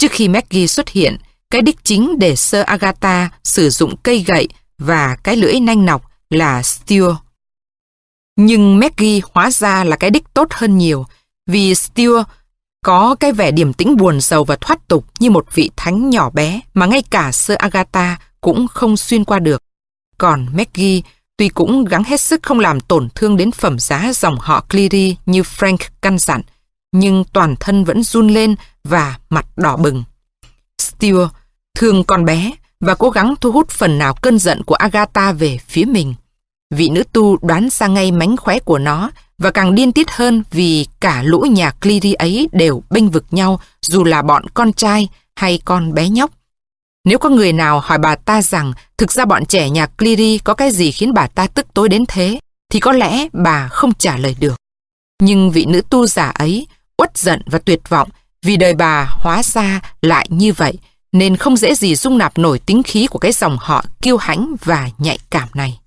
Trước khi Maggie xuất hiện, cái đích chính để Sir Agatha sử dụng cây gậy và cái lưỡi nanh nọc là Stuart. Nhưng Maggie hóa ra là cái đích tốt hơn nhiều, vì Stuart có cái vẻ điềm tĩnh buồn sầu và thoát tục như một vị thánh nhỏ bé mà ngay cả Sir Agatha cũng không xuyên qua được. Còn Maggie tuy cũng gắng hết sức không làm tổn thương đến phẩm giá dòng họ Cleary như Frank căn dặn, nhưng toàn thân vẫn run lên và mặt đỏ bừng. Stewart thương con bé và cố gắng thu hút phần nào cơn giận của Agatha về phía mình. Vị nữ tu đoán ra ngay mánh khóe của nó và càng điên tiết hơn vì cả lũ nhà Cleary ấy đều bênh vực nhau dù là bọn con trai hay con bé nhóc. Nếu có người nào hỏi bà ta rằng thực ra bọn trẻ nhà Cleary có cái gì khiến bà ta tức tối đến thế, thì có lẽ bà không trả lời được. Nhưng vị nữ tu giả ấy uất giận và tuyệt vọng vì đời bà hóa ra lại như vậy nên không dễ gì dung nạp nổi tính khí của cái dòng họ kiêu hãnh và nhạy cảm này.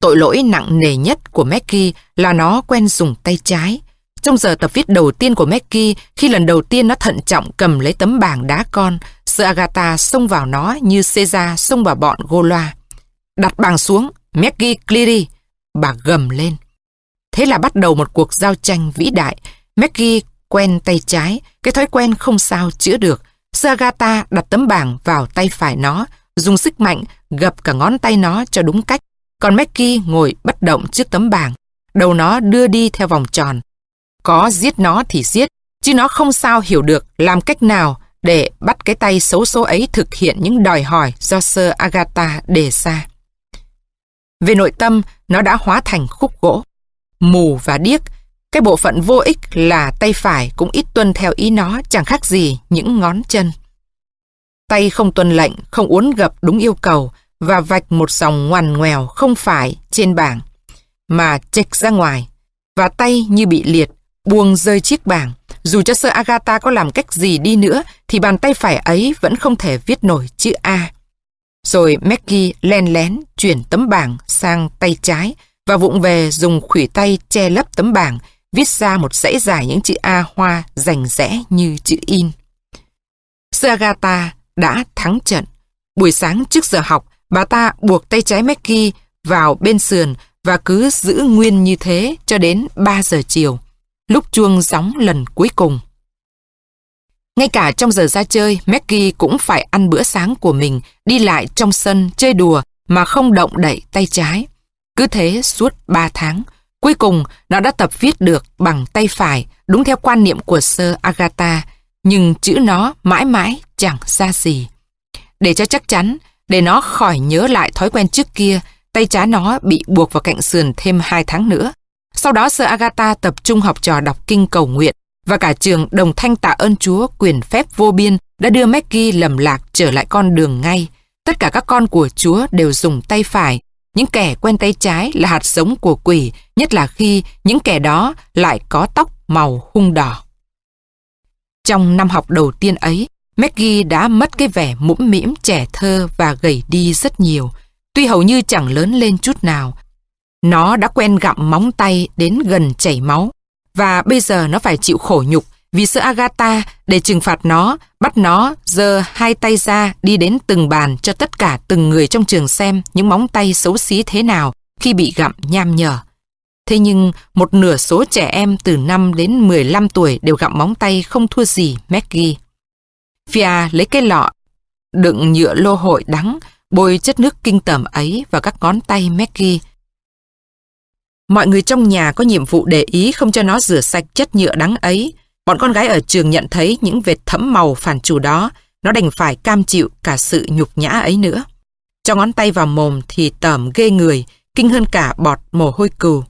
Tội lỗi nặng nề nhất của Mackie là nó quen dùng tay trái. Trong giờ tập viết đầu tiên của Mackie, khi lần đầu tiên nó thận trọng cầm lấy tấm bảng đá con, Sir Agatha xông vào nó như Caesar xông vào bọn Goloa. Đặt bảng xuống, Maggie Cleary, bà gầm lên. Thế là bắt đầu một cuộc giao tranh vĩ đại. Maggie quen tay trái, cái thói quen không sao chữa được. Sagata đặt tấm bảng vào tay phải nó, dùng sức mạnh gập cả ngón tay nó cho đúng cách còn Mackie ngồi bất động trước tấm bảng, đầu nó đưa đi theo vòng tròn. Có giết nó thì giết, chứ nó không sao hiểu được làm cách nào để bắt cái tay xấu số ấy thực hiện những đòi hỏi do Sir Agatha đề ra. Về nội tâm, nó đã hóa thành khúc gỗ. Mù và điếc, cái bộ phận vô ích là tay phải cũng ít tuân theo ý nó chẳng khác gì những ngón chân. Tay không tuân lệnh, không uốn gập đúng yêu cầu, và vạch một dòng ngoằn ngoèo không phải trên bảng, mà chệch ra ngoài, và tay như bị liệt, buông rơi chiếc bảng. Dù cho sơ Agatha có làm cách gì đi nữa, thì bàn tay phải ấy vẫn không thể viết nổi chữ A. Rồi Maggie len lén chuyển tấm bảng sang tay trái và vụng về dùng khủy tay che lấp tấm bảng, viết ra một dãy dài những chữ A hoa rành rẽ như chữ in. Sơ Agatha đã thắng trận. Buổi sáng trước giờ học, Bà ta buộc tay trái Mackie vào bên sườn và cứ giữ nguyên như thế cho đến 3 giờ chiều, lúc chuông gióng lần cuối cùng. Ngay cả trong giờ ra chơi, Maggie cũng phải ăn bữa sáng của mình, đi lại trong sân chơi đùa mà không động đậy tay trái. Cứ thế suốt 3 tháng. Cuối cùng, nó đã tập viết được bằng tay phải, đúng theo quan niệm của Sơ Agatha, nhưng chữ nó mãi mãi chẳng ra gì. Để cho chắc chắn, để nó khỏi nhớ lại thói quen trước kia, tay trái nó bị buộc vào cạnh sườn thêm 2 tháng nữa. Sau đó Sơ Agatha tập trung học trò đọc kinh cầu nguyện và cả trường đồng thanh tạ ơn Chúa quyền phép vô biên đã đưa Maggie lầm lạc trở lại con đường ngay. Tất cả các con của Chúa đều dùng tay phải. Những kẻ quen tay trái là hạt giống của quỷ, nhất là khi những kẻ đó lại có tóc màu hung đỏ. Trong năm học đầu tiên ấy, Maggie đã mất cái vẻ mũm mĩm trẻ thơ và gầy đi rất nhiều, tuy hầu như chẳng lớn lên chút nào. Nó đã quen gặm móng tay đến gần chảy máu, và bây giờ nó phải chịu khổ nhục vì sư Agatha để trừng phạt nó, bắt nó giơ hai tay ra đi đến từng bàn cho tất cả từng người trong trường xem những móng tay xấu xí thế nào khi bị gặm nham nhở. Thế nhưng một nửa số trẻ em từ 5 đến 15 tuổi đều gặm móng tay không thua gì Maggie. Fia lấy cái lọ đựng nhựa lô hội đắng, bôi chất nước kinh tởm ấy vào các ngón tay Maggie. Mọi người trong nhà có nhiệm vụ để ý không cho nó rửa sạch chất nhựa đắng ấy. Bọn con gái ở trường nhận thấy những vệt thấm màu phản chủ đó, nó đành phải cam chịu cả sự nhục nhã ấy nữa. Cho ngón tay vào mồm thì tởm ghê người, kinh hơn cả bọt mồ hôi cừu.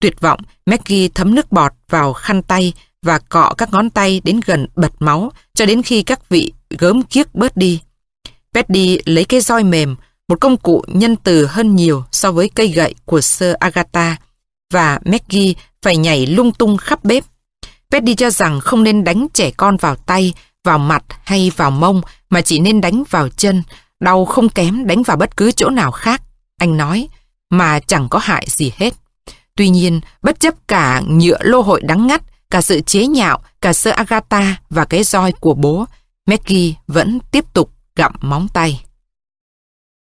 Tuyệt vọng, Maggie thấm nước bọt vào khăn tay và cọ các ngón tay đến gần bật máu cho đến khi các vị gớm kiếc bớt đi. Petty lấy cái roi mềm, một công cụ nhân từ hơn nhiều so với cây gậy của Sir Agatha và Maggie phải nhảy lung tung khắp bếp. Petty cho rằng không nên đánh trẻ con vào tay, vào mặt hay vào mông mà chỉ nên đánh vào chân, đau không kém đánh vào bất cứ chỗ nào khác. Anh nói, mà chẳng có hại gì hết. Tuy nhiên, bất chấp cả nhựa lô hội đắng ngắt, cả sự chế nhạo, cả sơ Agatha và cái roi của bố, Maggie vẫn tiếp tục gặm móng tay.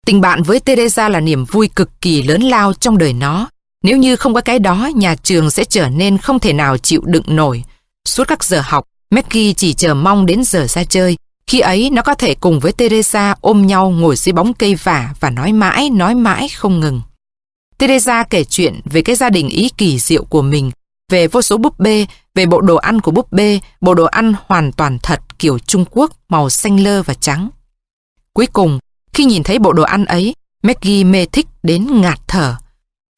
Tình bạn với Teresa là niềm vui cực kỳ lớn lao trong đời nó. Nếu như không có cái đó, nhà trường sẽ trở nên không thể nào chịu đựng nổi. Suốt các giờ học, Maggie chỉ chờ mong đến giờ ra chơi. Khi ấy, nó có thể cùng với Teresa ôm nhau ngồi dưới bóng cây vả và nói mãi, nói mãi không ngừng. Teresa kể chuyện về cái gia đình ý kỳ diệu của mình, về vô số búp bê, về bộ đồ ăn của búp bê, bộ đồ ăn hoàn toàn thật kiểu Trung Quốc, màu xanh lơ và trắng. Cuối cùng, khi nhìn thấy bộ đồ ăn ấy, Maggie mê thích đến ngạt thở.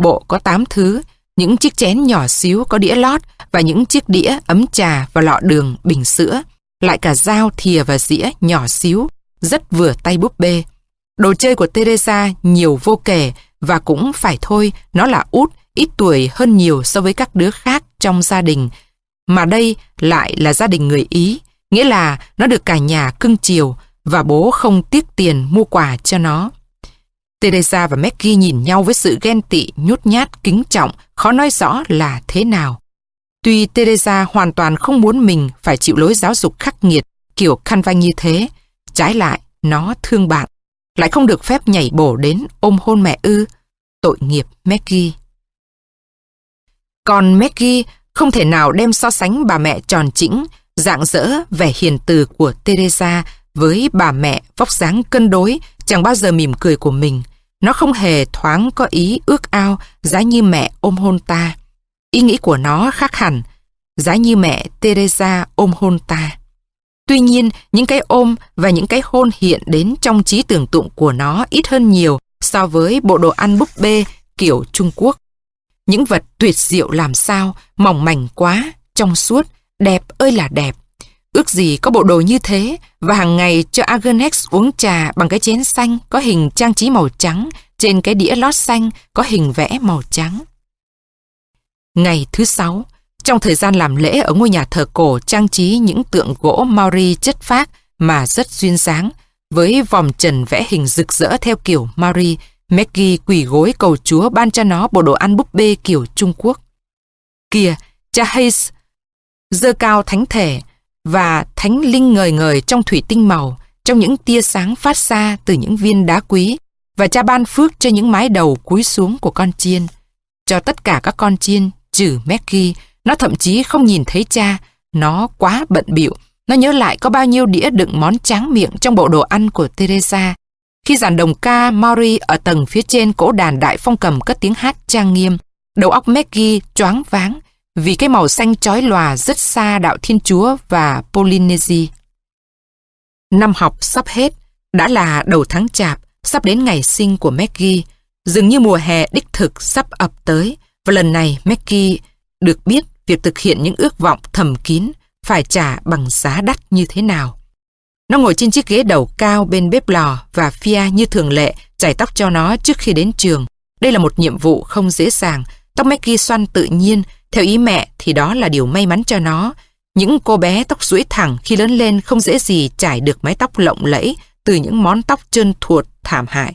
Bộ có 8 thứ, những chiếc chén nhỏ xíu có đĩa lót và những chiếc đĩa, ấm trà và lọ đường, bình sữa, lại cả dao, thìa và dĩa nhỏ xíu, rất vừa tay búp bê. Đồ chơi của Teresa nhiều vô kể và cũng phải thôi, nó là út, ít tuổi hơn nhiều so với các đứa khác trong gia đình. Mà đây lại là gia đình người Ý, nghĩa là nó được cả nhà cưng chiều và bố không tiếc tiền mua quà cho nó. Teresa và Maggie nhìn nhau với sự ghen tị, nhút nhát, kính trọng, khó nói rõ là thế nào. Tuy Teresa hoàn toàn không muốn mình phải chịu lối giáo dục khắc nghiệt kiểu khăn vanh như thế, trái lại, nó thương bạn, lại không được phép nhảy bổ đến ôm hôn mẹ ư, tội nghiệp Maggie. Còn Maggie không thể nào đem so sánh bà mẹ tròn chỉnh, dạng dỡ, vẻ hiền từ của Teresa với bà mẹ vóc dáng cân đối, chẳng bao giờ mỉm cười của mình. Nó không hề thoáng có ý ước ao giá như mẹ ôm hôn ta. Ý nghĩ của nó khác hẳn, giá như mẹ Teresa ôm hôn ta. Tuy nhiên, những cái ôm và những cái hôn hiện đến trong trí tưởng tượng của nó ít hơn nhiều so với bộ đồ ăn búp bê kiểu Trung Quốc. Những vật tuyệt diệu làm sao, mỏng mảnh quá, trong suốt, đẹp ơi là đẹp. Ước gì có bộ đồ như thế và hàng ngày cho Agnes uống trà bằng cái chén xanh có hình trang trí màu trắng trên cái đĩa lót xanh có hình vẽ màu trắng. Ngày thứ sáu, trong thời gian làm lễ ở ngôi nhà thờ cổ trang trí những tượng gỗ Maori chất phác mà rất duyên dáng, với vòng trần vẽ hình rực rỡ theo kiểu Maori, Maggie quỳ gối cầu Chúa ban cho nó bộ đồ ăn búp bê kiểu Trung Quốc. Kìa, cha Hayes dơ cao thánh thể và thánh linh ngời ngời trong thủy tinh màu, trong những tia sáng phát ra từ những viên đá quý và cha ban phước cho những mái đầu cúi xuống của con chiên. Cho tất cả các con chiên, trừ Maggie, nó thậm chí không nhìn thấy cha, nó quá bận bịu. Nó nhớ lại có bao nhiêu đĩa đựng món tráng miệng trong bộ đồ ăn của Teresa. Khi dàn đồng ca Maury ở tầng phía trên cỗ đàn đại phong cầm cất tiếng hát trang nghiêm, đầu óc Maggie choáng váng vì cái màu xanh chói lòa rất xa đạo Thiên Chúa và Polynesia. Năm học sắp hết, đã là đầu tháng chạp, sắp đến ngày sinh của Maggie. Dường như mùa hè đích thực sắp ập tới, và lần này Maggie được biết việc thực hiện những ước vọng thầm kín phải trả bằng giá đắt như thế nào. Nó ngồi trên chiếc ghế đầu cao bên bếp lò và Fia như thường lệ chải tóc cho nó trước khi đến trường. Đây là một nhiệm vụ không dễ dàng. Tóc Maggie xoăn tự nhiên, theo ý mẹ thì đó là điều may mắn cho nó. Những cô bé tóc duỗi thẳng khi lớn lên không dễ gì trải được mái tóc lộng lẫy từ những món tóc trơn thuột thảm hại.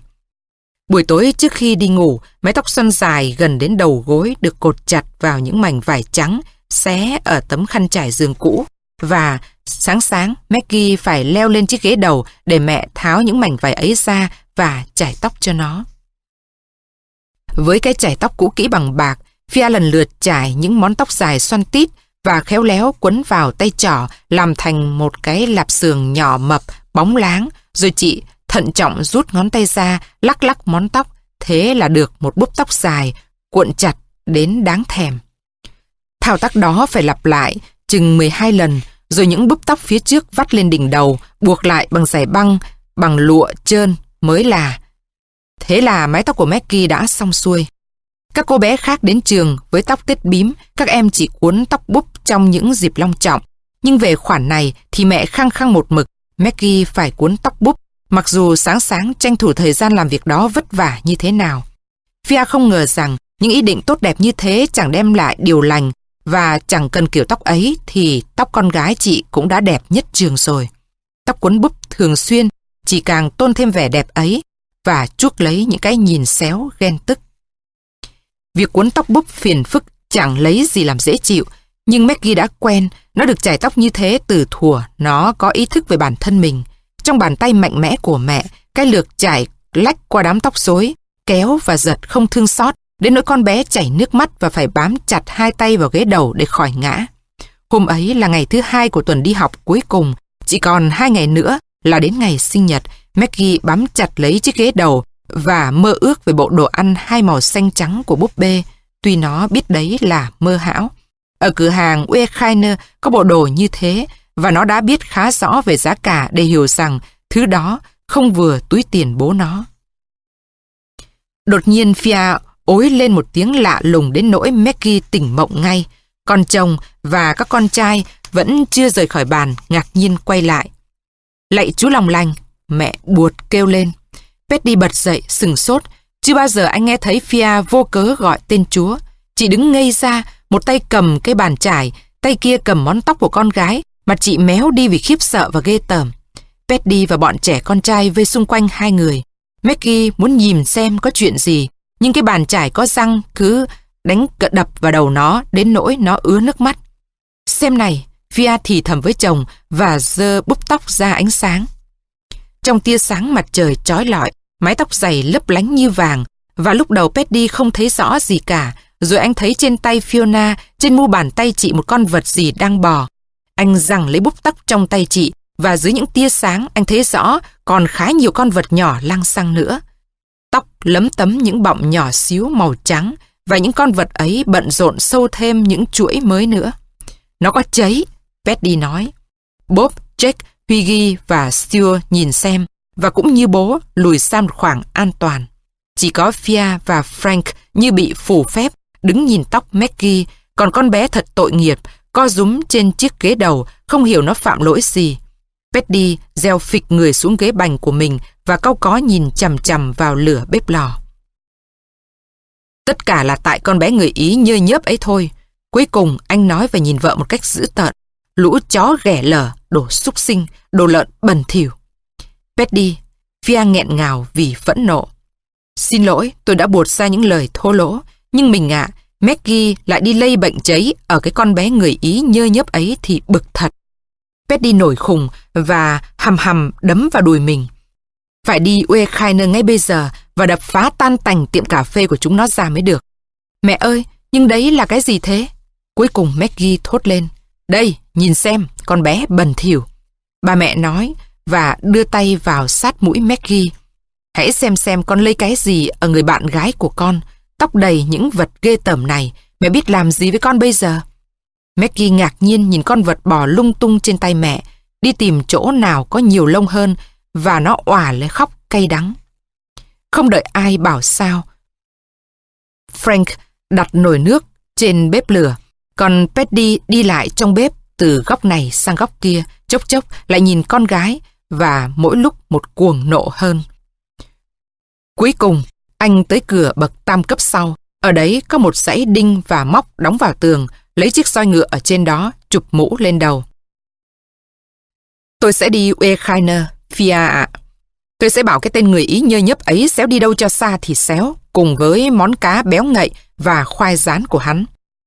Buổi tối trước khi đi ngủ, mái tóc xoăn dài gần đến đầu gối được cột chặt vào những mảnh vải trắng xé ở tấm khăn trải giường cũ. Và sáng sáng, Maggie phải leo lên chiếc ghế đầu để mẹ tháo những mảnh vải ấy ra và chải tóc cho nó. Với cái chải tóc cũ kỹ bằng bạc, Fia lần lượt trải những món tóc dài xoăn tít và khéo léo quấn vào tay trỏ làm thành một cái lạp sườn nhỏ mập, bóng láng, rồi chị thận trọng rút ngón tay ra, lắc lắc món tóc, thế là được một búp tóc dài, cuộn chặt đến đáng thèm. Thao tác đó phải lặp lại chừng 12 lần, rồi những búp tóc phía trước vắt lên đỉnh đầu, buộc lại bằng giải băng, bằng lụa trơn mới là. Thế là mái tóc của Maggie đã xong xuôi. Các cô bé khác đến trường với tóc tết bím, các em chỉ cuốn tóc búp trong những dịp long trọng. Nhưng về khoản này thì mẹ khăng khăng một mực, Maggie phải cuốn tóc búp, mặc dù sáng sáng tranh thủ thời gian làm việc đó vất vả như thế nào. Fia không ngờ rằng những ý định tốt đẹp như thế chẳng đem lại điều lành và chẳng cần kiểu tóc ấy thì tóc con gái chị cũng đã đẹp nhất trường rồi. Tóc cuốn búp thường xuyên chỉ càng tôn thêm vẻ đẹp ấy và chuốc lấy những cái nhìn xéo ghen tức. Việc cuốn tóc búp phiền phức chẳng lấy gì làm dễ chịu, Nhưng Maggie đã quen, nó được chải tóc như thế từ thuở, nó có ý thức về bản thân mình. Trong bàn tay mạnh mẽ của mẹ, cái lược chải lách qua đám tóc rối, kéo và giật không thương xót, đến nỗi con bé chảy nước mắt và phải bám chặt hai tay vào ghế đầu để khỏi ngã. Hôm ấy là ngày thứ hai của tuần đi học cuối cùng, chỉ còn hai ngày nữa là đến ngày sinh nhật. Maggie bám chặt lấy chiếc ghế đầu và mơ ước về bộ đồ ăn hai màu xanh trắng của búp bê, tuy nó biết đấy là mơ hão. Ở cửa hàng Wekhiner có bộ đồ như thế và nó đã biết khá rõ về giá cả để hiểu rằng thứ đó không vừa túi tiền bố nó. Đột nhiên Fia ối lên một tiếng lạ lùng đến nỗi Maggie tỉnh mộng ngay. Con chồng và các con trai vẫn chưa rời khỏi bàn, ngạc nhiên quay lại. Lạy chú lòng lành, mẹ buột kêu lên. Petty bật dậy, sừng sốt. Chưa bao giờ anh nghe thấy Fia vô cớ gọi tên chúa. Chị đứng ngây ra, một tay cầm cái bàn trải, tay kia cầm món tóc của con gái, mặt chị méo đi vì khiếp sợ và ghê tởm. Petty và bọn trẻ con trai vây xung quanh hai người. Maggie muốn nhìn xem có chuyện gì, nhưng cái bàn trải có răng cứ đánh cỡ đập vào đầu nó đến nỗi nó ứa nước mắt. Xem này, Fia thì thầm với chồng và dơ búp tóc ra ánh sáng. Trong tia sáng mặt trời trói lọi, mái tóc dày lấp lánh như vàng và lúc đầu Petty không thấy rõ gì cả, rồi anh thấy trên tay Fiona, trên mu bàn tay chị một con vật gì đang bò. Anh giằng lấy búp tóc trong tay chị và dưới những tia sáng anh thấy rõ còn khá nhiều con vật nhỏ lăng xăng nữa. Tóc lấm tấm những bọng nhỏ xíu màu trắng và những con vật ấy bận rộn sâu thêm những chuỗi mới nữa. Nó có cháy, Petty nói. Bob, Jack, Piggy và Stuart nhìn xem và cũng như bố lùi sang một khoảng an toàn. Chỉ có Fia và Frank như bị phủ phép đứng nhìn tóc Maggie, còn con bé thật tội nghiệp, co rúm trên chiếc ghế đầu, không hiểu nó phạm lỗi gì. Petty gieo phịch người xuống ghế bành của mình và cau có nhìn chằm chằm vào lửa bếp lò. Tất cả là tại con bé người Ý nhơ nhớp ấy thôi. Cuối cùng anh nói và nhìn vợ một cách dữ tợn. Lũ chó ghẻ lở, đồ súc sinh, đồ lợn bẩn thỉu. Petty, Fia nghẹn ngào vì phẫn nộ. Xin lỗi, tôi đã buột ra những lời thô lỗ. Nhưng mình ạ, Maggie lại đi lây bệnh cháy ở cái con bé người Ý nhơ nhớp ấy thì bực thật. Petty nổi khùng và hầm hầm đấm vào đùi mình. Phải đi ue khai nơi ngay bây giờ và đập phá tan tành tiệm cà phê của chúng nó ra mới được. Mẹ ơi, nhưng đấy là cái gì thế? Cuối cùng Maggie thốt lên. Đây, nhìn xem, con bé bần thỉu. Bà mẹ nói và đưa tay vào sát mũi Maggie. Hãy xem xem con lấy cái gì ở người bạn gái của con. Tóc đầy những vật ghê tởm này. Mẹ biết làm gì với con bây giờ? Maggie ngạc nhiên nhìn con vật bò lung tung trên tay mẹ, đi tìm chỗ nào có nhiều lông hơn và nó òa lấy khóc cay đắng. Không đợi ai bảo sao. Frank đặt nồi nước trên bếp lửa, còn Petty đi lại trong bếp từ góc này sang góc kia, chốc chốc lại nhìn con gái và mỗi lúc một cuồng nộ hơn. Cuối cùng, anh tới cửa bậc tam cấp sau. Ở đấy có một dãy đinh và móc đóng vào tường, lấy chiếc roi ngựa ở trên đó, chụp mũ lên đầu. Tôi sẽ đi Uekhiner, Fia ạ. Tôi sẽ bảo cái tên người Ý nhơ nhấp ấy xéo đi đâu cho xa thì xéo, cùng với món cá béo ngậy và khoai rán của hắn.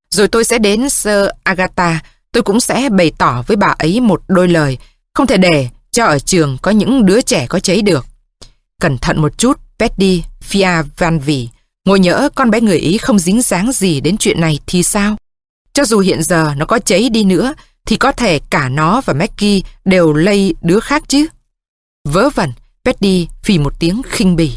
Rồi tôi sẽ đến Sir Agatha, tôi cũng sẽ bày tỏ với bà ấy một đôi lời, không thể để cho ở trường có những đứa trẻ có cháy được. Cẩn thận một chút, Petty, Fia Van Vỉ. Ngồi nhỡ con bé người Ý không dính dáng gì đến chuyện này thì sao? Cho dù hiện giờ nó có cháy đi nữa, thì có thể cả nó và Mackie đều lây đứa khác chứ. Vớ vẩn, Petty phì một tiếng khinh bỉ.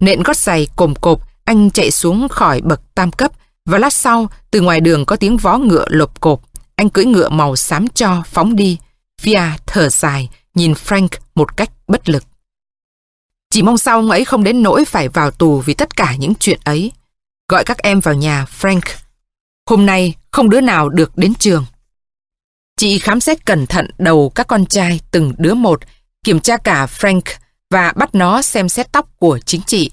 Nện gót giày cồm cộp, anh chạy xuống khỏi bậc tam cấp và lát sau, từ ngoài đường có tiếng vó ngựa lộp cộp. Anh cưỡi ngựa màu xám cho phóng đi. Fia thở dài, nhìn Frank một cách bất lực. Chỉ mong sao ông ấy không đến nỗi phải vào tù vì tất cả những chuyện ấy. Gọi các em vào nhà, Frank. Hôm nay không đứa nào được đến trường. Chị khám xét cẩn thận đầu các con trai từng đứa một, kiểm tra cả Frank và bắt nó xem xét tóc của chính chị.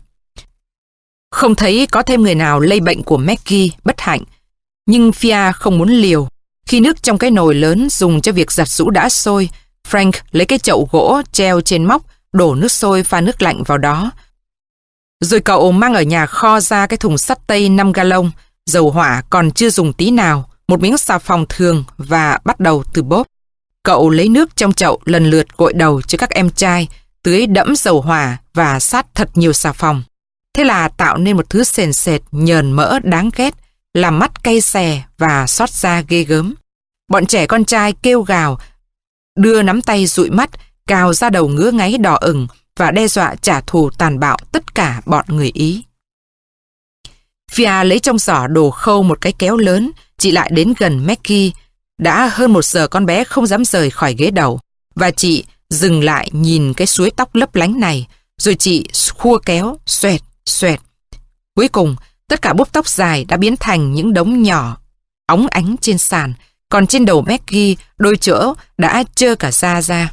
Không thấy có thêm người nào lây bệnh của Maggie bất hạnh, nhưng Fia không muốn liều. Khi nước trong cái nồi lớn dùng cho việc giặt rũ đã sôi, Frank lấy cái chậu gỗ treo trên móc, đổ nước sôi pha nước lạnh vào đó. Rồi cậu mang ở nhà kho ra cái thùng sắt tây 5 gallon, dầu hỏa còn chưa dùng tí nào, một miếng xà phòng thường và bắt đầu từ bốp. Cậu lấy nước trong chậu lần lượt gội đầu cho các em trai, tưới đẫm dầu hỏa và sát thật nhiều xà phòng. Thế là tạo nên một thứ sền sệt, nhờn mỡ đáng ghét, làm mắt cay xè và xót ra ghê gớm. Bọn trẻ con trai kêu gào, đưa nắm tay dụi mắt, cào ra đầu ngứa ngáy đỏ ửng và đe dọa trả thù tàn bạo tất cả bọn người Ý. Fia lấy trong giỏ đồ khâu một cái kéo lớn, chị lại đến gần Maggie. Đã hơn một giờ con bé không dám rời khỏi ghế đầu. Và chị dừng lại nhìn cái suối tóc lấp lánh này, rồi chị khua kéo, xoẹt, xoẹt. Cuối cùng, tất cả búp tóc dài đã biến thành những đống nhỏ, óng ánh trên sàn, còn trên đầu Maggie đôi chỗ đã trơ cả da ra.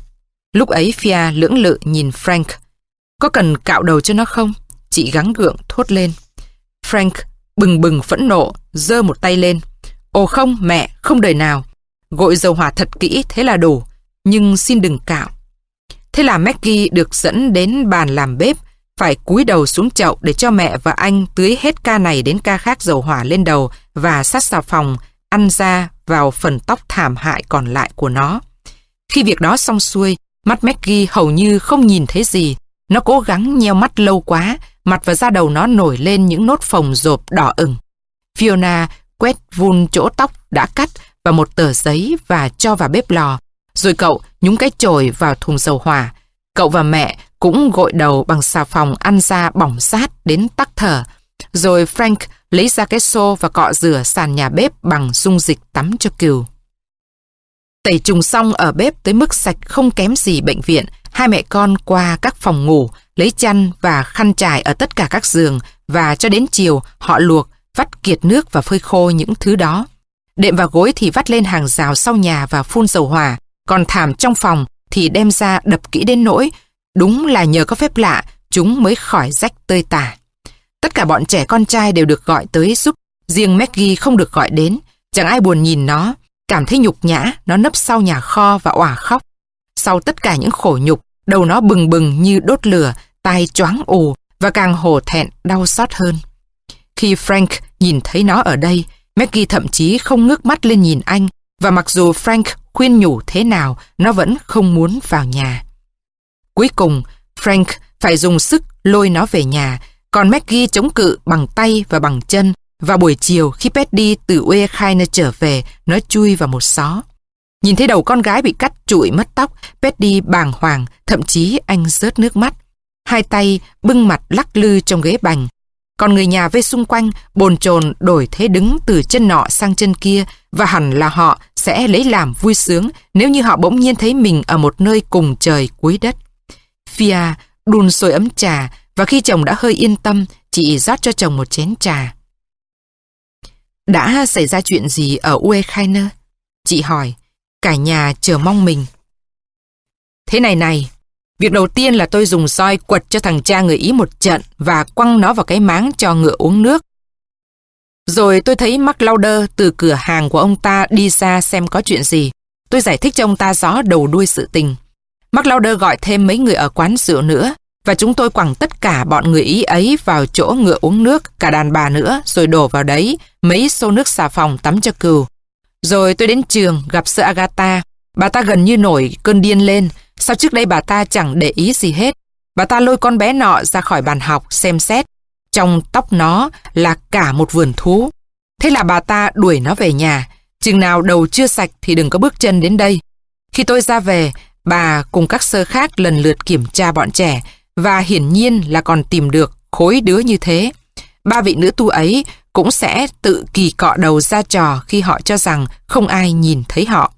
Lúc ấy Fia lưỡng lự nhìn Frank. Có cần cạo đầu cho nó không? Chị gắng gượng thốt lên. Frank bừng bừng phẫn nộ, giơ một tay lên. Ồ không, mẹ, không đời nào. Gội dầu hỏa thật kỹ, thế là đủ. Nhưng xin đừng cạo. Thế là Maggie được dẫn đến bàn làm bếp, phải cúi đầu xuống chậu để cho mẹ và anh tưới hết ca này đến ca khác dầu hỏa lên đầu và sát xà phòng, ăn ra vào phần tóc thảm hại còn lại của nó. Khi việc đó xong xuôi, mắt Maggie hầu như không nhìn thấy gì. Nó cố gắng nheo mắt lâu quá, mặt và da đầu nó nổi lên những nốt phồng rộp đỏ ửng. Fiona quét vun chỗ tóc đã cắt và một tờ giấy và cho vào bếp lò. Rồi cậu nhúng cái chổi vào thùng dầu hỏa. Cậu và mẹ cũng gội đầu bằng xà phòng ăn da bỏng sát đến tắc thở. Rồi Frank lấy ra cái xô và cọ rửa sàn nhà bếp bằng dung dịch tắm cho cừu. Tẩy trùng xong ở bếp tới mức sạch không kém gì bệnh viện, hai mẹ con qua các phòng ngủ, lấy chăn và khăn trải ở tất cả các giường và cho đến chiều họ luộc, vắt kiệt nước và phơi khô những thứ đó. Đệm và gối thì vắt lên hàng rào sau nhà và phun dầu hỏa, còn thảm trong phòng thì đem ra đập kỹ đến nỗi. Đúng là nhờ có phép lạ, chúng mới khỏi rách tơi tả. Tất cả bọn trẻ con trai đều được gọi tới giúp, riêng Maggie không được gọi đến. Chẳng ai buồn nhìn nó, cảm thấy nhục nhã, nó nấp sau nhà kho và òa khóc. Sau tất cả những khổ nhục, đầu nó bừng bừng như đốt lửa, tai choáng ù và càng hổ thẹn đau xót hơn. Khi Frank nhìn thấy nó ở đây, Maggie thậm chí không ngước mắt lên nhìn anh và mặc dù Frank khuyên nhủ thế nào, nó vẫn không muốn vào nhà. Cuối cùng, Frank phải dùng sức lôi nó về nhà, còn Maggie chống cự bằng tay và bằng chân. Và buổi chiều khi Petty từ Uekhine trở về, nó chui vào một xó. Nhìn thấy đầu con gái bị cắt trụi mất tóc, Petty bàng hoàng, thậm chí anh rớt nước mắt. Hai tay bưng mặt lắc lư trong ghế bành. Còn người nhà vây xung quanh bồn chồn đổi thế đứng từ chân nọ sang chân kia và hẳn là họ sẽ lấy làm vui sướng nếu như họ bỗng nhiên thấy mình ở một nơi cùng trời cuối đất. Fia đun sôi ấm trà và khi chồng đã hơi yên tâm, chị rót cho chồng một chén trà. Đã xảy ra chuyện gì ở Uekhiner? Chị hỏi, cả nhà chờ mong mình. Thế này này, việc đầu tiên là tôi dùng soi quật cho thằng cha người Ý một trận và quăng nó vào cái máng cho ngựa uống nước. Rồi tôi thấy Mark Lauder từ cửa hàng của ông ta đi ra xem có chuyện gì. Tôi giải thích cho ông ta rõ đầu đuôi sự tình. Mark Lauder gọi thêm mấy người ở quán rượu nữa và chúng tôi quẳng tất cả bọn người Ý ấy vào chỗ ngựa uống nước, cả đàn bà nữa, rồi đổ vào đấy mấy xô nước xà phòng tắm cho cừu. Rồi tôi đến trường gặp sơ Agatha. Bà ta gần như nổi cơn điên lên. Sao trước đây bà ta chẳng để ý gì hết. Bà ta lôi con bé nọ ra khỏi bàn học xem xét. Trong tóc nó là cả một vườn thú. Thế là bà ta đuổi nó về nhà. Chừng nào đầu chưa sạch thì đừng có bước chân đến đây. Khi tôi ra về, bà cùng các sơ khác lần lượt kiểm tra bọn trẻ và hiển nhiên là còn tìm được khối đứa như thế. Ba vị nữ tu ấy cũng sẽ tự kỳ cọ đầu ra trò khi họ cho rằng không ai nhìn thấy họ.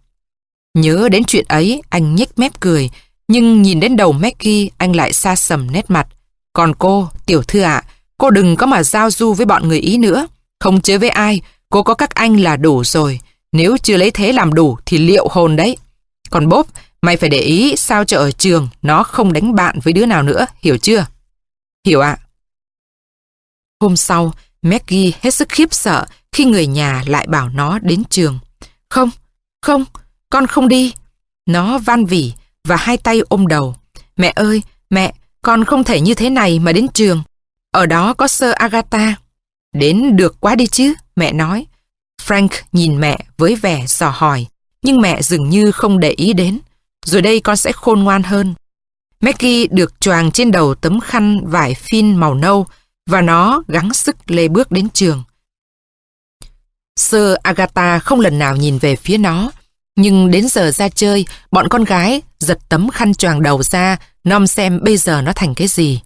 Nhớ đến chuyện ấy, anh nhếch mép cười, nhưng nhìn đến đầu Maggie, anh lại xa sầm nét mặt. Còn cô, tiểu thư ạ, cô đừng có mà giao du với bọn người Ý nữa. Không chơi với ai, cô có các anh là đủ rồi. Nếu chưa lấy thế làm đủ thì liệu hồn đấy. Còn bốp, mày phải để ý sao cho ở trường nó không đánh bạn với đứa nào nữa, hiểu chưa? Hiểu ạ. Hôm sau, Maggie hết sức khiếp sợ khi người nhà lại bảo nó đến trường. Không, không, con không đi. Nó van vỉ và hai tay ôm đầu. Mẹ ơi, mẹ, con không thể như thế này mà đến trường. Ở đó có sơ Agatha. Đến được quá đi chứ, mẹ nói. Frank nhìn mẹ với vẻ dò hỏi, nhưng mẹ dường như không để ý đến. Rồi đây con sẽ khôn ngoan hơn. Maggie được choàng trên đầu tấm khăn vải phin màu nâu và nó gắng sức lê bước đến trường. Sơ Agatha không lần nào nhìn về phía nó, nhưng đến giờ ra chơi, bọn con gái giật tấm khăn choàng đầu ra, nom xem bây giờ nó thành cái gì.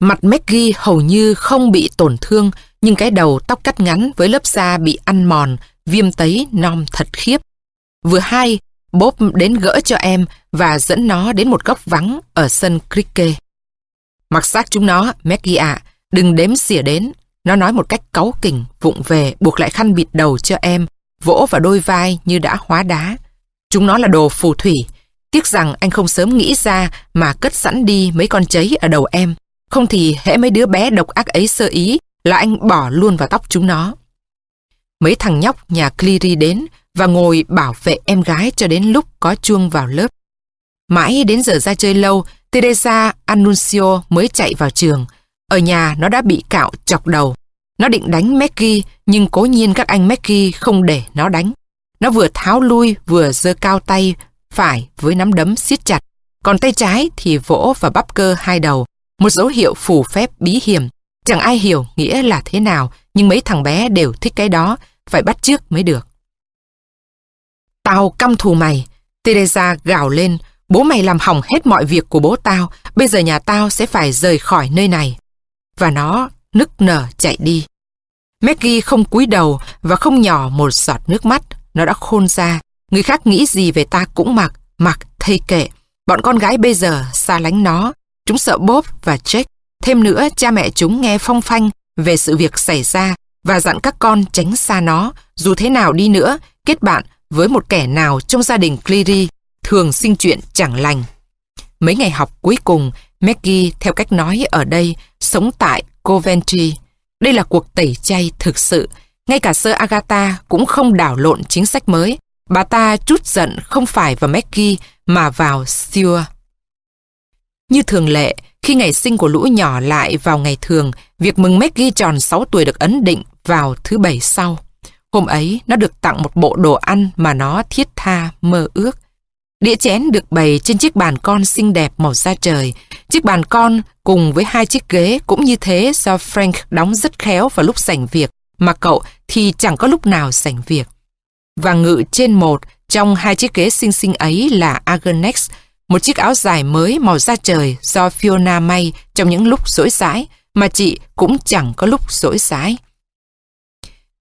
Mặt Maggie hầu như không bị tổn thương, nhưng cái đầu tóc cắt ngắn với lớp da bị ăn mòn, viêm tấy nom thật khiếp. Vừa hay, Bob đến gỡ cho em và dẫn nó đến một góc vắng ở sân cricket. Mặc xác chúng nó, Maggie ạ, đừng đếm xỉa đến. Nó nói một cách cáu kỉnh, vụng về, buộc lại khăn bịt đầu cho em, vỗ vào đôi vai như đã hóa đá. Chúng nó là đồ phù thủy. Tiếc rằng anh không sớm nghĩ ra mà cất sẵn đi mấy con cháy ở đầu em. Không thì hễ mấy đứa bé độc ác ấy sơ ý là anh bỏ luôn vào tóc chúng nó. Mấy thằng nhóc nhà Cleary đến và ngồi bảo vệ em gái cho đến lúc có chuông vào lớp. Mãi đến giờ ra chơi lâu, Teresa Annunzio mới chạy vào trường. Ở nhà nó đã bị cạo chọc đầu. Nó định đánh Maggie, nhưng cố nhiên các anh Maggie không để nó đánh. Nó vừa tháo lui vừa giơ cao tay phải với nắm đấm siết chặt, còn tay trái thì vỗ và bắp cơ hai đầu, một dấu hiệu phù phép bí hiểm. Chẳng ai hiểu nghĩa là thế nào, nhưng mấy thằng bé đều thích cái đó, phải bắt trước mới được. Tao căm thù mày. Teresa gào lên, bố mày làm hỏng hết mọi việc của bố tao, bây giờ nhà tao sẽ phải rời khỏi nơi này. Và nó nức nở chạy đi. Maggie không cúi đầu và không nhỏ một giọt nước mắt, nó đã khôn ra. Người khác nghĩ gì về ta cũng mặc, mặc, thây kệ. Bọn con gái bây giờ xa lánh nó, chúng sợ Bob và Jack. Thêm nữa, cha mẹ chúng nghe phong phanh về sự việc xảy ra và dặn các con tránh xa nó, dù thế nào đi nữa, kết bạn với một kẻ nào trong gia đình Cleary thường sinh chuyện chẳng lành. Mấy ngày học cuối cùng, Maggie, theo cách nói ở đây, sống tại Coventry. Đây là cuộc tẩy chay thực sự. Ngay cả sơ Agatha cũng không đảo lộn chính sách mới. Bà ta chút giận không phải vào Maggie mà vào Stuart. Như thường lệ, khi ngày sinh của lũ nhỏ lại vào ngày thường, việc mừng Maggie tròn 6 tuổi được ấn định vào thứ bảy sau. Hôm ấy, nó được tặng một bộ đồ ăn mà nó thiết tha, mơ ước. Đĩa chén được bày trên chiếc bàn con xinh đẹp màu da trời. Chiếc bàn con cùng với hai chiếc ghế cũng như thế do Frank đóng rất khéo vào lúc sảnh việc, mà cậu thì chẳng có lúc nào sảnh việc. Và ngự trên một trong hai chiếc ghế xinh xinh ấy là Agonex, một chiếc áo dài mới màu da trời do Fiona may trong những lúc rỗi rãi, mà chị cũng chẳng có lúc rỗi rãi.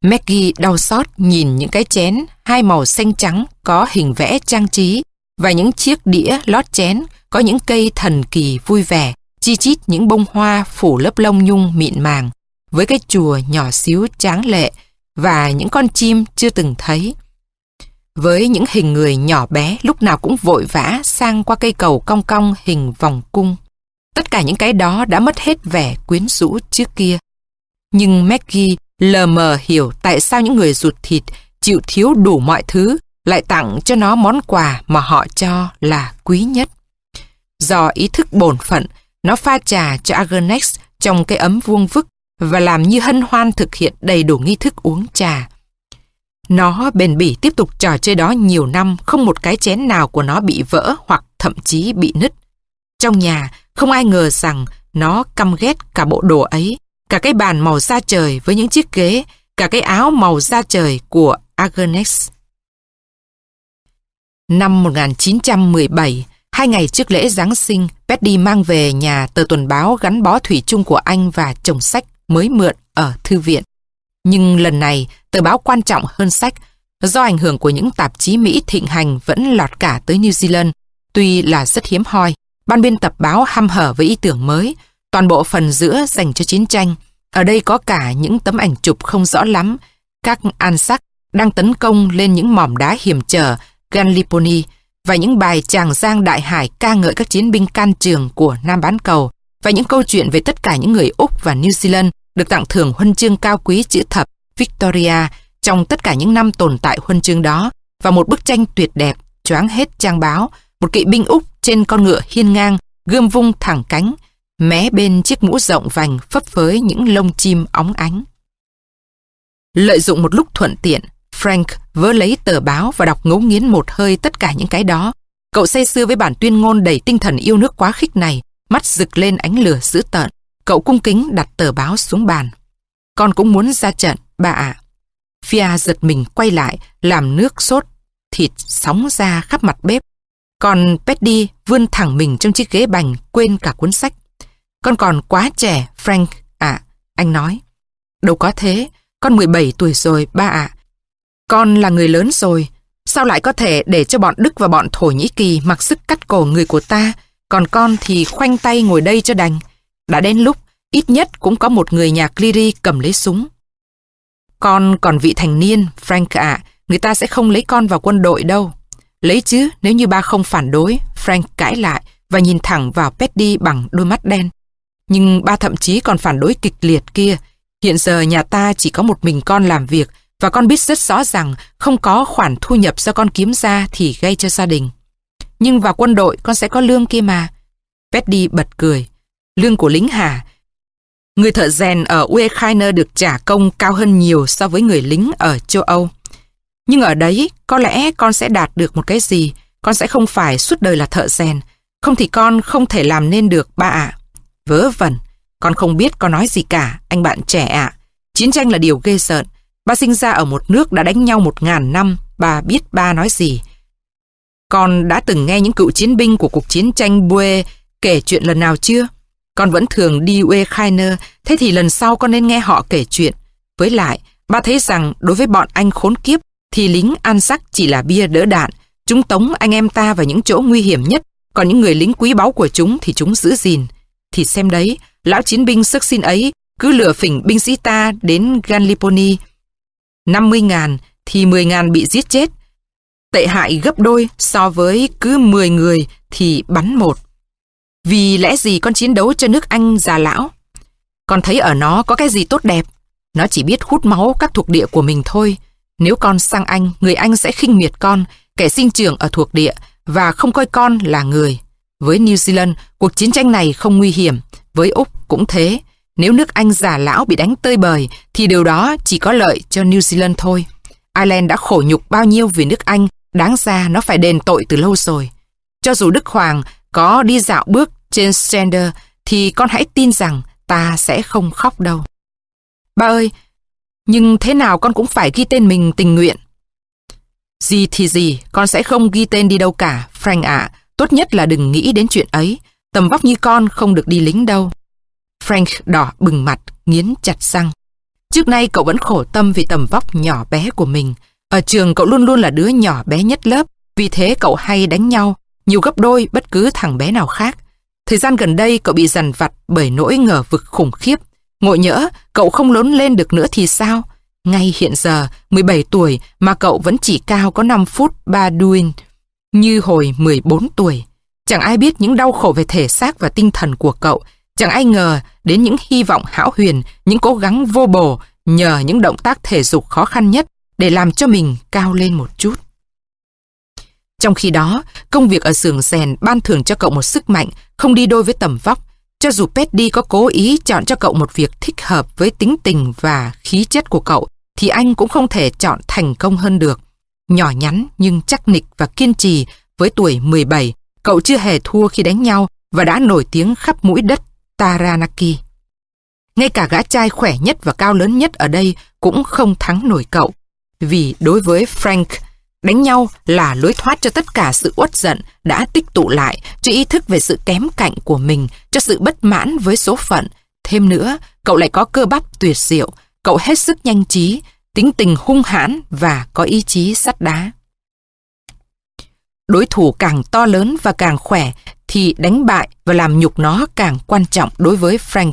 Maggie đau xót nhìn những cái chén hai màu xanh trắng có hình vẽ trang trí và những chiếc đĩa lót chén có những cây thần kỳ vui vẻ, chi chít những bông hoa phủ lớp lông nhung mịn màng, với cái chùa nhỏ xíu tráng lệ và những con chim chưa từng thấy. Với những hình người nhỏ bé lúc nào cũng vội vã sang qua cây cầu cong cong hình vòng cung. Tất cả những cái đó đã mất hết vẻ quyến rũ trước kia. Nhưng Maggie lờ mờ hiểu tại sao những người ruột thịt chịu thiếu đủ mọi thứ lại tặng cho nó món quà mà họ cho là quý nhất. Do ý thức bổn phận, nó pha trà cho Agonex trong cái ấm vuông vức và làm như hân hoan thực hiện đầy đủ nghi thức uống trà. Nó bền bỉ tiếp tục trò chơi đó nhiều năm, không một cái chén nào của nó bị vỡ hoặc thậm chí bị nứt. Trong nhà, không ai ngờ rằng nó căm ghét cả bộ đồ ấy, cả cái bàn màu da trời với những chiếc ghế, cả cái áo màu da trời của Agnes. Năm 1917, hai ngày trước lễ Giáng sinh, Betty mang về nhà tờ tuần báo gắn bó thủy chung của anh và chồng sách mới mượn ở thư viện. Nhưng lần này, tờ báo quan trọng hơn sách, do ảnh hưởng của những tạp chí Mỹ thịnh hành vẫn lọt cả tới New Zealand. Tuy là rất hiếm hoi, ban biên tập báo hăm hở với ý tưởng mới, toàn bộ phần giữa dành cho chiến tranh. Ở đây có cả những tấm ảnh chụp không rõ lắm, các an sắc đang tấn công lên những mỏm đá hiểm trở Gallipoli và những bài chàng giang đại hải ca ngợi các chiến binh can trường của Nam bán cầu và những câu chuyện về tất cả những người Úc và New Zealand được tặng thưởng huân chương cao quý chữ thập Victoria trong tất cả những năm tồn tại huân chương đó và một bức tranh tuyệt đẹp choáng hết trang báo, một kỵ binh Úc trên con ngựa hiên ngang, gươm vung thẳng cánh, mé bên chiếc mũ rộng vành phấp phới những lông chim óng ánh. Lợi dụng một lúc thuận tiện, Frank vớ lấy tờ báo và đọc ngấu nghiến một hơi tất cả những cái đó. Cậu say sưa với bản tuyên ngôn đầy tinh thần yêu nước quá khích này, mắt rực lên ánh lửa dữ tợn. Cậu cung kính đặt tờ báo xuống bàn. Con cũng muốn ra trận, bà ạ. Fia giật mình quay lại, làm nước sốt, thịt sóng ra khắp mặt bếp. Còn Petty vươn thẳng mình trong chiếc ghế bành, quên cả cuốn sách. Con còn quá trẻ, Frank ạ, anh nói. Đâu có thế, con 17 tuổi rồi, ba ạ. Con là người lớn rồi, sao lại có thể để cho bọn Đức và bọn Thổ Nhĩ Kỳ mặc sức cắt cổ người của ta, còn con thì khoanh tay ngồi đây cho đành. Đã đến lúc, ít nhất cũng có một người nhà Cleary cầm lấy súng. Con còn vị thành niên, Frank ạ, người ta sẽ không lấy con vào quân đội đâu. Lấy chứ, nếu như ba không phản đối, Frank cãi lại và nhìn thẳng vào Petty bằng đôi mắt đen. Nhưng ba thậm chí còn phản đối kịch liệt kia. Hiện giờ nhà ta chỉ có một mình con làm việc và con biết rất rõ rằng không có khoản thu nhập do con kiếm ra thì gây cho gia đình. Nhưng vào quân đội con sẽ có lương kia mà. Petty bật cười. Lương của lính hả? Người thợ rèn ở Ukraine được trả công cao hơn nhiều so với người lính ở châu Âu. Nhưng ở đấy, có lẽ con sẽ đạt được một cái gì. Con sẽ không phải suốt đời là thợ rèn. Không thì con không thể làm nên được ba ạ. Vớ vẩn, con không biết con nói gì cả, anh bạn trẻ ạ. Chiến tranh là điều ghê sợ. Ba sinh ra ở một nước đã đánh nhau một ngàn năm, bà biết ba nói gì. Con đã từng nghe những cựu chiến binh của cuộc chiến tranh Bue kể chuyện lần nào chưa? Con vẫn thường đi Ukraine, thế thì lần sau con nên nghe họ kể chuyện. Với lại, ba thấy rằng đối với bọn anh khốn kiếp, thì lính an sắc chỉ là bia đỡ đạn. Chúng tống anh em ta vào những chỗ nguy hiểm nhất, còn những người lính quý báu của chúng thì chúng giữ gìn. Thì xem đấy, lão chiến binh sức xin ấy cứ lửa phỉnh binh sĩ ta đến Gallipoli. 50 ngàn thì 10 ngàn bị giết chết. Tệ hại gấp đôi so với cứ 10 người thì bắn một. Vì lẽ gì con chiến đấu cho nước Anh già lão? Con thấy ở nó có cái gì tốt đẹp? Nó chỉ biết hút máu các thuộc địa của mình thôi. Nếu con sang Anh, người Anh sẽ khinh miệt con, kẻ sinh trưởng ở thuộc địa và không coi con là người. Với New Zealand, cuộc chiến tranh này không nguy hiểm. Với Úc cũng thế. Nếu nước Anh già lão bị đánh tơi bời thì điều đó chỉ có lợi cho New Zealand thôi. Ireland đã khổ nhục bao nhiêu vì nước Anh, đáng ra nó phải đền tội từ lâu rồi. Cho dù Đức Hoàng có đi dạo bước trên Strender thì con hãy tin rằng ta sẽ không khóc đâu. Ba ơi, nhưng thế nào con cũng phải ghi tên mình tình nguyện. Gì thì gì, con sẽ không ghi tên đi đâu cả, Frank ạ. Tốt nhất là đừng nghĩ đến chuyện ấy. Tầm vóc như con không được đi lính đâu. Frank đỏ bừng mặt, nghiến chặt răng. Trước nay cậu vẫn khổ tâm vì tầm vóc nhỏ bé của mình. Ở trường cậu luôn luôn là đứa nhỏ bé nhất lớp, vì thế cậu hay đánh nhau, nhiều gấp đôi bất cứ thằng bé nào khác. Thời gian gần đây cậu bị dằn vặt bởi nỗi ngờ vực khủng khiếp. Ngộ nhỡ, cậu không lớn lên được nữa thì sao? Ngay hiện giờ, 17 tuổi mà cậu vẫn chỉ cao có 5 phút 3 đuin, như hồi 14 tuổi. Chẳng ai biết những đau khổ về thể xác và tinh thần của cậu. Chẳng ai ngờ đến những hy vọng hão huyền, những cố gắng vô bổ nhờ những động tác thể dục khó khăn nhất để làm cho mình cao lên một chút. Trong khi đó, công việc ở xưởng rèn ban thưởng cho cậu một sức mạnh không đi đôi với tầm vóc. Cho dù Petty có cố ý chọn cho cậu một việc thích hợp với tính tình và khí chất của cậu, thì anh cũng không thể chọn thành công hơn được. Nhỏ nhắn nhưng chắc nịch và kiên trì, với tuổi 17, cậu chưa hề thua khi đánh nhau và đã nổi tiếng khắp mũi đất Taranaki. Ngay cả gã trai khỏe nhất và cao lớn nhất ở đây cũng không thắng nổi cậu. Vì đối với Frank, Đánh nhau là lối thoát cho tất cả sự uất giận đã tích tụ lại, cho ý thức về sự kém cạnh của mình, cho sự bất mãn với số phận. Thêm nữa, cậu lại có cơ bắp tuyệt diệu, cậu hết sức nhanh trí, tính tình hung hãn và có ý chí sắt đá. Đối thủ càng to lớn và càng khỏe thì đánh bại và làm nhục nó càng quan trọng đối với Frank.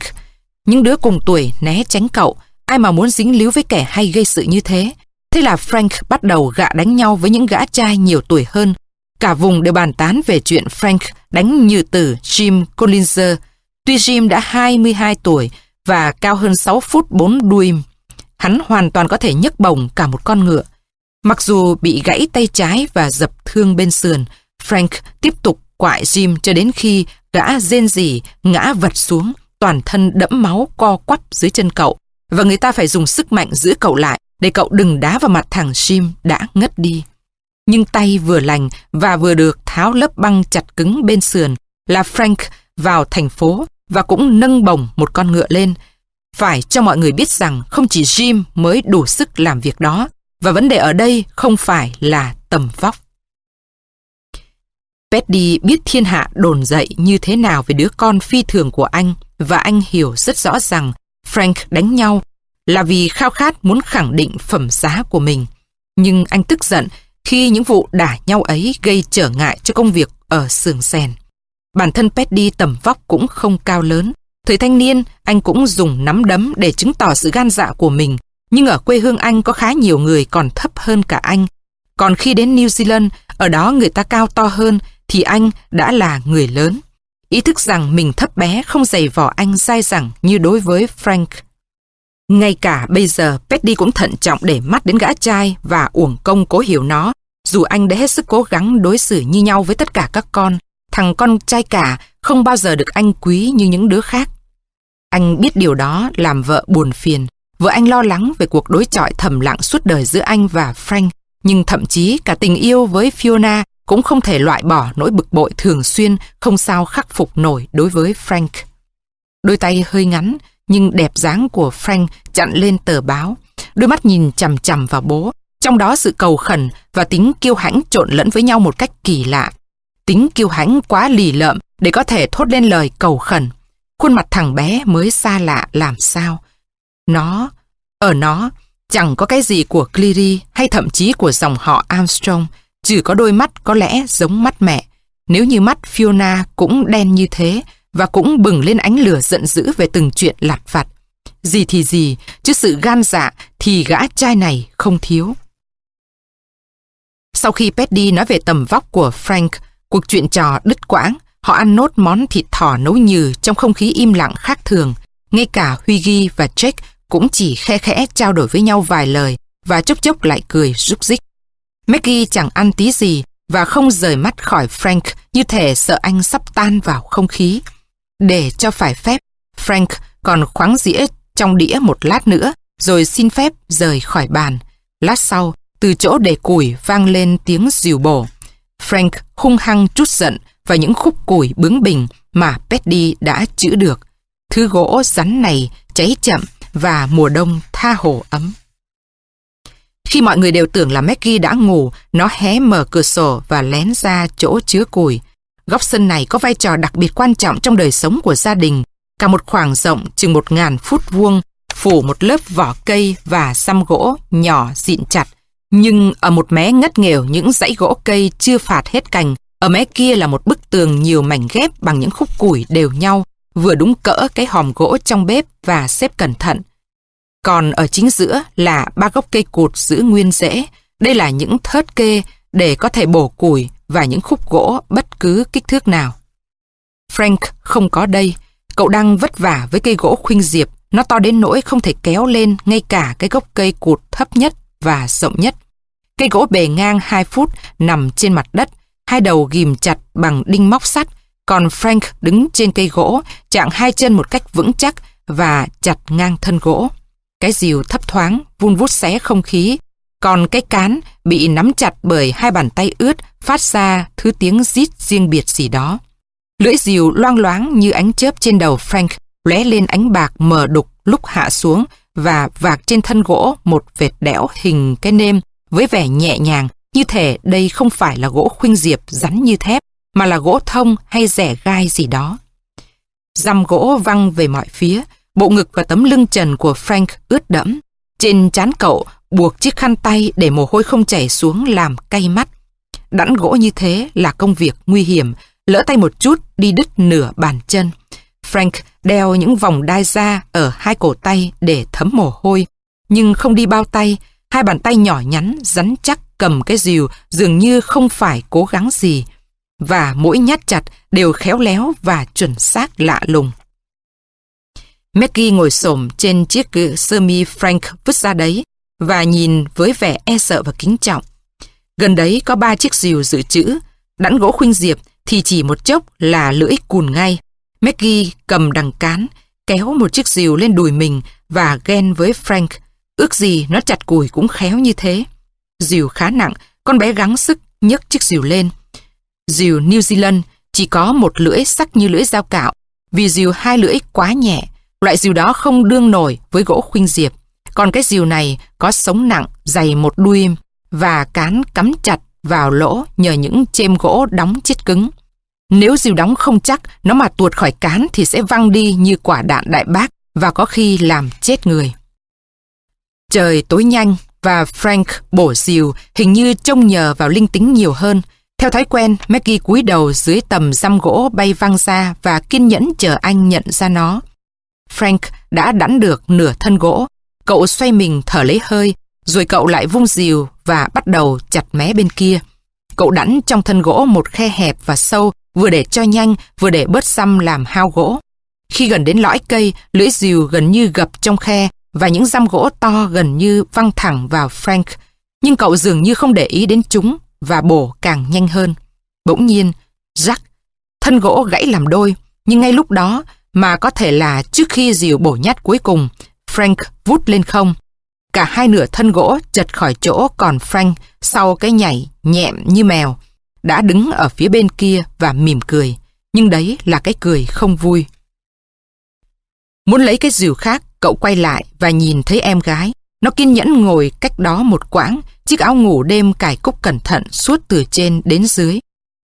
Những đứa cùng tuổi né tránh cậu, ai mà muốn dính líu với kẻ hay gây sự như thế, Thế là Frank bắt đầu gạ đánh nhau với những gã trai nhiều tuổi hơn. Cả vùng đều bàn tán về chuyện Frank đánh như tử Jim Collinser. Tuy Jim đã 22 tuổi và cao hơn 6 phút 4 đuôi, hắn hoàn toàn có thể nhấc bổng cả một con ngựa. Mặc dù bị gãy tay trái và dập thương bên sườn, Frank tiếp tục quại Jim cho đến khi gã rên rỉ ngã vật xuống, toàn thân đẫm máu co quắp dưới chân cậu và người ta phải dùng sức mạnh giữ cậu lại để cậu đừng đá vào mặt thằng Jim đã ngất đi. Nhưng tay vừa lành và vừa được tháo lớp băng chặt cứng bên sườn là Frank vào thành phố và cũng nâng bổng một con ngựa lên. Phải cho mọi người biết rằng không chỉ Jim mới đủ sức làm việc đó, và vấn đề ở đây không phải là tầm vóc. Petty biết thiên hạ đồn dậy như thế nào về đứa con phi thường của anh, và anh hiểu rất rõ rằng Frank đánh nhau là vì khao khát muốn khẳng định phẩm giá của mình. Nhưng anh tức giận khi những vụ đả nhau ấy gây trở ngại cho công việc ở xưởng rèn. Bản thân Petty tầm vóc cũng không cao lớn. Thời thanh niên, anh cũng dùng nắm đấm để chứng tỏ sự gan dạ của mình. Nhưng ở quê hương anh có khá nhiều người còn thấp hơn cả anh. Còn khi đến New Zealand, ở đó người ta cao to hơn, thì anh đã là người lớn. Ý thức rằng mình thấp bé không dày vỏ anh dai dẳng như đối với Frank. Ngay cả bây giờ, Petty cũng thận trọng để mắt đến gã trai và uổng công cố hiểu nó, dù anh đã hết sức cố gắng đối xử như nhau với tất cả các con, thằng con trai cả không bao giờ được anh quý như những đứa khác. Anh biết điều đó làm vợ buồn phiền, vợ anh lo lắng về cuộc đối chọi thầm lặng suốt đời giữa anh và Frank, nhưng thậm chí cả tình yêu với Fiona cũng không thể loại bỏ nỗi bực bội thường xuyên không sao khắc phục nổi đối với Frank. Đôi tay hơi ngắn, nhưng đẹp dáng của Frank chặn lên tờ báo. Đôi mắt nhìn chằm chằm vào bố, trong đó sự cầu khẩn và tính kiêu hãnh trộn lẫn với nhau một cách kỳ lạ. Tính kiêu hãnh quá lì lợm để có thể thốt lên lời cầu khẩn. Khuôn mặt thằng bé mới xa lạ làm sao. Nó, ở nó, chẳng có cái gì của Cleary hay thậm chí của dòng họ Armstrong, chỉ có đôi mắt có lẽ giống mắt mẹ. Nếu như mắt Fiona cũng đen như thế và cũng bừng lên ánh lửa giận dữ về từng chuyện lặt vặt. Gì thì gì, chứ sự gan dạ thì gã trai này không thiếu. Sau khi Petty nói về tầm vóc của Frank, cuộc chuyện trò đứt quãng, họ ăn nốt món thịt thỏ nấu nhừ trong không khí im lặng khác thường. Ngay cả Hughie và Jack cũng chỉ khe khẽ trao đổi với nhau vài lời và chốc chốc lại cười rúc rích. Maggie chẳng ăn tí gì và không rời mắt khỏi Frank như thể sợ anh sắp tan vào không khí. Để cho phải phép, Frank còn khoáng dĩa trong đĩa một lát nữa rồi xin phép rời khỏi bàn. Lát sau, từ chỗ để củi vang lên tiếng rìu bổ. Frank hung hăng trút giận và những khúc củi bướng bỉnh mà Petty đã chữ được. Thứ gỗ rắn này cháy chậm và mùa đông tha hồ ấm. Khi mọi người đều tưởng là Maggie đã ngủ, nó hé mở cửa sổ và lén ra chỗ chứa củi. Góc sân này có vai trò đặc biệt quan trọng trong đời sống của gia đình. Cả một khoảng rộng chừng một ngàn phút vuông, phủ một lớp vỏ cây và xăm gỗ nhỏ dịn chặt. Nhưng ở một mé ngất nghèo những dãy gỗ cây chưa phạt hết cành, ở mé kia là một bức tường nhiều mảnh ghép bằng những khúc củi đều nhau, vừa đúng cỡ cái hòm gỗ trong bếp và xếp cẩn thận. Còn ở chính giữa là ba gốc cây cột giữ nguyên rễ. Đây là những thớt kê để có thể bổ củi và những khúc gỗ bất cứ kích thước nào. Frank không có đây. Cậu đang vất vả với cây gỗ khuynh diệp. Nó to đến nỗi không thể kéo lên ngay cả cái gốc cây cụt thấp nhất và rộng nhất. Cây gỗ bề ngang 2 phút nằm trên mặt đất, hai đầu ghim chặt bằng đinh móc sắt, còn Frank đứng trên cây gỗ, chạm hai chân một cách vững chắc và chặt ngang thân gỗ. Cái rìu thấp thoáng, vun vút xé không khí, còn cái cán bị nắm chặt bởi hai bàn tay ướt phát ra thứ tiếng rít riêng biệt gì đó. Lưỡi rìu loang loáng như ánh chớp trên đầu Frank lóe lên ánh bạc mờ đục lúc hạ xuống và vạc trên thân gỗ một vệt đẽo hình cái nêm với vẻ nhẹ nhàng như thể đây không phải là gỗ khuynh diệp rắn như thép mà là gỗ thông hay rẻ gai gì đó. Dăm gỗ văng về mọi phía, bộ ngực và tấm lưng trần của Frank ướt đẫm. Trên trán cậu buộc chiếc khăn tay để mồ hôi không chảy xuống làm cay mắt. Đẵn gỗ như thế là công việc nguy hiểm, lỡ tay một chút đi đứt nửa bàn chân. Frank đeo những vòng đai da ở hai cổ tay để thấm mồ hôi, nhưng không đi bao tay, hai bàn tay nhỏ nhắn, rắn chắc cầm cái rìu dường như không phải cố gắng gì, và mỗi nhát chặt đều khéo léo và chuẩn xác lạ lùng. Maggie ngồi xổm trên chiếc sơ mi Frank vứt ra đấy và nhìn với vẻ e sợ và kính trọng. Gần đấy có ba chiếc rìu dự trữ, đẵn gỗ khuynh diệp thì chỉ một chốc là lưỡi cùn ngay. Maggie cầm đằng cán, kéo một chiếc rìu lên đùi mình và ghen với Frank. Ước gì nó chặt cùi cũng khéo như thế dìu khá nặng, con bé gắng sức nhấc chiếc dìu lên. Dìu New Zealand chỉ có một lưỡi sắc như lưỡi dao cạo, vì dìu hai lưỡi quá nhẹ. Loại dìu đó không đương nổi với gỗ khuynh diệp. Còn cái dìu này có sống nặng, dày một đuôi và cán cắm chặt vào lỗ nhờ những chêm gỗ đóng chết cứng. Nếu dìu đóng không chắc, nó mà tuột khỏi cán thì sẽ văng đi như quả đạn đại bác và có khi làm chết người. Trời tối nhanh và Frank bổ diều hình như trông nhờ vào linh tính nhiều hơn. Theo thói quen, Maggie cúi đầu dưới tầm răm gỗ bay văng ra và kiên nhẫn chờ anh nhận ra nó. Frank đã đắn được nửa thân gỗ. Cậu xoay mình thở lấy hơi, rồi cậu lại vung diều và bắt đầu chặt mé bên kia. Cậu đắn trong thân gỗ một khe hẹp và sâu, vừa để cho nhanh, vừa để bớt xăm làm hao gỗ. Khi gần đến lõi cây, lưỡi diều gần như gập trong khe và những răm gỗ to gần như văng thẳng vào Frank. Nhưng cậu dường như không để ý đến chúng và bổ càng nhanh hơn. Bỗng nhiên, rắc, thân gỗ gãy làm đôi, nhưng ngay lúc đó mà có thể là trước khi diều bổ nhát cuối cùng, Frank vút lên không. Cả hai nửa thân gỗ chật khỏi chỗ còn Frank sau cái nhảy nhẹm như mèo đã đứng ở phía bên kia và mỉm cười. Nhưng đấy là cái cười không vui. Muốn lấy cái dìu khác, cậu quay lại và nhìn thấy em gái. Nó kiên nhẫn ngồi cách đó một quãng, chiếc áo ngủ đêm cài cúc cẩn thận suốt từ trên đến dưới.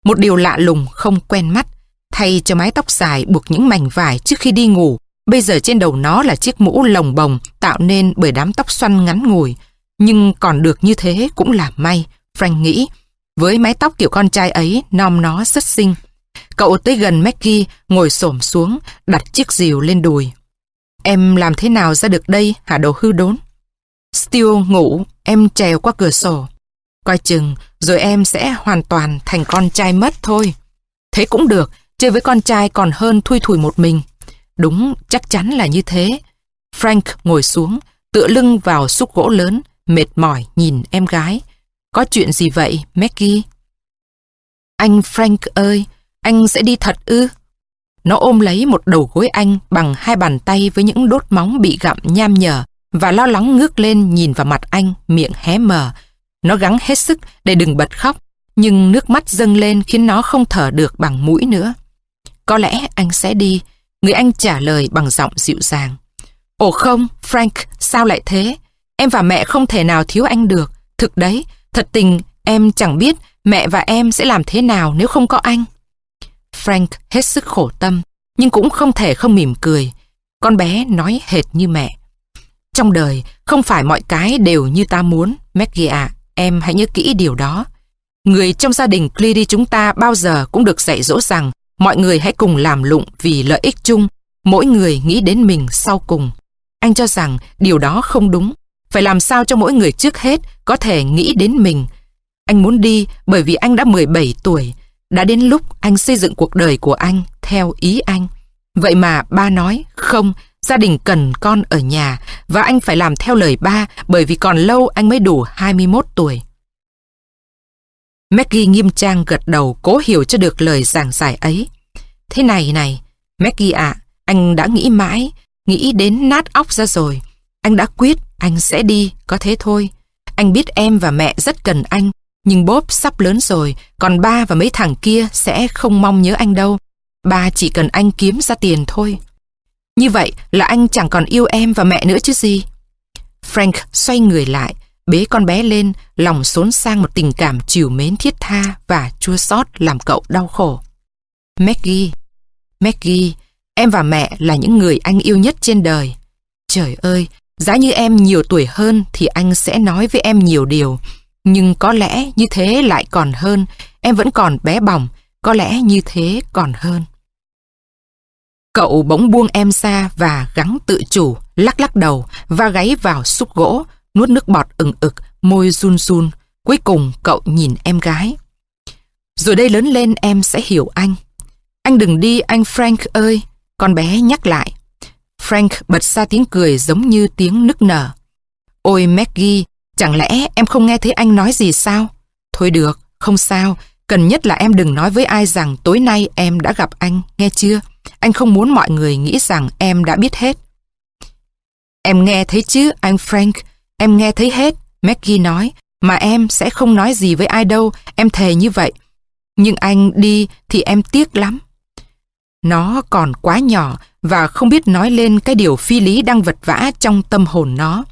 Một điều lạ lùng không quen mắt, thay cho mái tóc dài buộc những mảnh vải trước khi đi ngủ, bây giờ trên đầu nó là chiếc mũ lồng bồng tạo nên bởi đám tóc xoăn ngắn ngủi. Nhưng còn được như thế cũng là may, Frank nghĩ. Với mái tóc kiểu con trai ấy, nom nó rất xinh. Cậu tới gần Maggie, ngồi xổm xuống, đặt chiếc rìu lên đùi. Em làm thế nào ra được đây hả đồ hư đốn? Steel ngủ, em trèo qua cửa sổ. Coi chừng, rồi em sẽ hoàn toàn thành con trai mất thôi. Thế cũng được, chơi với con trai còn hơn thui thủi một mình. Đúng, chắc chắn là như thế. Frank ngồi xuống, tựa lưng vào xúc gỗ lớn, mệt mỏi nhìn em gái. Có chuyện gì vậy, Maggie? Anh Frank ơi, anh sẽ đi thật ư? Nó ôm lấy một đầu gối anh bằng hai bàn tay với những đốt móng bị gặm nham nhở và lo lắng ngước lên nhìn vào mặt anh, miệng hé mở. Nó gắng hết sức để đừng bật khóc, nhưng nước mắt dâng lên khiến nó không thở được bằng mũi nữa. Có lẽ anh sẽ đi, người anh trả lời bằng giọng dịu dàng. Ồ không, Frank, sao lại thế? Em và mẹ không thể nào thiếu anh được. Thực đấy, thật tình em chẳng biết mẹ và em sẽ làm thế nào nếu không có anh. Frank hết sức khổ tâm, nhưng cũng không thể không mỉm cười. Con bé nói hệt như mẹ. Trong đời, không phải mọi cái đều như ta muốn, Maggie ạ, em hãy nhớ kỹ điều đó. Người trong gia đình Cleary chúng ta bao giờ cũng được dạy dỗ rằng mọi người hãy cùng làm lụng vì lợi ích chung, mỗi người nghĩ đến mình sau cùng. Anh cho rằng điều đó không đúng, phải làm sao cho mỗi người trước hết có thể nghĩ đến mình. Anh muốn đi bởi vì anh đã 17 tuổi, đã đến lúc anh xây dựng cuộc đời của anh theo ý anh. Vậy mà ba nói, không, gia đình cần con ở nhà và anh phải làm theo lời ba bởi vì còn lâu anh mới đủ 21 tuổi. Maggie nghiêm trang gật đầu cố hiểu cho được lời giảng giải ấy. Thế này này, Maggie ạ, anh đã nghĩ mãi, nghĩ đến nát óc ra rồi. Anh đã quyết anh sẽ đi, có thế thôi. Anh biết em và mẹ rất cần anh, nhưng Bob sắp lớn rồi, còn ba và mấy thằng kia sẽ không mong nhớ anh đâu. Ba chỉ cần anh kiếm ra tiền thôi. Như vậy là anh chẳng còn yêu em và mẹ nữa chứ gì. Frank xoay người lại, bế con bé lên, lòng xốn sang một tình cảm chiều mến thiết tha và chua xót làm cậu đau khổ. Maggie, Maggie, em và mẹ là những người anh yêu nhất trên đời. Trời ơi, giá như em nhiều tuổi hơn thì anh sẽ nói với em nhiều điều, nhưng có lẽ như thế lại còn hơn, em vẫn còn bé bỏng, có lẽ như thế còn hơn. Cậu bỗng buông em ra và gắng tự chủ, lắc lắc đầu và gáy vào xúc gỗ, nuốt nước bọt ừng ực, môi run run. Cuối cùng cậu nhìn em gái. Rồi đây lớn lên em sẽ hiểu anh. Anh đừng đi anh Frank ơi, con bé nhắc lại. Frank bật ra tiếng cười giống như tiếng nức nở. Ôi Maggie, Chẳng lẽ em không nghe thấy anh nói gì sao? Thôi được, không sao. Cần nhất là em đừng nói với ai rằng tối nay em đã gặp anh, nghe chưa? Anh không muốn mọi người nghĩ rằng em đã biết hết. Em nghe thấy chứ, anh Frank. em nghe thấy hết, Maggie nói, mà em sẽ không nói gì với ai đâu, em thề như vậy. Nhưng anh đi thì em tiếc lắm. Nó còn quá nhỏ và không biết nói lên cái điều phi lý đang vật vã trong tâm hồn nó.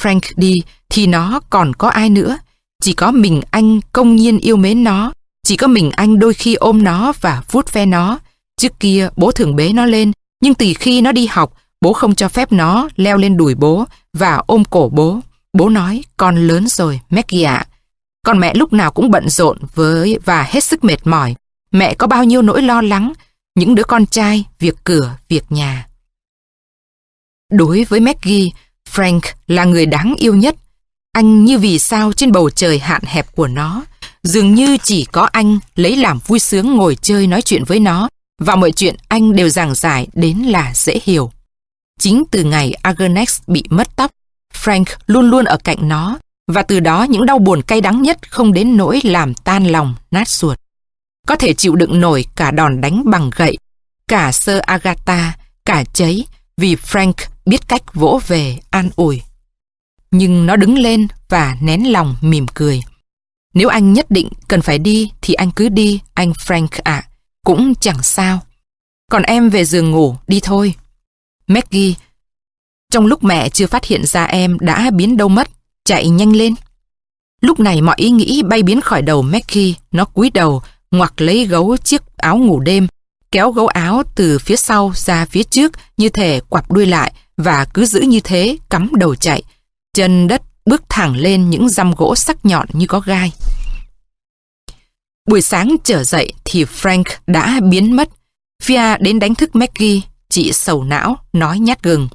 Frank đi thì nó còn có ai nữa. Chỉ có mình anh công nhiên yêu mến nó. Chỉ có mình anh đôi khi ôm nó và vuốt ve nó. Trước kia bố thường bế nó lên, nhưng từ khi nó đi học, bố không cho phép nó leo lên đùi bố và ôm cổ bố. Bố nói, con lớn rồi, Maggie ạ. Còn mẹ lúc nào cũng bận rộn với và hết sức mệt mỏi. Mẹ có bao nhiêu nỗi lo lắng, những đứa con trai, việc cửa, việc nhà. Đối với Maggie, Frank là người đáng yêu nhất. Anh như vì sao trên bầu trời hạn hẹp của nó. Dường như chỉ có anh lấy làm vui sướng ngồi chơi nói chuyện với nó và mọi chuyện anh đều giảng giải đến là dễ hiểu. Chính từ ngày Agnes bị mất tóc, Frank luôn luôn ở cạnh nó và từ đó những đau buồn cay đắng nhất không đến nỗi làm tan lòng, nát ruột. Có thể chịu đựng nổi cả đòn đánh bằng gậy, cả sơ Agatha, cả cháy vì Frank biết cách vỗ về an ủi. Nhưng nó đứng lên và nén lòng mỉm cười. Nếu anh nhất định cần phải đi thì anh cứ đi, anh Frank ạ. cũng chẳng sao. Còn em về giường ngủ, đi thôi. Maggie, trong lúc mẹ chưa phát hiện ra em đã biến đâu mất, chạy nhanh lên. Lúc này mọi ý nghĩ bay biến khỏi đầu Maggie, nó cúi đầu, ngoặc lấy gấu chiếc áo ngủ đêm, kéo gấu áo từ phía sau ra phía trước như thể quặp đuôi lại và cứ giữ như thế cắm đầu chạy. Chân đất bước thẳng lên những răm gỗ sắc nhọn như có gai. Buổi sáng trở dậy thì Frank đã biến mất. Fia đến đánh thức Maggie, chị sầu não, nói nhát gừng.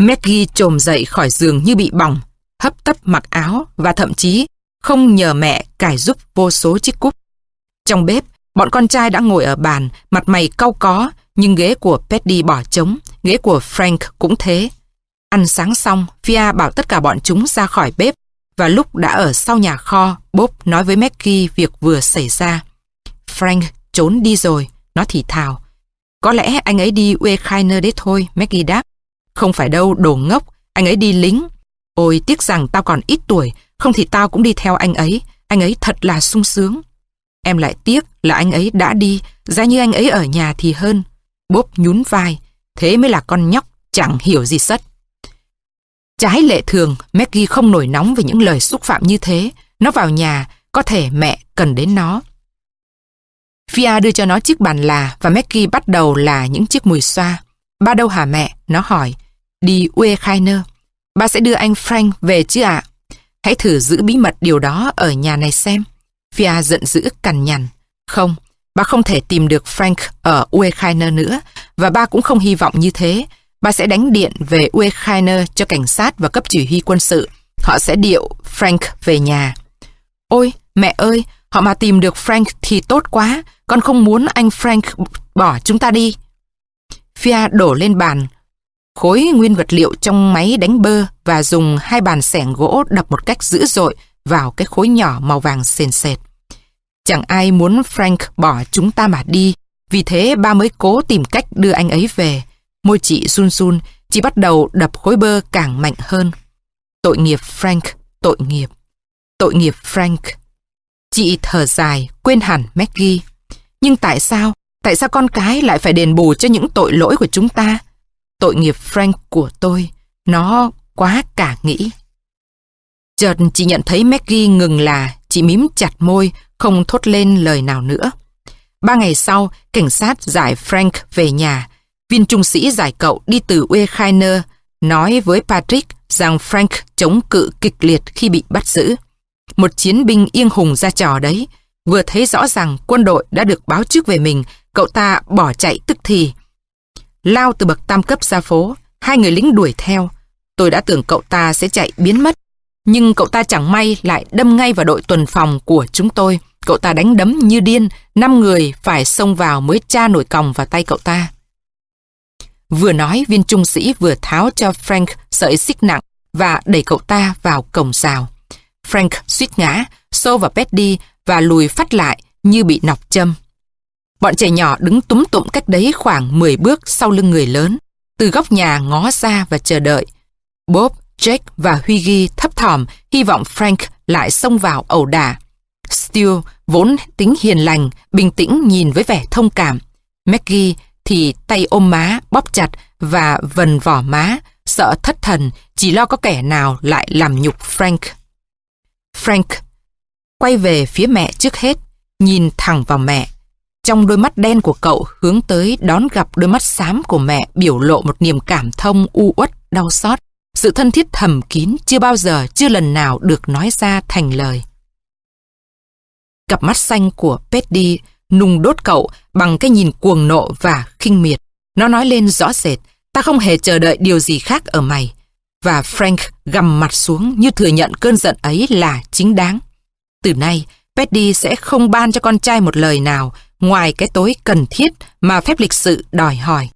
Maggie trồm dậy khỏi giường như bị bỏng, hấp tấp mặc áo và thậm chí không nhờ mẹ cài giúp vô số chiếc cúp. Trong bếp, bọn con trai đã ngồi ở bàn, mặt mày cau có, nhưng ghế của Petty bỏ trống, ghế của Frank cũng thế. Ăn sáng xong, Fia bảo tất cả bọn chúng ra khỏi bếp và lúc đã ở sau nhà kho, Bob nói với Maggie việc vừa xảy ra. Frank trốn đi rồi, nó thì thào. Có lẽ anh ấy đi Wekhiner đấy thôi, Maggie đáp. Không phải đâu, đồ ngốc, anh ấy đi lính. Ôi, tiếc rằng tao còn ít tuổi, không thì tao cũng đi theo anh ấy. Anh ấy thật là sung sướng. Em lại tiếc là anh ấy đã đi, ra như anh ấy ở nhà thì hơn. Bob nhún vai, thế mới là con nhóc, chẳng hiểu gì sất. Trái lệ thường, Maggie không nổi nóng về những lời xúc phạm như thế. Nó vào nhà, có thể mẹ cần đến nó. Fia đưa cho nó chiếc bàn là và Maggie bắt đầu là những chiếc mùi xoa. Ba đâu hả mẹ? Nó hỏi. Đi Ue Khai Ba sẽ đưa anh Frank về chứ ạ? Hãy thử giữ bí mật điều đó ở nhà này xem. Fia giận dữ cằn nhằn. Không, bà không thể tìm được Frank ở Uekhiner nữa và ba cũng không hy vọng như thế. Bà sẽ đánh điện về Uekhiner cho cảnh sát và cấp chỉ huy quân sự. Họ sẽ điệu Frank về nhà. Ôi, mẹ ơi, họ mà tìm được Frank thì tốt quá. Con không muốn anh Frank bỏ chúng ta đi. Fia đổ lên bàn khối nguyên vật liệu trong máy đánh bơ và dùng hai bàn xẻng gỗ đập một cách dữ dội vào cái khối nhỏ màu vàng sền sệt. Chẳng ai muốn Frank bỏ chúng ta mà đi, vì thế ba mới cố tìm cách đưa anh ấy về. Môi chị run run, chị bắt đầu đập khối bơ càng mạnh hơn. Tội nghiệp Frank, tội nghiệp. Tội nghiệp Frank. Chị thở dài, quên hẳn Maggie. Nhưng tại sao? Tại sao con cái lại phải đền bù cho những tội lỗi của chúng ta? Tội nghiệp Frank của tôi, nó quá cả nghĩ. Chợt chị nhận thấy Maggie ngừng là, chị mím chặt môi, không thốt lên lời nào nữa. Ba ngày sau, cảnh sát giải Frank về nhà. Viên trung sĩ giải cậu đi từ Wekhiner, nói với Patrick rằng Frank chống cự kịch liệt khi bị bắt giữ. Một chiến binh yên hùng ra trò đấy. Vừa thấy rõ rằng quân đội đã được báo trước về mình, cậu ta bỏ chạy tức thì. Lao từ bậc tam cấp ra phố, hai người lính đuổi theo. Tôi đã tưởng cậu ta sẽ chạy biến mất. Nhưng cậu ta chẳng may lại đâm ngay vào đội tuần phòng của chúng tôi. Cậu ta đánh đấm như điên, năm người phải xông vào mới tra nổi còng vào tay cậu ta. Vừa nói, viên trung sĩ vừa tháo cho Frank sợi xích nặng và đẩy cậu ta vào cổng rào. Frank suýt ngã, xô vào Petty và lùi phát lại như bị nọc châm. Bọn trẻ nhỏ đứng túm tụm cách đấy khoảng 10 bước sau lưng người lớn, từ góc nhà ngó ra và chờ đợi. Bob, Jake và Huygy thấp thỏm hy vọng Frank lại xông vào ẩu đả. Steele vốn tính hiền lành, bình tĩnh nhìn với vẻ thông cảm. Maggie thì tay ôm má, bóp chặt và vần vỏ má, sợ thất thần, chỉ lo có kẻ nào lại làm nhục Frank. Frank quay về phía mẹ trước hết, nhìn thẳng vào mẹ. Trong đôi mắt đen của cậu hướng tới đón gặp đôi mắt xám của mẹ biểu lộ một niềm cảm thông u uất, đau xót. Sự thân thiết thầm kín chưa bao giờ, chưa lần nào được nói ra thành lời. Cặp mắt xanh của Petty nung đốt cậu bằng cái nhìn cuồng nộ và khinh miệt. Nó nói lên rõ rệt, ta không hề chờ đợi điều gì khác ở mày. Và Frank gầm mặt xuống như thừa nhận cơn giận ấy là chính đáng. Từ nay, Petty sẽ không ban cho con trai một lời nào ngoài cái tối cần thiết mà phép lịch sự đòi hỏi.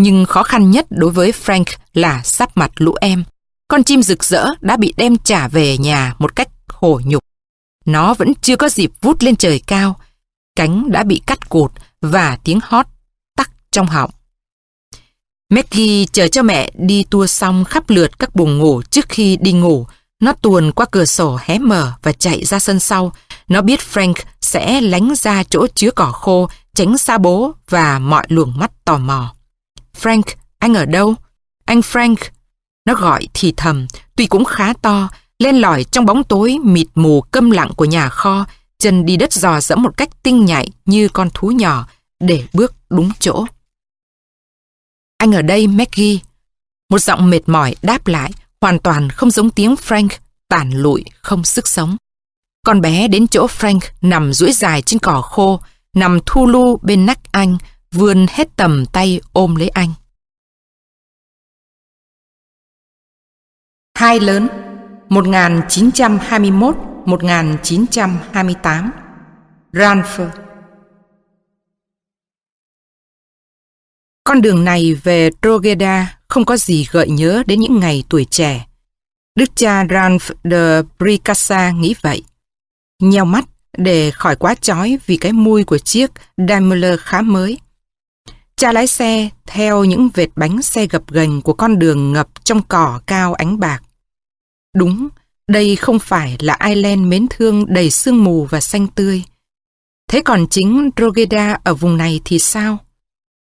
Nhưng khó khăn nhất đối với Frank là sắp mặt lũ em. Con chim rực rỡ đã bị đem trả về nhà một cách hổ nhục. Nó vẫn chưa có dịp vút lên trời cao. Cánh đã bị cắt cụt và tiếng hót tắc trong họng. Maggie chờ cho mẹ đi tour xong khắp lượt các buồng ngủ trước khi đi ngủ. Nó tuồn qua cửa sổ hé mở và chạy ra sân sau. Nó biết Frank sẽ lánh ra chỗ chứa cỏ khô, tránh xa bố và mọi luồng mắt tò mò. Frank, anh ở đâu? Anh Frank. Nó gọi thì thầm, tuy cũng khá to, lên lỏi trong bóng tối mịt mù câm lặng của nhà kho, chân đi đất dò dẫm một cách tinh nhạy như con thú nhỏ để bước đúng chỗ. Anh ở đây, Maggie. Một giọng mệt mỏi đáp lại, hoàn toàn không giống tiếng Frank, tàn lụi, không sức sống. Con bé đến chỗ Frank nằm duỗi dài trên cỏ khô, nằm thu lu bên nách anh, vươn hết tầm tay ôm lấy anh. Hai lớn 1921-1928 Ranford Con đường này về Drogheda không có gì gợi nhớ đến những ngày tuổi trẻ. Đức cha Ranf de Bricassa nghĩ vậy. Nheo mắt để khỏi quá chói vì cái mùi của chiếc Daimler khá mới. Cha lái xe theo những vệt bánh xe gập ghềnh của con đường ngập trong cỏ cao ánh bạc. Đúng, đây không phải là Ireland mến thương đầy sương mù và xanh tươi. Thế còn chính Drogheda ở vùng này thì sao?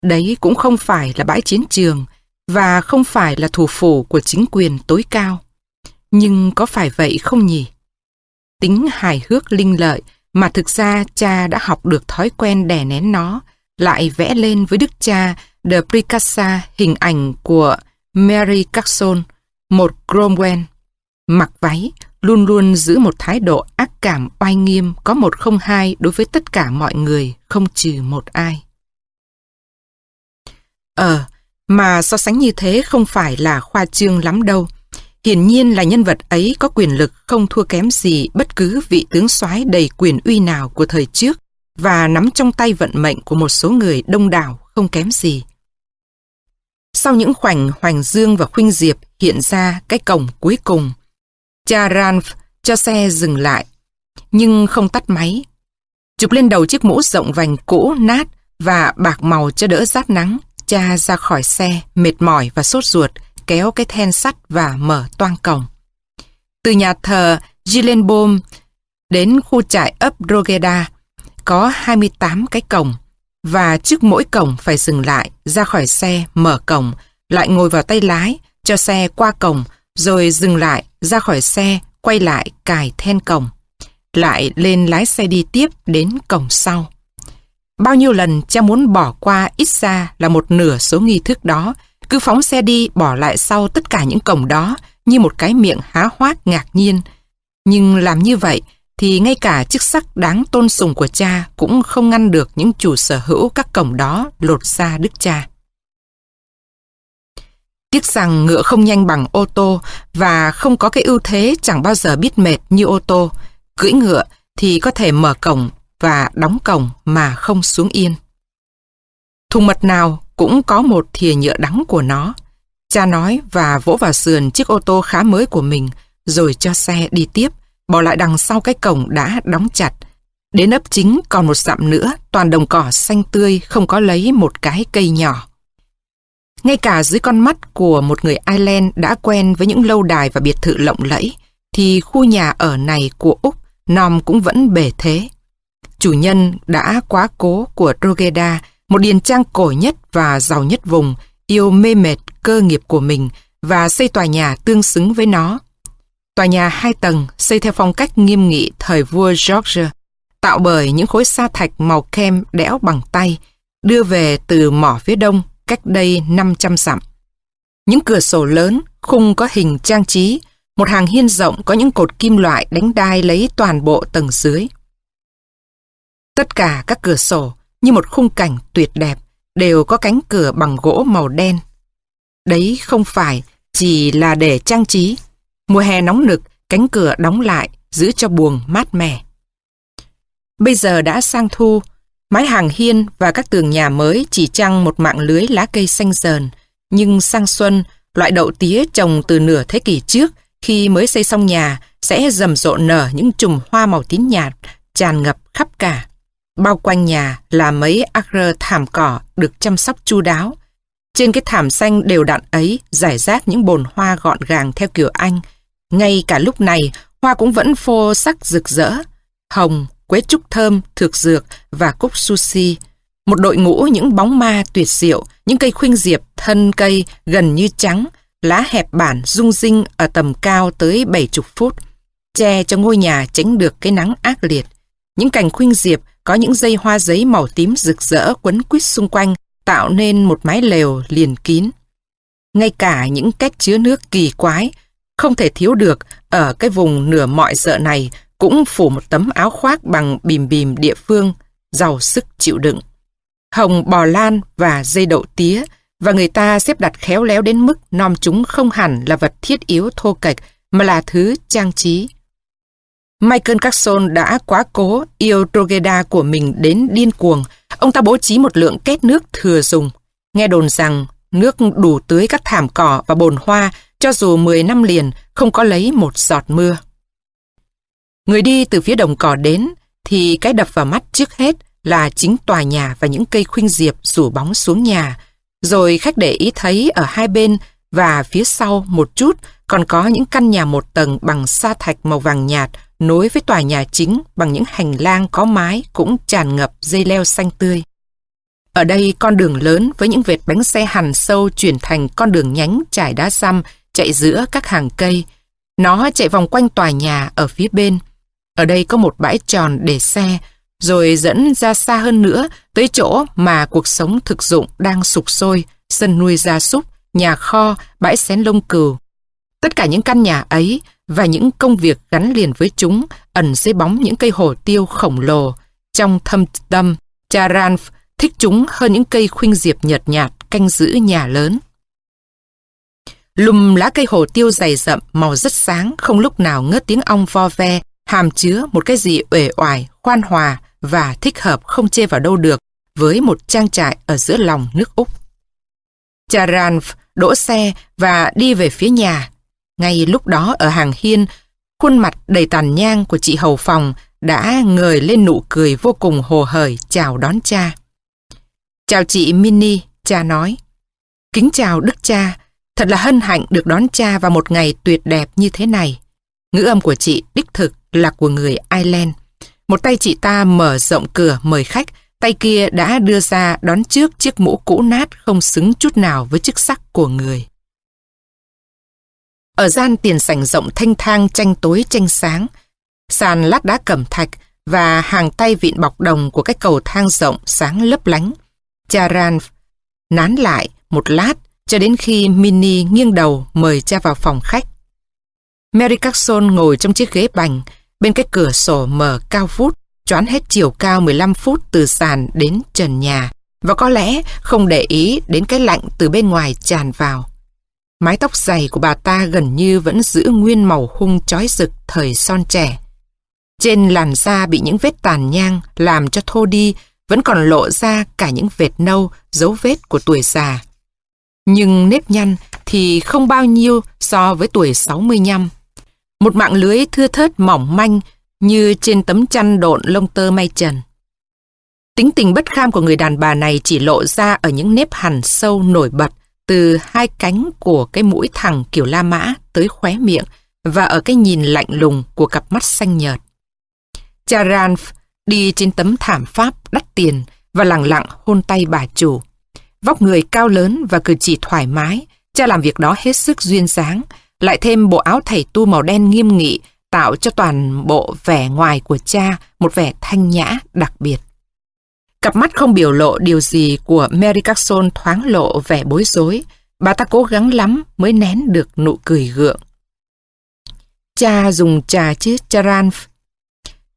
Đấy cũng không phải là bãi chiến trường và không phải là thủ phủ của chính quyền tối cao. Nhưng có phải vậy không nhỉ? Tính hài hước linh lợi mà thực ra cha đã học được thói quen đè nén nó, lại vẽ lên với đức cha de Pricassa hình ảnh của Mary Carson, một Cromwell. Mặc váy, luôn luôn giữ một thái độ ác cảm oai nghiêm có một không hai đối với tất cả mọi người, không trừ một ai. Ờ, mà so sánh như thế không phải là khoa trương lắm đâu. Hiển nhiên là nhân vật ấy có quyền lực không thua kém gì bất cứ vị tướng soái đầy quyền uy nào của thời trước và nắm trong tay vận mệnh của một số người đông đảo không kém gì. Sau những khoảnh Hoành Dương và Khuynh Diệp hiện ra cái cổng cuối cùng, cha Ranf cho xe dừng lại, nhưng không tắt máy. Chụp lên đầu chiếc mũ rộng vành cũ nát và bạc màu cho đỡ rát nắng, cha ra khỏi xe, mệt mỏi và sốt ruột, kéo cái then sắt và mở toang cổng. Từ nhà thờ Gilenbom đến khu trại ấp Rogeda có 28 cái cổng và trước mỗi cổng phải dừng lại, ra khỏi xe, mở cổng, lại ngồi vào tay lái, cho xe qua cổng, rồi dừng lại, ra khỏi xe, quay lại cài then cổng. Lại lên lái xe đi tiếp đến cổng sau. Bao nhiêu lần cha muốn bỏ qua ít ra là một nửa số nghi thức đó, cứ phóng xe đi bỏ lại sau tất cả những cổng đó như một cái miệng há hoác ngạc nhiên. Nhưng làm như vậy thì ngay cả chức sắc đáng tôn sùng của cha cũng không ngăn được những chủ sở hữu các cổng đó lột ra đức cha. Tiếc rằng ngựa không nhanh bằng ô tô và không có cái ưu thế chẳng bao giờ biết mệt như ô tô. Cưỡi ngựa thì có thể mở cổng và đóng cổng mà không xuống yên. Thùng mật nào cũng có một thìa nhựa đắng của nó. Cha nói và vỗ vào sườn chiếc ô tô khá mới của mình rồi cho xe đi tiếp, bỏ lại đằng sau cái cổng đã đóng chặt. Đến ấp chính còn một dặm nữa, toàn đồng cỏ xanh tươi không có lấy một cái cây nhỏ. Ngay cả dưới con mắt của một người Ireland đã quen với những lâu đài và biệt thự lộng lẫy, thì khu nhà ở này của Úc, Nom cũng vẫn bề thế. Chủ nhân đã quá cố của Drogheda, một điền trang cổ nhất và giàu nhất vùng, yêu mê mệt cơ nghiệp của mình và xây tòa nhà tương xứng với nó. Tòa nhà hai tầng xây theo phong cách nghiêm nghị thời vua George, tạo bởi những khối sa thạch màu kem đẽo bằng tay, đưa về từ mỏ phía đông cách đây 500 dặm. Những cửa sổ lớn, khung có hình trang trí, một hàng hiên rộng có những cột kim loại đánh đai lấy toàn bộ tầng dưới. Tất cả các cửa sổ như một khung cảnh tuyệt đẹp đều có cánh cửa bằng gỗ màu đen. Đấy không phải chỉ là để trang trí. Mùa hè nóng nực, cánh cửa đóng lại giữ cho buồng mát mẻ. Bây giờ đã sang thu, mái hàng hiên và các tường nhà mới chỉ trăng một mạng lưới lá cây xanh dờn, nhưng sang xuân, loại đậu tía trồng từ nửa thế kỷ trước khi mới xây xong nhà sẽ rầm rộ nở những chùm hoa màu tím nhạt tràn ngập khắp cả. Bao quanh nhà là mấy acre thảm cỏ được chăm sóc chu đáo. Trên cái thảm xanh đều đặn ấy giải rác những bồn hoa gọn gàng theo kiểu Anh. Ngay cả lúc này, hoa cũng vẫn phô sắc rực rỡ. Hồng, quế trúc thơm, thược dược và cúc sushi. Một đội ngũ những bóng ma tuyệt diệu, những cây khuynh diệp thân cây gần như trắng, lá hẹp bản rung rinh ở tầm cao tới 70 phút, che cho ngôi nhà tránh được cái nắng ác liệt. Những cành khuynh diệp có những dây hoa giấy màu tím rực rỡ quấn quýt xung quanh, tạo nên một mái lều liền kín. Ngay cả những cách chứa nước kỳ quái, không thể thiếu được ở cái vùng nửa mọi sợ này cũng phủ một tấm áo khoác bằng bìm bìm địa phương, giàu sức chịu đựng. Hồng bò lan và dây đậu tía, và người ta xếp đặt khéo léo đến mức nom chúng không hẳn là vật thiết yếu thô kệch, mà là thứ trang trí. Michael Carson đã quá cố yêu Drogheda của mình đến điên cuồng. Ông ta bố trí một lượng két nước thừa dùng. Nghe đồn rằng nước đủ tưới các thảm cỏ và bồn hoa cho dù 10 năm liền, không có lấy một giọt mưa. Người đi từ phía đồng cỏ đến, thì cái đập vào mắt trước hết là chính tòa nhà và những cây khuynh diệp rủ bóng xuống nhà. Rồi khách để ý thấy ở hai bên và phía sau một chút, còn có những căn nhà một tầng bằng sa thạch màu vàng nhạt nối với tòa nhà chính bằng những hành lang có mái cũng tràn ngập dây leo xanh tươi. Ở đây con đường lớn với những vệt bánh xe hằn sâu chuyển thành con đường nhánh trải đá xăm chạy giữa các hàng cây. Nó chạy vòng quanh tòa nhà ở phía bên. Ở đây có một bãi tròn để xe, rồi dẫn ra xa hơn nữa tới chỗ mà cuộc sống thực dụng đang sụp sôi, sân nuôi gia súc, nhà kho, bãi xén lông cừu. Tất cả những căn nhà ấy và những công việc gắn liền với chúng ẩn dưới bóng những cây hồ tiêu khổng lồ. Trong thâm tâm, Charan thích chúng hơn những cây khuynh diệp nhợt nhạt canh giữ nhà lớn. Lùm lá cây hồ tiêu dày rậm, màu rất sáng, không lúc nào ngớt tiếng ong vo ve, hàm chứa một cái gì uể oải, khoan hòa và thích hợp không chê vào đâu được với một trang trại ở giữa lòng nước Úc. Charan đỗ xe và đi về phía nhà, ngay lúc đó ở hàng hiên, khuôn mặt đầy tàn nhang của chị Hầu Phòng đã ngời lên nụ cười vô cùng hồ hởi chào đón cha. Chào chị Minnie, cha nói. Kính chào đức cha, thật là hân hạnh được đón cha vào một ngày tuyệt đẹp như thế này. Ngữ âm của chị đích thực là của người Ireland. Một tay chị ta mở rộng cửa mời khách, tay kia đã đưa ra đón trước chiếc mũ cũ nát không xứng chút nào với chức sắc của người. Ở gian tiền sảnh rộng thanh thang tranh tối tranh sáng, sàn lát đá cẩm thạch và hàng tay vịn bọc đồng của cái cầu thang rộng sáng lấp lánh. Charan nán lại một lát cho đến khi Minnie nghiêng đầu mời cha vào phòng khách. Mary Carson ngồi trong chiếc ghế bành, bên cái cửa sổ mở cao vút, choán hết chiều cao 15 phút từ sàn đến trần nhà, và có lẽ không để ý đến cái lạnh từ bên ngoài tràn vào. Mái tóc dày của bà ta gần như vẫn giữ nguyên màu hung chói rực thời son trẻ. Trên làn da bị những vết tàn nhang làm cho thô đi, vẫn còn lộ ra cả những vệt nâu, dấu vết của tuổi già. Nhưng nếp nhăn thì không bao nhiêu so với tuổi 65. Một mạng lưới thưa thớt mỏng manh như trên tấm chăn độn lông tơ may trần. Tính tình bất kham của người đàn bà này chỉ lộ ra ở những nếp hằn sâu nổi bật từ hai cánh của cái mũi thẳng kiểu La Mã tới khóe miệng và ở cái nhìn lạnh lùng của cặp mắt xanh nhợt. Charanf đi trên tấm thảm pháp đắt tiền và lặng lặng hôn tay bà chủ. Vóc người cao lớn và cử chỉ thoải mái, cha làm việc đó hết sức duyên dáng, lại thêm bộ áo thầy tu màu đen nghiêm nghị tạo cho toàn bộ vẻ ngoài của cha một vẻ thanh nhã đặc biệt. Cặp mắt không biểu lộ điều gì của Mary Carson thoáng lộ vẻ bối rối. Bà ta cố gắng lắm mới nén được nụ cười gượng. Cha dùng trà chứ, charanf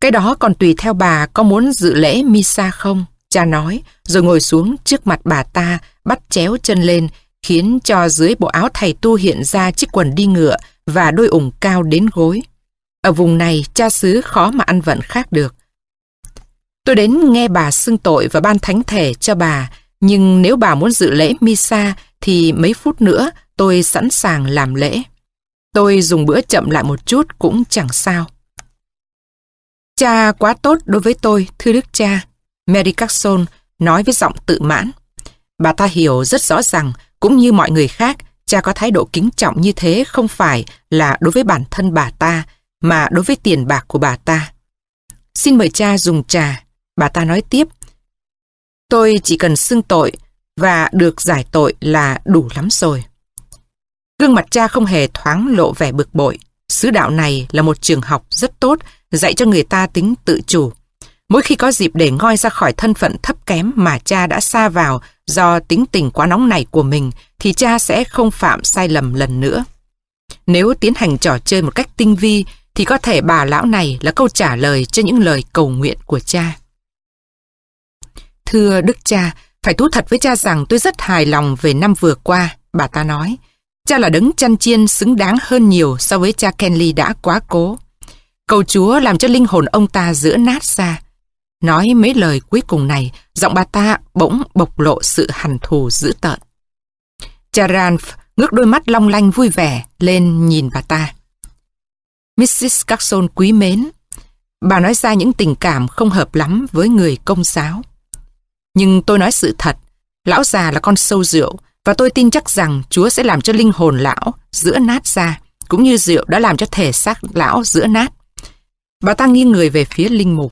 Cái đó còn tùy theo bà có muốn dự lễ Misa không? Cha nói, rồi ngồi xuống trước mặt bà ta, bắt chéo chân lên, khiến cho dưới bộ áo thầy tu hiện ra chiếc quần đi ngựa và đôi ủng cao đến gối. Ở vùng này, cha xứ khó mà ăn vận khác được. Tôi đến nghe bà xưng tội và ban thánh thể cho bà, nhưng nếu bà muốn dự lễ Misa thì mấy phút nữa tôi sẵn sàng làm lễ. Tôi dùng bữa chậm lại một chút cũng chẳng sao. Cha quá tốt đối với tôi, thưa đức cha. Mary Carson nói với giọng tự mãn. Bà ta hiểu rất rõ rằng, cũng như mọi người khác, cha có thái độ kính trọng như thế không phải là đối với bản thân bà ta, mà đối với tiền bạc của bà ta. Xin mời cha dùng trà. Bà ta nói tiếp. Tôi chỉ cần xưng tội và được giải tội là đủ lắm rồi. Gương mặt cha không hề thoáng lộ vẻ bực bội. Sứ đạo này là một trường học rất tốt, dạy cho người ta tính tự chủ. Mỗi khi có dịp để ngoi ra khỏi thân phận thấp kém mà cha đã xa vào do tính tình quá nóng này của mình, thì cha sẽ không phạm sai lầm lần nữa. Nếu tiến hành trò chơi một cách tinh vi, thì có thể bà lão này là câu trả lời cho những lời cầu nguyện của cha. Thưa Đức cha, phải thú thật với cha rằng tôi rất hài lòng về năm vừa qua, bà ta nói. Cha là đấng chăn chiên xứng đáng hơn nhiều so với cha Kenley đã quá cố. Cầu Chúa làm cho linh hồn ông ta giữa nát ra. Nói mấy lời cuối cùng này, giọng bà ta bỗng bộc lộ sự hằn thù dữ tợn. Charanf ngước đôi mắt long lanh vui vẻ lên nhìn bà ta. Mrs. Carson quý mến, bà nói ra những tình cảm không hợp lắm với người công giáo. Nhưng tôi nói sự thật, lão già là con sâu rượu và tôi tin chắc rằng Chúa sẽ làm cho linh hồn lão giữa nát ra, cũng như rượu đã làm cho thể xác lão giữa nát. Bà ta nghiêng người về phía linh mục.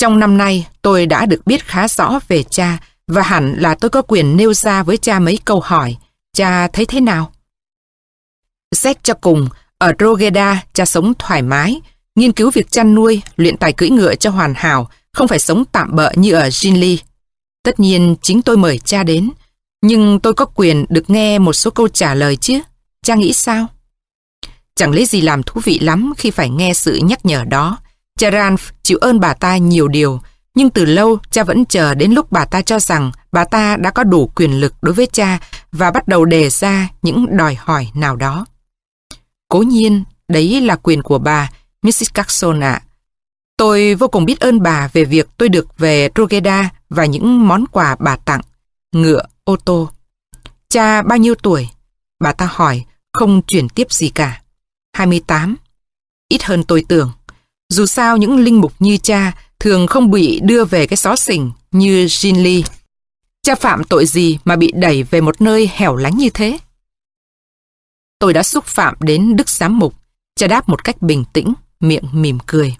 Trong năm nay, tôi đã được biết khá rõ về cha và hẳn là tôi có quyền nêu ra với cha mấy câu hỏi. Cha thấy thế nào? Xét cho cùng, ở rogeda cha sống thoải mái, nghiên cứu việc chăn nuôi, luyện tài cưỡi ngựa cho hoàn hảo, không phải sống tạm bợ như ở Jinli. Tất nhiên chính tôi mời cha đến, nhưng tôi có quyền được nghe một số câu trả lời chứ. Cha nghĩ sao? Chẳng lấy gì làm thú vị lắm khi phải nghe sự nhắc nhở đó. Cha Ranf chịu ơn bà ta nhiều điều, nhưng từ lâu cha vẫn chờ đến lúc bà ta cho rằng bà ta đã có đủ quyền lực đối với cha và bắt đầu đề ra những đòi hỏi nào đó. Cố nhiên, đấy là quyền của bà, Mrs. Carson ạ. Tôi vô cùng biết ơn bà về việc tôi được về Rogeda và những món quà bà tặng, ngựa, ô tô. Cha bao nhiêu tuổi? Bà ta hỏi, không chuyển tiếp gì cả. 28. Ít hơn tôi tưởng. Dù sao những linh mục như cha thường không bị đưa về cái xó xỉnh như Jin Lee. Cha phạm tội gì mà bị đẩy về một nơi hẻo lánh như thế? Tôi đã xúc phạm đến Đức Giám Mục. Cha đáp một cách bình tĩnh, miệng mỉm cười.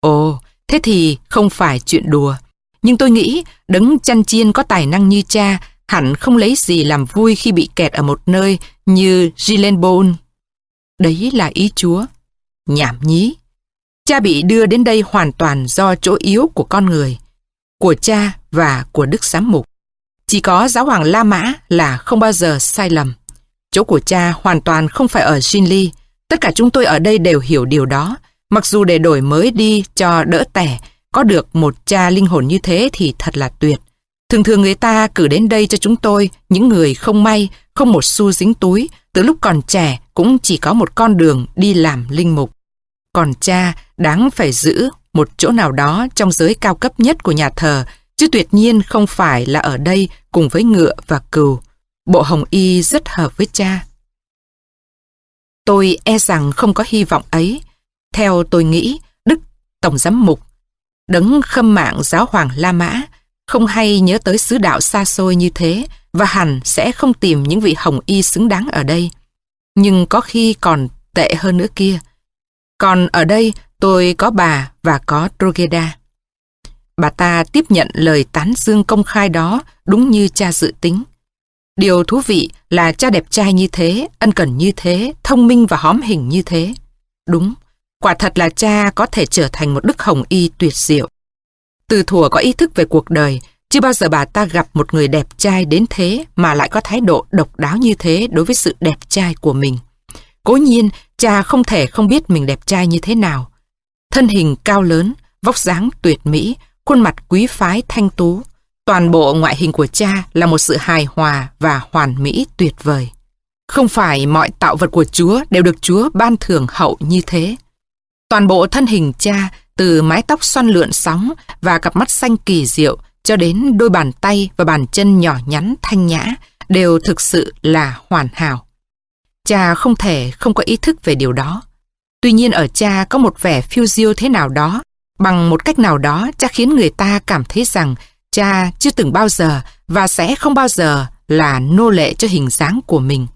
Ồ, thế thì không phải chuyện đùa. Nhưng tôi nghĩ đấng chăn chiên có tài năng như cha hẳn không lấy gì làm vui khi bị kẹt ở một nơi như Gilenbone. Đấy là ý Chúa. Nhảm nhí. Cha bị đưa đến đây hoàn toàn do chỗ yếu của con người, của cha và của Đức Giám Mục. Chỉ có giáo hoàng La Mã là không bao giờ sai lầm. Chỗ của cha hoàn toàn không phải ở Ginley. Tất cả chúng tôi ở đây đều hiểu điều đó. Mặc dù để đổi mới đi cho đỡ tẻ, có được một cha linh hồn như thế thì thật là tuyệt. Thường thường người ta cử đến đây cho chúng tôi, những người không may, không một xu dính túi, từ lúc còn trẻ cũng chỉ có một con đường đi làm linh mục. Còn cha đáng phải giữ một chỗ nào đó trong giới cao cấp nhất của nhà thờ, chứ tuyệt nhiên không phải là ở đây cùng với ngựa và cừu. Bộ hồng y rất hợp với cha. Tôi e rằng không có hy vọng ấy. Theo tôi nghĩ, Đức Tổng Giám Mục, đấng khâm mạng giáo hoàng La Mã, không hay nhớ tới sứ đạo xa xôi như thế và hẳn sẽ không tìm những vị hồng y xứng đáng ở đây. Nhưng có khi còn tệ hơn nữa kia. Còn ở đây tôi có bà và có Drogeda. Bà ta tiếp nhận lời tán dương công khai đó đúng như cha dự tính. Điều thú vị là cha đẹp trai như thế, ân cần như thế, thông minh và hóm hình như thế. Đúng, quả thật là cha có thể trở thành một đức hồng y tuyệt diệu. Từ thuở có ý thức về cuộc đời, chưa bao giờ bà ta gặp một người đẹp trai đến thế mà lại có thái độ độc đáo như thế đối với sự đẹp trai của mình. Cố nhiên, cha không thể không biết mình đẹp trai như thế nào. Thân hình cao lớn, vóc dáng tuyệt mỹ, khuôn mặt quý phái thanh tú. Toàn bộ ngoại hình của cha là một sự hài hòa và hoàn mỹ tuyệt vời. Không phải mọi tạo vật của Chúa đều được Chúa ban thưởng hậu như thế. Toàn bộ thân hình cha, từ mái tóc xoăn lượn sóng và cặp mắt xanh kỳ diệu cho đến đôi bàn tay và bàn chân nhỏ nhắn thanh nhã đều thực sự là hoàn hảo. Cha không thể không có ý thức về điều đó. Tuy nhiên ở cha có một vẻ phiêu diêu thế nào đó, bằng một cách nào đó cha khiến người ta cảm thấy rằng cha chưa từng bao giờ và sẽ không bao giờ là nô lệ cho hình dáng của mình.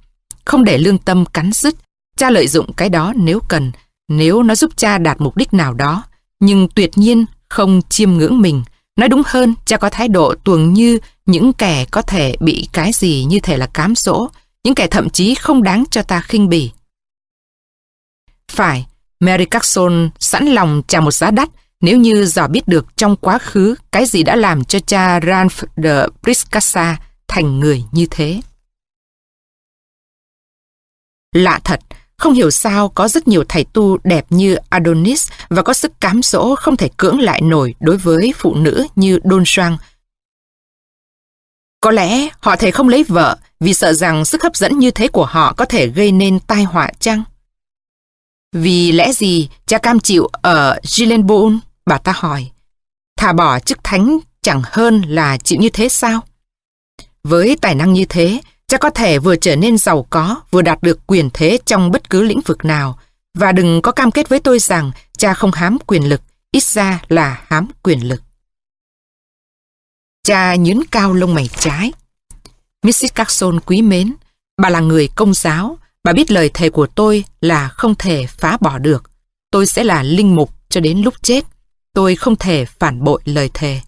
Không để lương tâm cắn rứt, cha lợi dụng cái đó nếu cần, nếu nó giúp cha đạt mục đích nào đó, nhưng tuyệt nhiên không chiêm ngưỡng mình. Nói đúng hơn, cha có thái độ tuồng như những kẻ có thể bị cái gì như thể là cám dỗ, những kẻ thậm chí không đáng cho ta khinh bỉ. Phải, Mary Carson sẵn lòng trả một giá đắt nếu như dò biết được trong quá khứ cái gì đã làm cho cha Ralph de Briscassa thành người như thế. Lạ thật, không hiểu sao có rất nhiều thầy tu đẹp như Adonis và có sức cám dỗ không thể cưỡng lại nổi đối với phụ nữ như Don Juan. Có lẽ họ thầy không lấy vợ vì sợ rằng sức hấp dẫn như thế của họ có thể gây nên tai họa chăng? Vì lẽ gì cha cam chịu ở Gilenbourne? Bà ta hỏi. Thả bỏ chức thánh chẳng hơn là chịu như thế sao? Với tài năng như thế, cha có thể vừa trở nên giàu có, vừa đạt được quyền thế trong bất cứ lĩnh vực nào. Và đừng có cam kết với tôi rằng cha không hám quyền lực, ít ra là hám quyền lực. Cha nhướn cao lông mày trái. Mrs. Carson quý mến, bà là người công giáo, bà biết lời thề của tôi là không thể phá bỏ được. Tôi sẽ là linh mục cho đến lúc chết. Tôi không thể phản bội lời thề.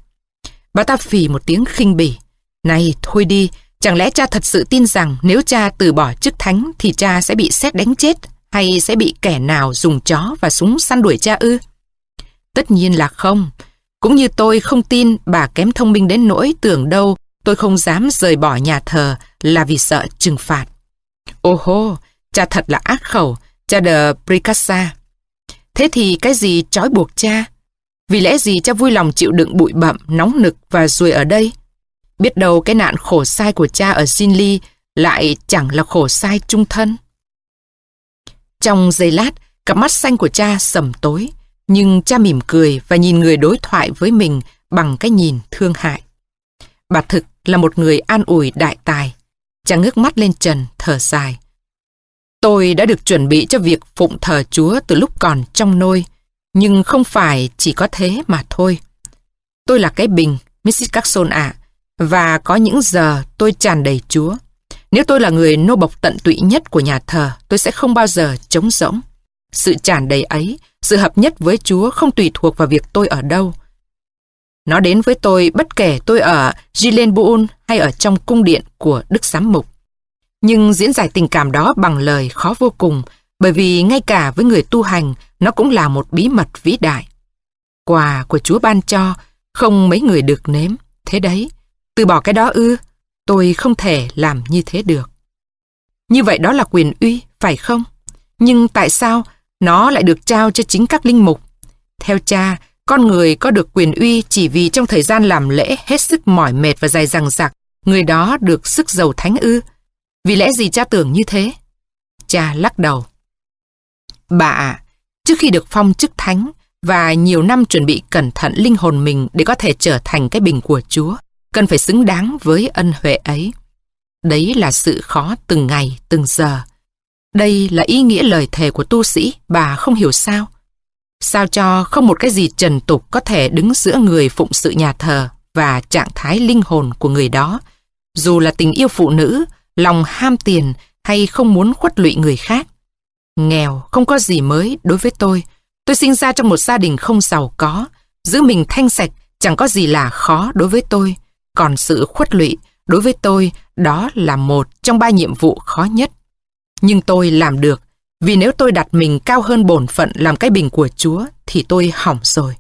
Bà ta phì một tiếng khinh bỉ. Này, thôi đi, chẳng lẽ cha thật sự tin rằng nếu cha từ bỏ chức thánh thì cha sẽ bị xét đánh chết hay sẽ bị kẻ nào dùng chó và súng săn đuổi cha ư? Tất nhiên là không. Cũng như tôi không tin bà kém thông minh đến nỗi tưởng đâu tôi không dám rời bỏ nhà thờ là vì sợ trừng phạt. Ô hô, cha thật là ác khẩu, cha de Pricassa. Thế thì cái gì trói buộc cha? Vì lẽ gì cha vui lòng chịu đựng bụi bặm, nóng nực và ruồi ở đây? Biết đâu cái nạn khổ sai của cha ở Jinli lại chẳng là khổ sai trung thân. Trong giây lát, cặp mắt xanh của cha sầm tối, nhưng cha mỉm cười và nhìn người đối thoại với mình bằng cái nhìn thương hại. Bà thực là một người an ủi đại tài. Cha ngước mắt lên trần, thở dài. Tôi đã được chuẩn bị cho việc phụng thờ Chúa từ lúc còn trong nôi, nhưng không phải chỉ có thế mà thôi. Tôi là cái bình, Mrs. Carson ạ, và có những giờ tôi tràn đầy Chúa. Nếu tôi là người nô bộc tận tụy nhất của nhà thờ, tôi sẽ không bao giờ trống rỗng. Sự tràn đầy ấy, sự hợp nhất với Chúa không tùy thuộc vào việc tôi ở đâu. Nó đến với tôi bất kể tôi ở Gilenbuôn hay ở trong cung điện của Đức Giám Mục. Nhưng diễn giải tình cảm đó bằng lời khó vô cùng, bởi vì ngay cả với người tu hành, nó cũng là một bí mật vĩ đại. Quà của Chúa ban cho, không mấy người được nếm. Thế đấy, từ bỏ cái đó ư, tôi không thể làm như thế được. Như vậy đó là quyền uy, phải không? Nhưng tại sao nó lại được trao cho chính các linh mục? Theo cha, con người có được quyền uy chỉ vì trong thời gian làm lễ hết sức mỏi mệt và dài dằng dặc, người đó được sức giàu thánh ư. Vì lẽ gì cha tưởng như thế? Cha lắc đầu. Bà ạ, trước khi được phong chức thánh và nhiều năm chuẩn bị cẩn thận linh hồn mình để có thể trở thành cái bình của Chúa, cần phải xứng đáng với ân huệ ấy. Đấy là sự khó từng ngày, từng giờ. Đây là ý nghĩa lời thề của tu sĩ, bà không hiểu sao. Sao cho không một cái gì trần tục có thể đứng giữa người phụng sự nhà thờ và trạng thái linh hồn của người đó, dù là tình yêu phụ nữ, lòng ham tiền hay không muốn khuất lụy người khác. Nghèo không có gì mới đối với tôi. Tôi sinh ra trong một gia đình không giàu có, giữ mình thanh sạch chẳng có gì là khó đối với tôi. Còn sự khuất lụy, đối với tôi, đó là một trong ba nhiệm vụ khó nhất. Nhưng tôi làm được, vì nếu tôi đặt mình cao hơn bổn phận làm cái bình của Chúa, thì tôi hỏng rồi.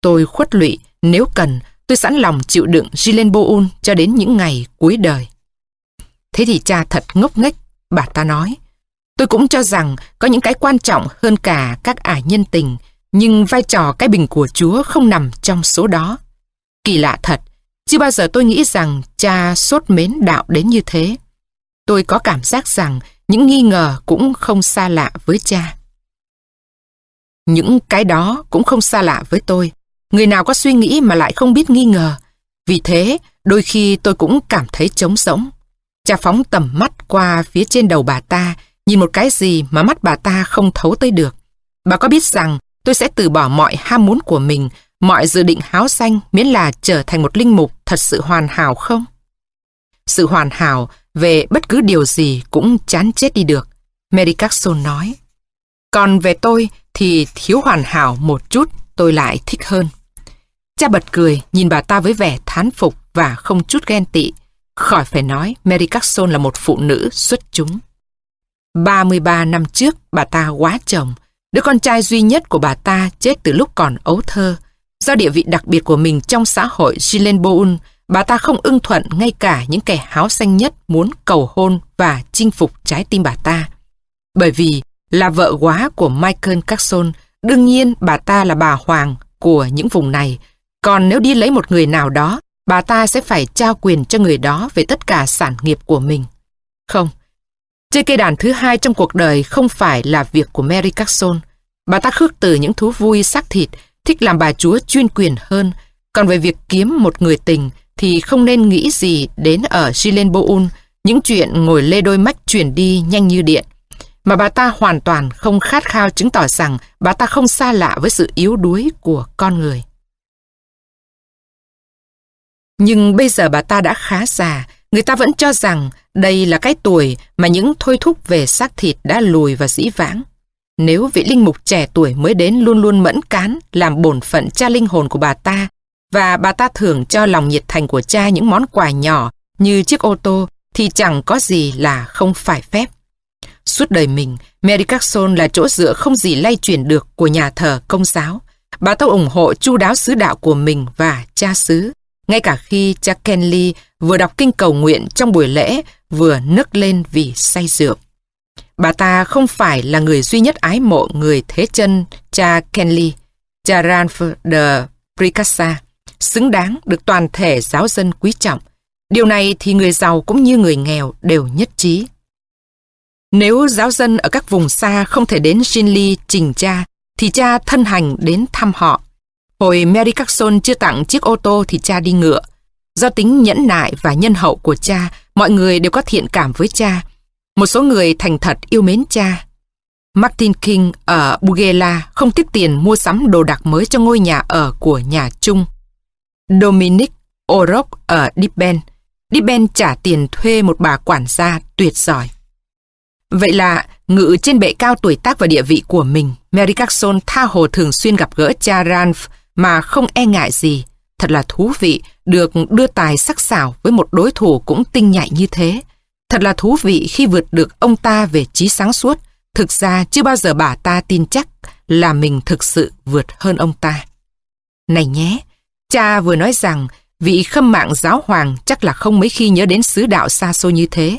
Tôi khuất lụy, nếu cần, tôi sẵn lòng chịu đựng Gilen Boun cho đến những ngày cuối đời. Thế thì cha thật ngốc nghếch, bà ta nói. Tôi cũng cho rằng có những cái quan trọng hơn cả các ả nhân tình, nhưng vai trò cái bình của Chúa không nằm trong số đó. Kỳ lạ thật, chưa bao giờ tôi nghĩ rằng cha sốt mến đạo đến như thế. Tôi có cảm giác rằng những nghi ngờ cũng không xa lạ với cha. Những cái đó cũng không xa lạ với tôi. Người nào có suy nghĩ mà lại không biết nghi ngờ. Vì thế, đôi khi tôi cũng cảm thấy trống rỗng. Cha phóng tầm mắt qua phía trên đầu bà ta, nhìn một cái gì mà mắt bà ta không thấu tới được. Bà có biết rằng tôi sẽ từ bỏ mọi ham muốn của mình, mọi dự định háo xanh miễn là trở thành một linh mục thật sự hoàn hảo không? Sự hoàn hảo về bất cứ điều gì cũng chán chết đi được, Mary Carson nói. Còn về tôi thì thiếu hoàn hảo một chút tôi lại thích hơn. Cha bật cười nhìn bà ta với vẻ thán phục và không chút ghen tị. Khỏi phải nói Mary Carson là một phụ nữ xuất chúng. 33 năm trước bà ta quá chồng. Đứa con trai duy nhất của bà ta chết từ lúc còn ấu thơ. Do địa vị đặc biệt của mình trong xã hội Gilenboon, bà ta không ưng thuận ngay cả những kẻ háo xanh nhất muốn cầu hôn và chinh phục trái tim bà ta. Bởi vì là vợ quá của Michael Carson, đương nhiên bà ta là bà hoàng của những vùng này. Còn nếu đi lấy một người nào đó, bà ta sẽ phải trao quyền cho người đó về tất cả sản nghiệp của mình. Không, chơi cây đàn thứ hai trong cuộc đời không phải là việc của Mary Carson. Bà ta khước từ những thú vui xác thịt, thích làm bà chúa chuyên quyền hơn. Còn về việc kiếm một người tình thì không nên nghĩ gì đến ở Gilenboul, những chuyện ngồi lê đôi mắt chuyển đi nhanh như điện. Mà bà ta hoàn toàn không khát khao chứng tỏ rằng bà ta không xa lạ với sự yếu đuối của con người. Nhưng bây giờ bà ta đã khá già, người ta vẫn cho rằng đây là cái tuổi mà những thôi thúc về xác thịt đã lùi và dĩ vãng. Nếu vị linh mục trẻ tuổi mới đến luôn luôn mẫn cán làm bổn phận cha linh hồn của bà ta và bà ta thưởng cho lòng nhiệt thành của cha những món quà nhỏ như chiếc ô tô thì chẳng có gì là không phải phép. Suốt đời mình, Mary Carson là chỗ dựa không gì lay chuyển được của nhà thờ công giáo. Bà ta ủng hộ chu đáo sứ đạo của mình và cha xứ. Ngay cả khi cha Kenley vừa đọc kinh cầu nguyện trong buổi lễ vừa nức lên vì say rượu. Bà ta không phải là người duy nhất ái mộ người thế chân cha Kenley, cha Ranf de Pricassa, xứng đáng được toàn thể giáo dân quý trọng. Điều này thì người giàu cũng như người nghèo đều nhất trí. Nếu giáo dân ở các vùng xa không thể đến Shinli trình cha, thì cha thân hành đến thăm họ. Hồi Mary Carson chưa tặng chiếc ô tô thì cha đi ngựa. Do tính nhẫn nại và nhân hậu của cha, mọi người đều có thiện cảm với cha. Một số người thành thật yêu mến cha. Martin King ở Bugela không tiếp tiền mua sắm đồ đạc mới cho ngôi nhà ở của nhà chung. Dominic O'Rourke ở Dibben. Dibben trả tiền thuê một bà quản gia tuyệt giỏi. Vậy là ngự trên bệ cao tuổi tác và địa vị của mình, Mary Carson tha hồ thường xuyên gặp gỡ cha Ranf mà không e ngại gì. Thật là thú vị được đưa tài sắc sảo với một đối thủ cũng tinh nhạy như thế. Thật là thú vị khi vượt được ông ta về trí sáng suốt. Thực ra chưa bao giờ bà ta tin chắc là mình thực sự vượt hơn ông ta. Này nhé, cha vừa nói rằng vị khâm mạng giáo hoàng chắc là không mấy khi nhớ đến sứ đạo xa xôi như thế.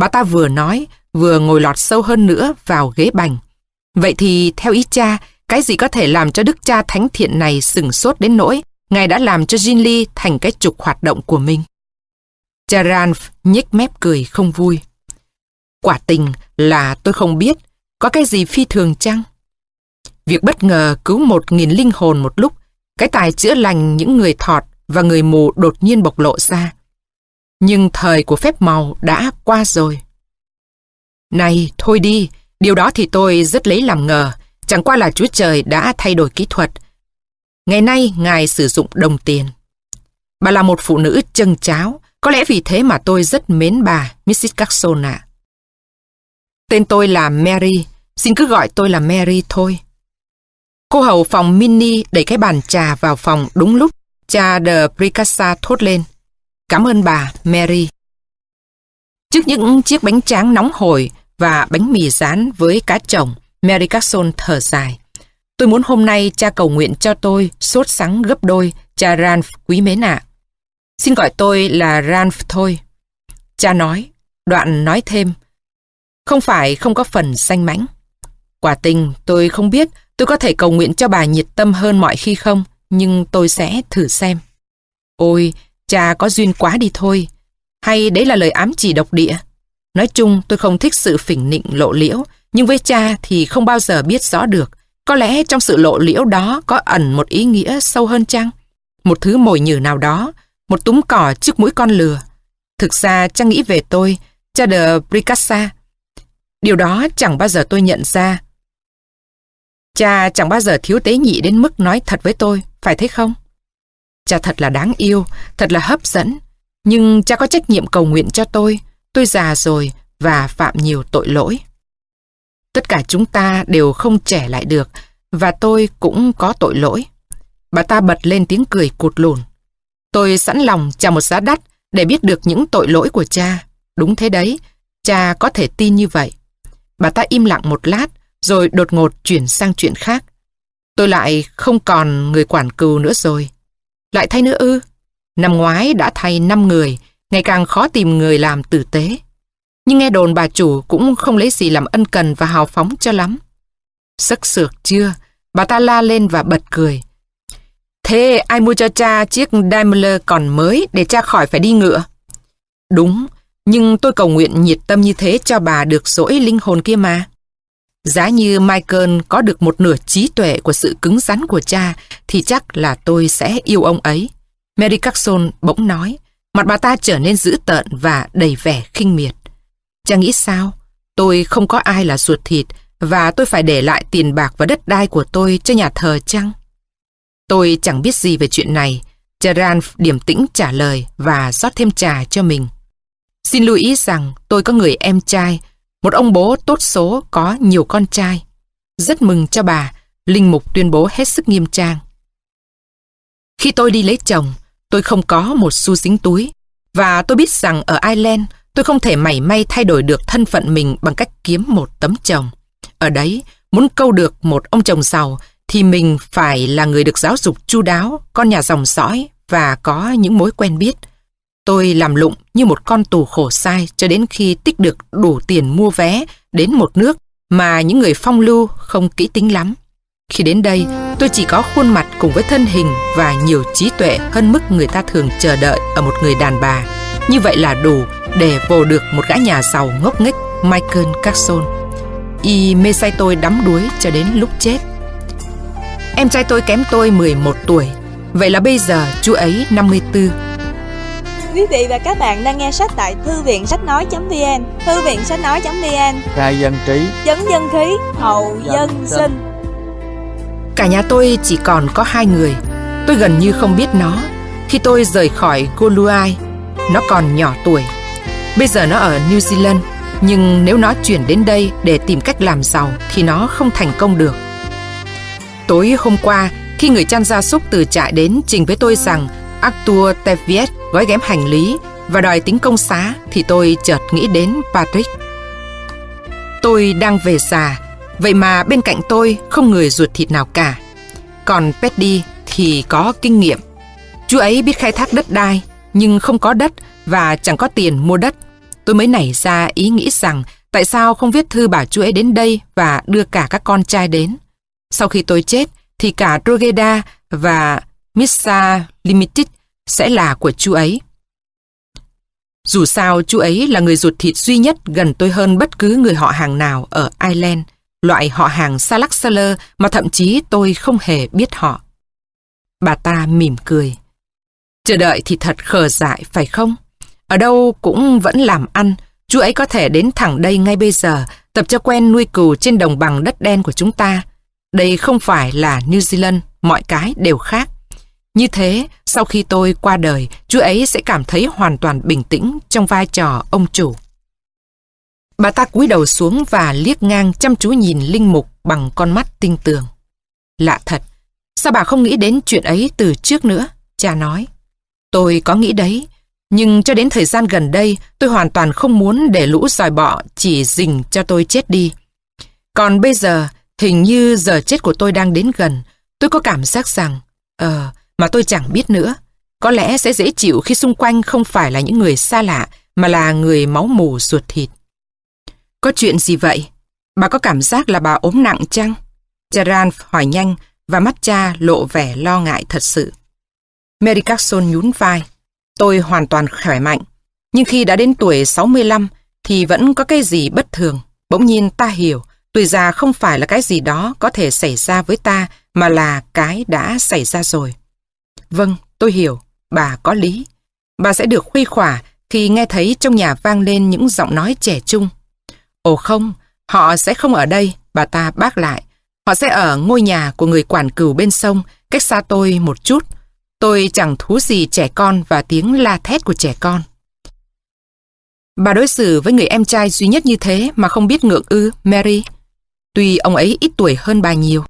Bà ta vừa nói, vừa ngồi lọt sâu hơn nữa vào ghế bành. Vậy thì theo ý cha, cái gì có thể làm cho đức cha thánh thiện này sừng sốt đến nỗi Ngài đã làm cho Jin Lee thành cái trục hoạt động của mình. Cha Ranf nhếch mép cười không vui. Quả tình là tôi không biết, có cái gì phi thường chăng? Việc bất ngờ cứu một nghìn linh hồn một lúc, cái tài chữa lành những người thọt và người mù đột nhiên bộc lộ ra. Nhưng thời của phép màu đã qua rồi. Này, thôi đi, điều đó thì tôi rất lấy làm ngờ. Chẳng qua là Chúa Trời đã thay đổi kỹ thuật. Ngày nay, Ngài sử dụng đồng tiền. Bà là một phụ nữ chân cháo, có lẽ vì thế mà tôi rất mến bà, Mrs. Carson ạ. Tên tôi là Mary, xin cứ gọi tôi là Mary thôi. Cô hầu phòng mini đẩy cái bàn trà vào phòng đúng lúc cha de Pricassa thốt lên. Cảm ơn bà, Mary. Trước những chiếc bánh tráng nóng hổi và bánh mì rán với cá chồng, Mary Carson thở dài. Tôi muốn hôm nay cha cầu nguyện cho tôi sốt sắng gấp đôi, cha Ranf quý mến ạ. Xin gọi tôi là Ranf thôi. Cha nói, đoạn nói thêm. Không phải không có phần xanh mãnh. Quả tình, tôi không biết tôi có thể cầu nguyện cho bà nhiệt tâm hơn mọi khi không, nhưng tôi sẽ thử xem. Ôi, cha có duyên quá đi thôi. Hay đấy là lời ám chỉ độc địa? Nói chung tôi không thích sự phỉnh nịnh lộ liễu, nhưng với cha thì không bao giờ biết rõ được. Có lẽ trong sự lộ liễu đó có ẩn một ý nghĩa sâu hơn chăng? Một thứ mồi nhử nào đó, một túm cỏ trước mũi con lừa. Thực ra cha nghĩ về tôi, cha de Bricassa. Điều đó chẳng bao giờ tôi nhận ra. Cha chẳng bao giờ thiếu tế nhị đến mức nói thật với tôi, phải thế không? Cha thật là đáng yêu, thật là hấp dẫn. Nhưng cha có trách nhiệm cầu nguyện cho tôi. Tôi già rồi và phạm nhiều tội lỗi. Tất cả chúng ta đều không trẻ lại được và tôi cũng có tội lỗi. Bà ta bật lên tiếng cười cụt lùn. Tôi sẵn lòng trả một giá đắt để biết được những tội lỗi của cha. Đúng thế đấy, cha có thể tin như vậy. Bà ta im lặng một lát rồi đột ngột chuyển sang chuyện khác. Tôi lại không còn người quản cừu nữa rồi. Lại thay nữa ư? Năm ngoái đã thay 5 người, ngày càng khó tìm người làm tử tế. Nhưng nghe đồn bà chủ cũng không lấy gì làm ân cần và hào phóng cho lắm. Sức sược chưa? Bà ta la lên và bật cười. Thế ai mua cho cha chiếc Daimler còn mới để cha khỏi phải đi ngựa? Đúng, nhưng tôi cầu nguyện nhiệt tâm như thế cho bà được dỗi linh hồn kia mà. Giá như Michael có được một nửa trí tuệ của sự cứng rắn của cha thì chắc là tôi sẽ yêu ông ấy. Mary Carson bỗng nói, mặt bà ta trở nên dữ tợn và đầy vẻ khinh miệt. Cha nghĩ sao? Tôi không có ai là ruột thịt và tôi phải để lại tiền bạc và đất đai của tôi cho nhà thờ chăng? Tôi chẳng biết gì về chuyện này. Cha Ranf điềm tĩnh trả lời và rót thêm trà cho mình. Xin lưu ý rằng tôi có người em trai, một ông bố tốt số có nhiều con trai. Rất mừng cho bà, Linh Mục tuyên bố hết sức nghiêm trang. Khi tôi đi lấy chồng, tôi không có một xu dính túi. Và tôi biết rằng ở Ireland, tôi không thể mảy may thay đổi được thân phận mình bằng cách kiếm một tấm chồng. Ở đấy, muốn câu được một ông chồng giàu thì mình phải là người được giáo dục chu đáo, con nhà dòng dõi và có những mối quen biết. Tôi làm lụng như một con tù khổ sai cho đến khi tích được đủ tiền mua vé đến một nước mà những người phong lưu không kỹ tính lắm. Khi đến đây, tôi chỉ có khuôn mặt cùng với thân hình và nhiều trí tuệ hơn mức người ta thường chờ đợi ở một người đàn bà. Như vậy là đủ để vồ được một gã nhà giàu ngốc nghếch Michael Carson. Y mê say tôi đắm đuối cho đến lúc chết. Em trai tôi kém tôi 11 tuổi, vậy là bây giờ chú ấy 54. Quý vị và các bạn đang nghe sách tại thư viện sách nói.vn, thư viện sách nói.vn, khai dân trí, chấn dân khí, hậu dân sinh. Cả nhà tôi chỉ còn có hai người. Tôi gần như không biết nó. Khi tôi rời khỏi Goluai, nó còn nhỏ tuổi. Bây giờ nó ở New Zealand, nhưng nếu nó chuyển đến đây để tìm cách làm giàu thì nó không thành công được. Tối hôm qua, khi người chăn gia súc từ trại đến trình với tôi rằng Arthur Teviet gói ghém hành lý và đòi tính công xá thì tôi chợt nghĩ đến Patrick. Tôi đang về già, vậy mà bên cạnh tôi không người ruột thịt nào cả. Còn Petty thì có kinh nghiệm. Chú ấy biết khai thác đất đai, nhưng không có đất và chẳng có tiền mua đất. Tôi mới nảy ra ý nghĩ rằng tại sao không viết thư bảo chú ấy đến đây và đưa cả các con trai đến. Sau khi tôi chết thì cả Rogeda và Missa Limited sẽ là của chú ấy. Dù sao chú ấy là người ruột thịt duy nhất gần tôi hơn bất cứ người họ hàng nào ở Ireland, loại họ hàng Salaxaler mà thậm chí tôi không hề biết họ. Bà ta mỉm cười. Chờ đợi thì thật khờ dại phải không? Ở đâu cũng vẫn làm ăn, chú ấy có thể đến thẳng đây ngay bây giờ, tập cho quen nuôi cừu trên đồng bằng đất đen của chúng ta. Đây không phải là New Zealand, mọi cái đều khác. Như thế, sau khi tôi qua đời, chú ấy sẽ cảm thấy hoàn toàn bình tĩnh trong vai trò ông chủ. Bà ta cúi đầu xuống và liếc ngang chăm chú nhìn Linh Mục bằng con mắt tinh tường. Lạ thật, sao bà không nghĩ đến chuyện ấy từ trước nữa? Cha nói. Tôi có nghĩ đấy, nhưng cho đến thời gian gần đây tôi hoàn toàn không muốn để lũ dòi bọ chỉ dình cho tôi chết đi. Còn bây giờ, hình như giờ chết của tôi đang đến gần, tôi có cảm giác rằng, ờ, mà tôi chẳng biết nữa. Có lẽ sẽ dễ chịu khi xung quanh không phải là những người xa lạ, mà là người máu mù ruột thịt. Có chuyện gì vậy? Bà có cảm giác là bà ốm nặng chăng? Charan hỏi nhanh và mắt cha lộ vẻ lo ngại thật sự. Mary Carson nhún vai. Tôi hoàn toàn khỏe mạnh. Nhưng khi đã đến tuổi 65 thì vẫn có cái gì bất thường. Bỗng nhiên ta hiểu tuổi già không phải là cái gì đó có thể xảy ra với ta mà là cái đã xảy ra rồi. Vâng, tôi hiểu. Bà có lý. Bà sẽ được khuây khỏa khi nghe thấy trong nhà vang lên những giọng nói trẻ trung. Ồ không, họ sẽ không ở đây, bà ta bác lại. Họ sẽ ở ngôi nhà của người quản cừu bên sông, cách xa tôi một chút. Tôi chẳng thú gì trẻ con và tiếng la thét của trẻ con. Bà đối xử với người em trai duy nhất như thế mà không biết ngượng ư, Mary. Tuy ông ấy ít tuổi hơn bà nhiều.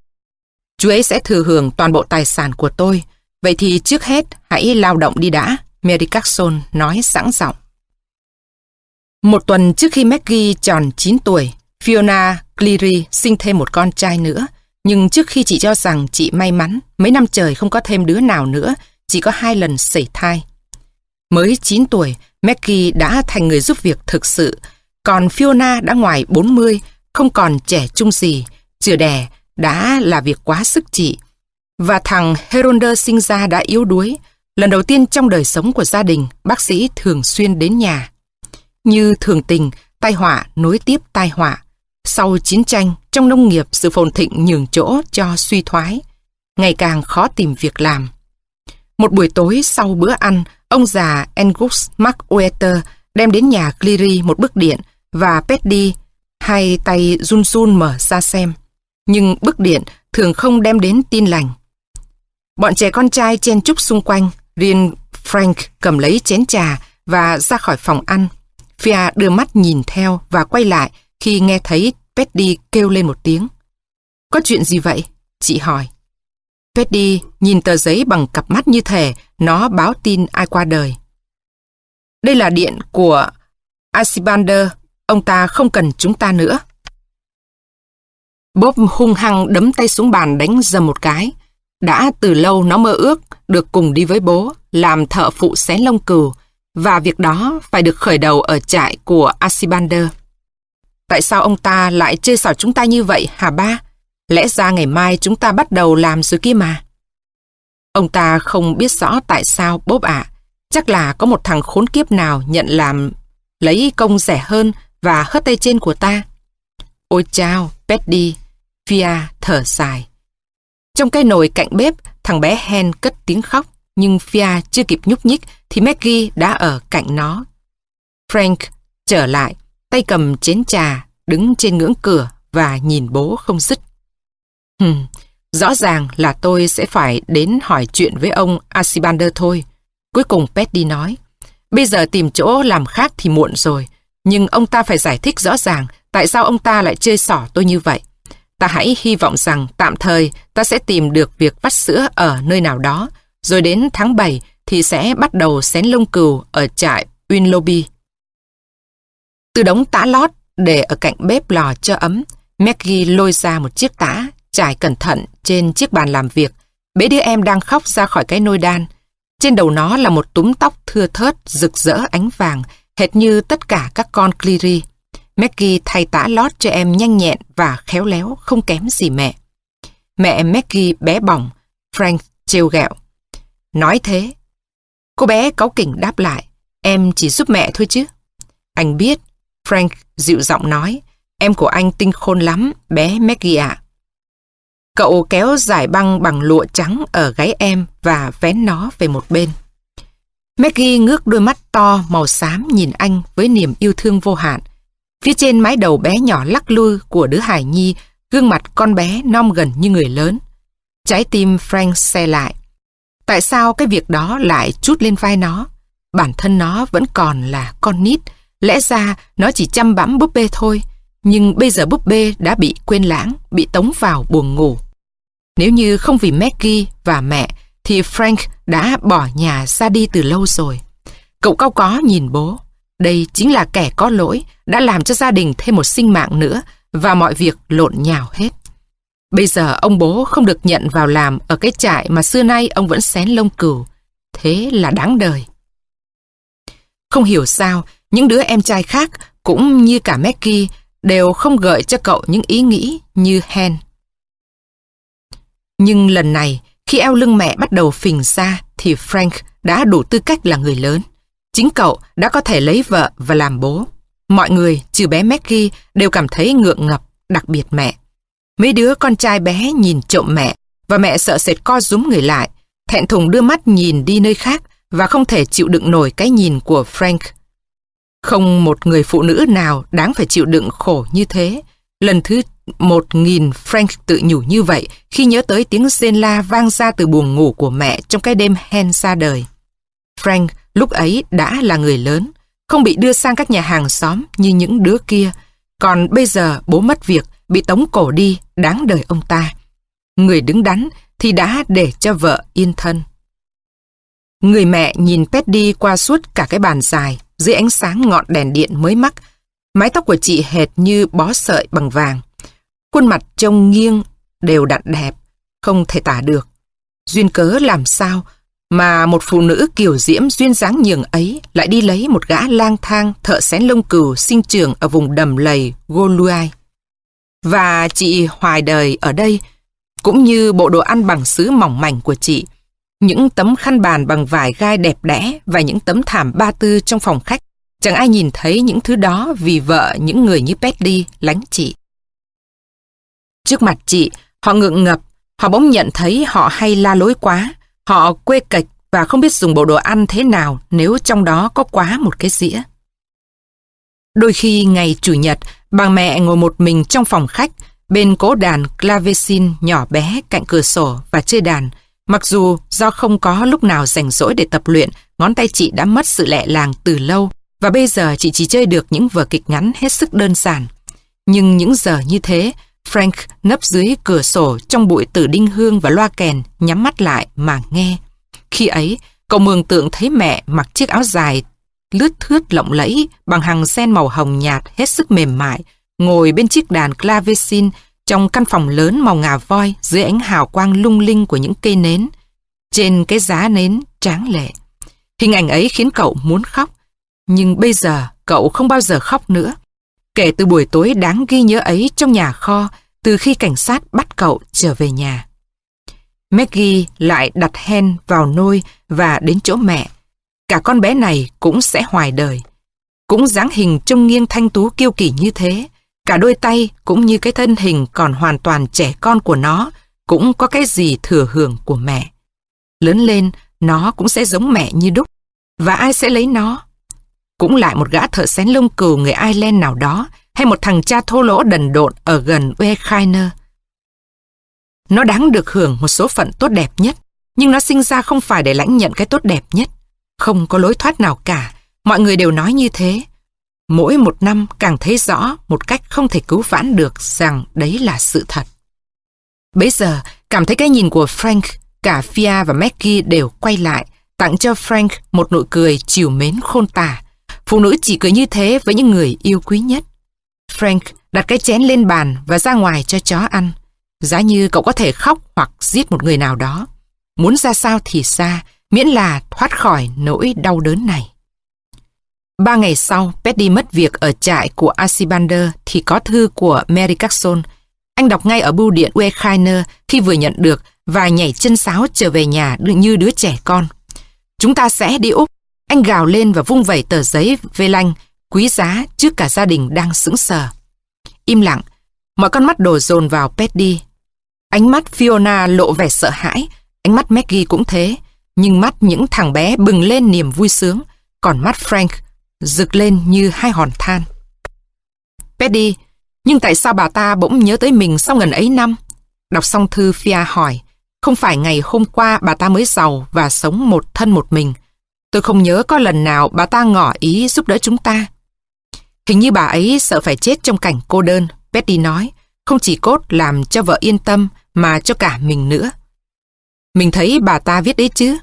Chú ấy sẽ thừa hưởng toàn bộ tài sản của tôi. Vậy thì trước hết hãy lao động đi đã, Mary Carson nói sẵn giọng. Một tuần trước khi Maggie tròn 9 tuổi, Fiona Cleary sinh thêm một con trai nữa. Nhưng trước khi chị cho rằng chị may mắn, mấy năm trời không có thêm đứa nào nữa, chỉ có hai lần sẩy thai. Mới 9 tuổi, Maggie đã thành người giúp việc thực sự, còn Fiona đã ngoài 40, không còn trẻ trung gì, chữa đẻ đã là việc quá sức chị. Và thằng Heronder sinh ra đã yếu đuối, lần đầu tiên trong đời sống của gia đình, bác sĩ thường xuyên đến nhà. Như thường tình, tai họa nối tiếp tai họa. Sau chiến tranh, trong nông nghiệp sự phồn thịnh nhường chỗ cho suy thoái, ngày càng khó tìm việc làm. Một buổi tối sau bữa ăn, ông già Angus McWhorter đem đến nhà Cleary một bức điện và Petty hai tay run run mở ra xem. Nhưng bức điện thường không đem đến tin lành. Bọn trẻ con trai chen chúc xung quanh, riêng Frank cầm lấy chén trà và ra khỏi phòng ăn. Fia đưa mắt nhìn theo và quay lại khi nghe thấy Petty kêu lên một tiếng. Có chuyện gì vậy? Chị hỏi. Petty nhìn tờ giấy bằng cặp mắt như thể nó báo tin ai qua đời. Đây là điện của Asibander, ông ta không cần chúng ta nữa. Bob hung hăng đấm tay xuống bàn đánh dầm một cái. Đã từ lâu nó mơ ước được cùng đi với bố, làm thợ phụ xén lông cừu, và việc đó phải được khởi đầu ở trại của Asibander. Tại sao ông ta lại chơi xỏ chúng ta như vậy hả ba? Lẽ ra ngày mai chúng ta bắt đầu làm rồi kia mà. Ông ta không biết rõ tại sao bốp ạ. Chắc là có một thằng khốn kiếp nào nhận làm lấy công rẻ hơn và hất tay trên của ta. Ôi chao, Petty, Fia thở dài. Trong cái nồi cạnh bếp, thằng bé Hen cất tiếng khóc, nhưng Fia chưa kịp nhúc nhích thì Maggie đã ở cạnh nó. Frank trở lại, tay cầm chén trà, đứng trên ngưỡng cửa và nhìn bố không dứt. Hừm, rõ ràng là tôi sẽ phải đến hỏi chuyện với ông Asibander thôi. Cuối cùng Petty nói, bây giờ tìm chỗ làm khác thì muộn rồi, nhưng ông ta phải giải thích rõ ràng tại sao ông ta lại chơi xỏ tôi như vậy. Ta hãy hy vọng rằng tạm thời ta sẽ tìm được việc vắt sữa ở nơi nào đó, rồi đến tháng 7 thì sẽ bắt đầu xén lông cừu ở trại Winlobby. Từ đống tã lót để ở cạnh bếp lò cho ấm, Maggie lôi ra một chiếc tã, trải cẩn thận trên chiếc bàn làm việc. Bế đứa em đang khóc ra khỏi cái nôi đan. Trên đầu nó là một túm tóc thưa thớt, rực rỡ ánh vàng, hệt như tất cả các con Cleary. Maggie thay tã lót cho em nhanh nhẹn và khéo léo, không kém gì mẹ. Mẹ Maggie bé bỏng, Frank trêu ghẹo. Nói thế. Cô bé cáu kỉnh đáp lại, em chỉ giúp mẹ thôi chứ. Anh biết, Frank dịu giọng nói, em của anh tinh khôn lắm, bé Maggie ạ. Cậu kéo giải băng bằng lụa trắng ở gáy em và vén nó về một bên. Maggie ngước đôi mắt to màu xám nhìn anh với niềm yêu thương vô hạn. Phía trên mái đầu bé nhỏ lắc lư của đứa Hải Nhi, gương mặt con bé non gần như người lớn. Trái tim Frank xe lại. Tại sao cái việc đó lại chút lên vai nó? Bản thân nó vẫn còn là con nít. Lẽ ra nó chỉ chăm bẵm búp bê thôi. Nhưng bây giờ búp bê đã bị quên lãng, bị tống vào buồng ngủ. Nếu như không vì Maggie và mẹ, thì Frank đã bỏ nhà ra đi từ lâu rồi. Cậu cao có nhìn bố. Đây chính là kẻ có lỗi, đã làm cho gia đình thêm một sinh mạng nữa và mọi việc lộn nhào hết. Bây giờ ông bố không được nhận vào làm ở cái trại mà xưa nay ông vẫn xén lông cừu. Thế là đáng đời. Không hiểu sao, những đứa em trai khác cũng như cả Maggie đều không gợi cho cậu những ý nghĩ như Hen. Nhưng lần này, khi eo lưng mẹ bắt đầu phình ra thì Frank đã đủ tư cách là người lớn. Chính cậu đã có thể lấy vợ và làm bố. Mọi người, trừ bé Maggie, đều cảm thấy ngượng ngập, đặc biệt mẹ. Mấy đứa con trai bé nhìn trộm mẹ và mẹ sợ sệt co rúm người lại, thẹn thùng đưa mắt nhìn đi nơi khác và không thể chịu đựng nổi cái nhìn của Frank. Không một người phụ nữ nào đáng phải chịu đựng khổ như thế. Lần thứ một nghìn Frank tự nhủ như vậy khi nhớ tới tiếng rên la vang ra từ buồng ngủ của mẹ trong cái đêm Hen ra đời. Frank lúc ấy đã là người lớn, không bị đưa sang các nhà hàng xóm như những đứa kia. Còn bây giờ bố mất việc, bị tống cổ đi, đáng đời ông ta. Người đứng đắn thì đã để cho vợ yên thân. Người mẹ nhìn Pet đi qua suốt cả cái bàn dài, dưới ánh sáng ngọn đèn điện mới mắc. Mái tóc của chị hệt như bó sợi bằng vàng. Khuôn mặt trông nghiêng, đều đặn đẹp, không thể tả được. Duyên cớ làm sao mà một phụ nữ kiểu diễm duyên dáng nhường ấy lại đi lấy một gã lang thang thợ xén lông cừu sinh trưởng ở vùng đầm lầy Goluai. Và chị hoài đời ở đây, cũng như bộ đồ ăn bằng sứ mỏng mảnh của chị, những tấm khăn bàn bằng vải gai đẹp đẽ và những tấm thảm ba tư trong phòng khách. Chẳng ai nhìn thấy những thứ đó vì vợ những người như Petty lánh chị. Trước mặt chị, họ ngượng ngập, họ bỗng nhận thấy họ hay la lối quá, họ quê cạch và không biết dùng bộ đồ ăn thế nào nếu trong đó có quá một cái dĩa. Đôi khi ngày Chủ nhật, bà mẹ ngồi một mình trong phòng khách, bên cố đàn clavecin nhỏ bé cạnh cửa sổ và chơi đàn, Mặc dù do không có lúc nào rảnh rỗi để tập luyện, ngón tay chị đã mất sự lẹ làng từ lâu và bây giờ chị chỉ chơi được những vở kịch ngắn hết sức đơn giản. Nhưng những giờ như thế, Frank nấp dưới cửa sổ trong bụi tử đinh hương và loa kèn, nhắm mắt lại mà nghe. Khi ấy, cậu mường tượng thấy mẹ mặc chiếc áo dài lướt thướt lộng lẫy bằng hàng sen màu hồng nhạt hết sức mềm mại, ngồi bên chiếc đàn clavecin trong căn phòng lớn màu ngà voi dưới ánh hào quang lung linh của những cây nến, trên cái giá nến tráng lệ. Hình ảnh ấy khiến cậu muốn khóc, nhưng bây giờ cậu không bao giờ khóc nữa. Kể từ buổi tối đáng ghi nhớ ấy trong nhà kho, từ khi cảnh sát bắt cậu trở về nhà. Maggie lại đặt Hen vào nôi và đến chỗ mẹ. Cả con bé này cũng sẽ hoài đời. Cũng dáng hình trông nghiêng thanh tú kiêu kỳ như thế, Cả đôi tay cũng như cái thân hình còn hoàn toàn trẻ con của nó cũng có cái gì thừa hưởng của mẹ. Lớn lên, nó cũng sẽ giống mẹ như đúc. Và ai sẽ lấy nó? Cũng lại một gã thợ xén lông cừu người Ireland nào đó hay một thằng cha thô lỗ đần độn ở gần Wekhiner. Nó đáng được hưởng một số phận tốt đẹp nhất, nhưng nó sinh ra không phải để lãnh nhận cái tốt đẹp nhất. Không có lối thoát nào cả, mọi người đều nói như thế, Mỗi một năm càng thấy rõ một cách không thể cứu vãn được rằng đấy là sự thật. Bây giờ, cảm thấy cái nhìn của Frank, cả Fia và Maggie đều quay lại, tặng cho Frank một nụ cười chiều mến khôn tả. Phụ nữ chỉ cười như thế với những người yêu quý nhất. Frank đặt cái chén lên bàn và ra ngoài cho chó ăn. Giá như cậu có thể khóc hoặc giết một người nào đó. Muốn ra sao thì ra, miễn là thoát khỏi nỗi đau đớn này. Ba ngày sau, Petty mất việc ở trại của Asibander thì có thư của Mary Carson. Anh đọc ngay ở bưu điện Wekhiner khi vừa nhận được và nhảy chân sáo trở về nhà như đứa trẻ con. Chúng ta sẽ đi Úc. Anh gào lên và vung vẩy tờ giấy vê lanh, quý giá trước cả gia đình đang sững sờ. Im lặng, mọi con mắt đổ dồn vào Petty. Ánh mắt Fiona lộ vẻ sợ hãi, ánh mắt Maggie cũng thế, nhưng mắt những thằng bé bừng lên niềm vui sướng, còn mắt Frank rực lên như hai hòn than. Petty, nhưng tại sao bà ta bỗng nhớ tới mình sau ngần ấy năm? Đọc xong thư Fia hỏi, Không phải ngày hôm qua bà ta mới giàu và sống một thân một mình. Tôi không nhớ có lần nào bà ta ngỏ ý giúp đỡ chúng ta. Hình như bà ấy sợ phải chết trong cảnh cô đơn, Betty nói. Không chỉ cốt làm cho vợ yên tâm mà cho cả mình nữa. Mình thấy bà ta viết đấy chứ.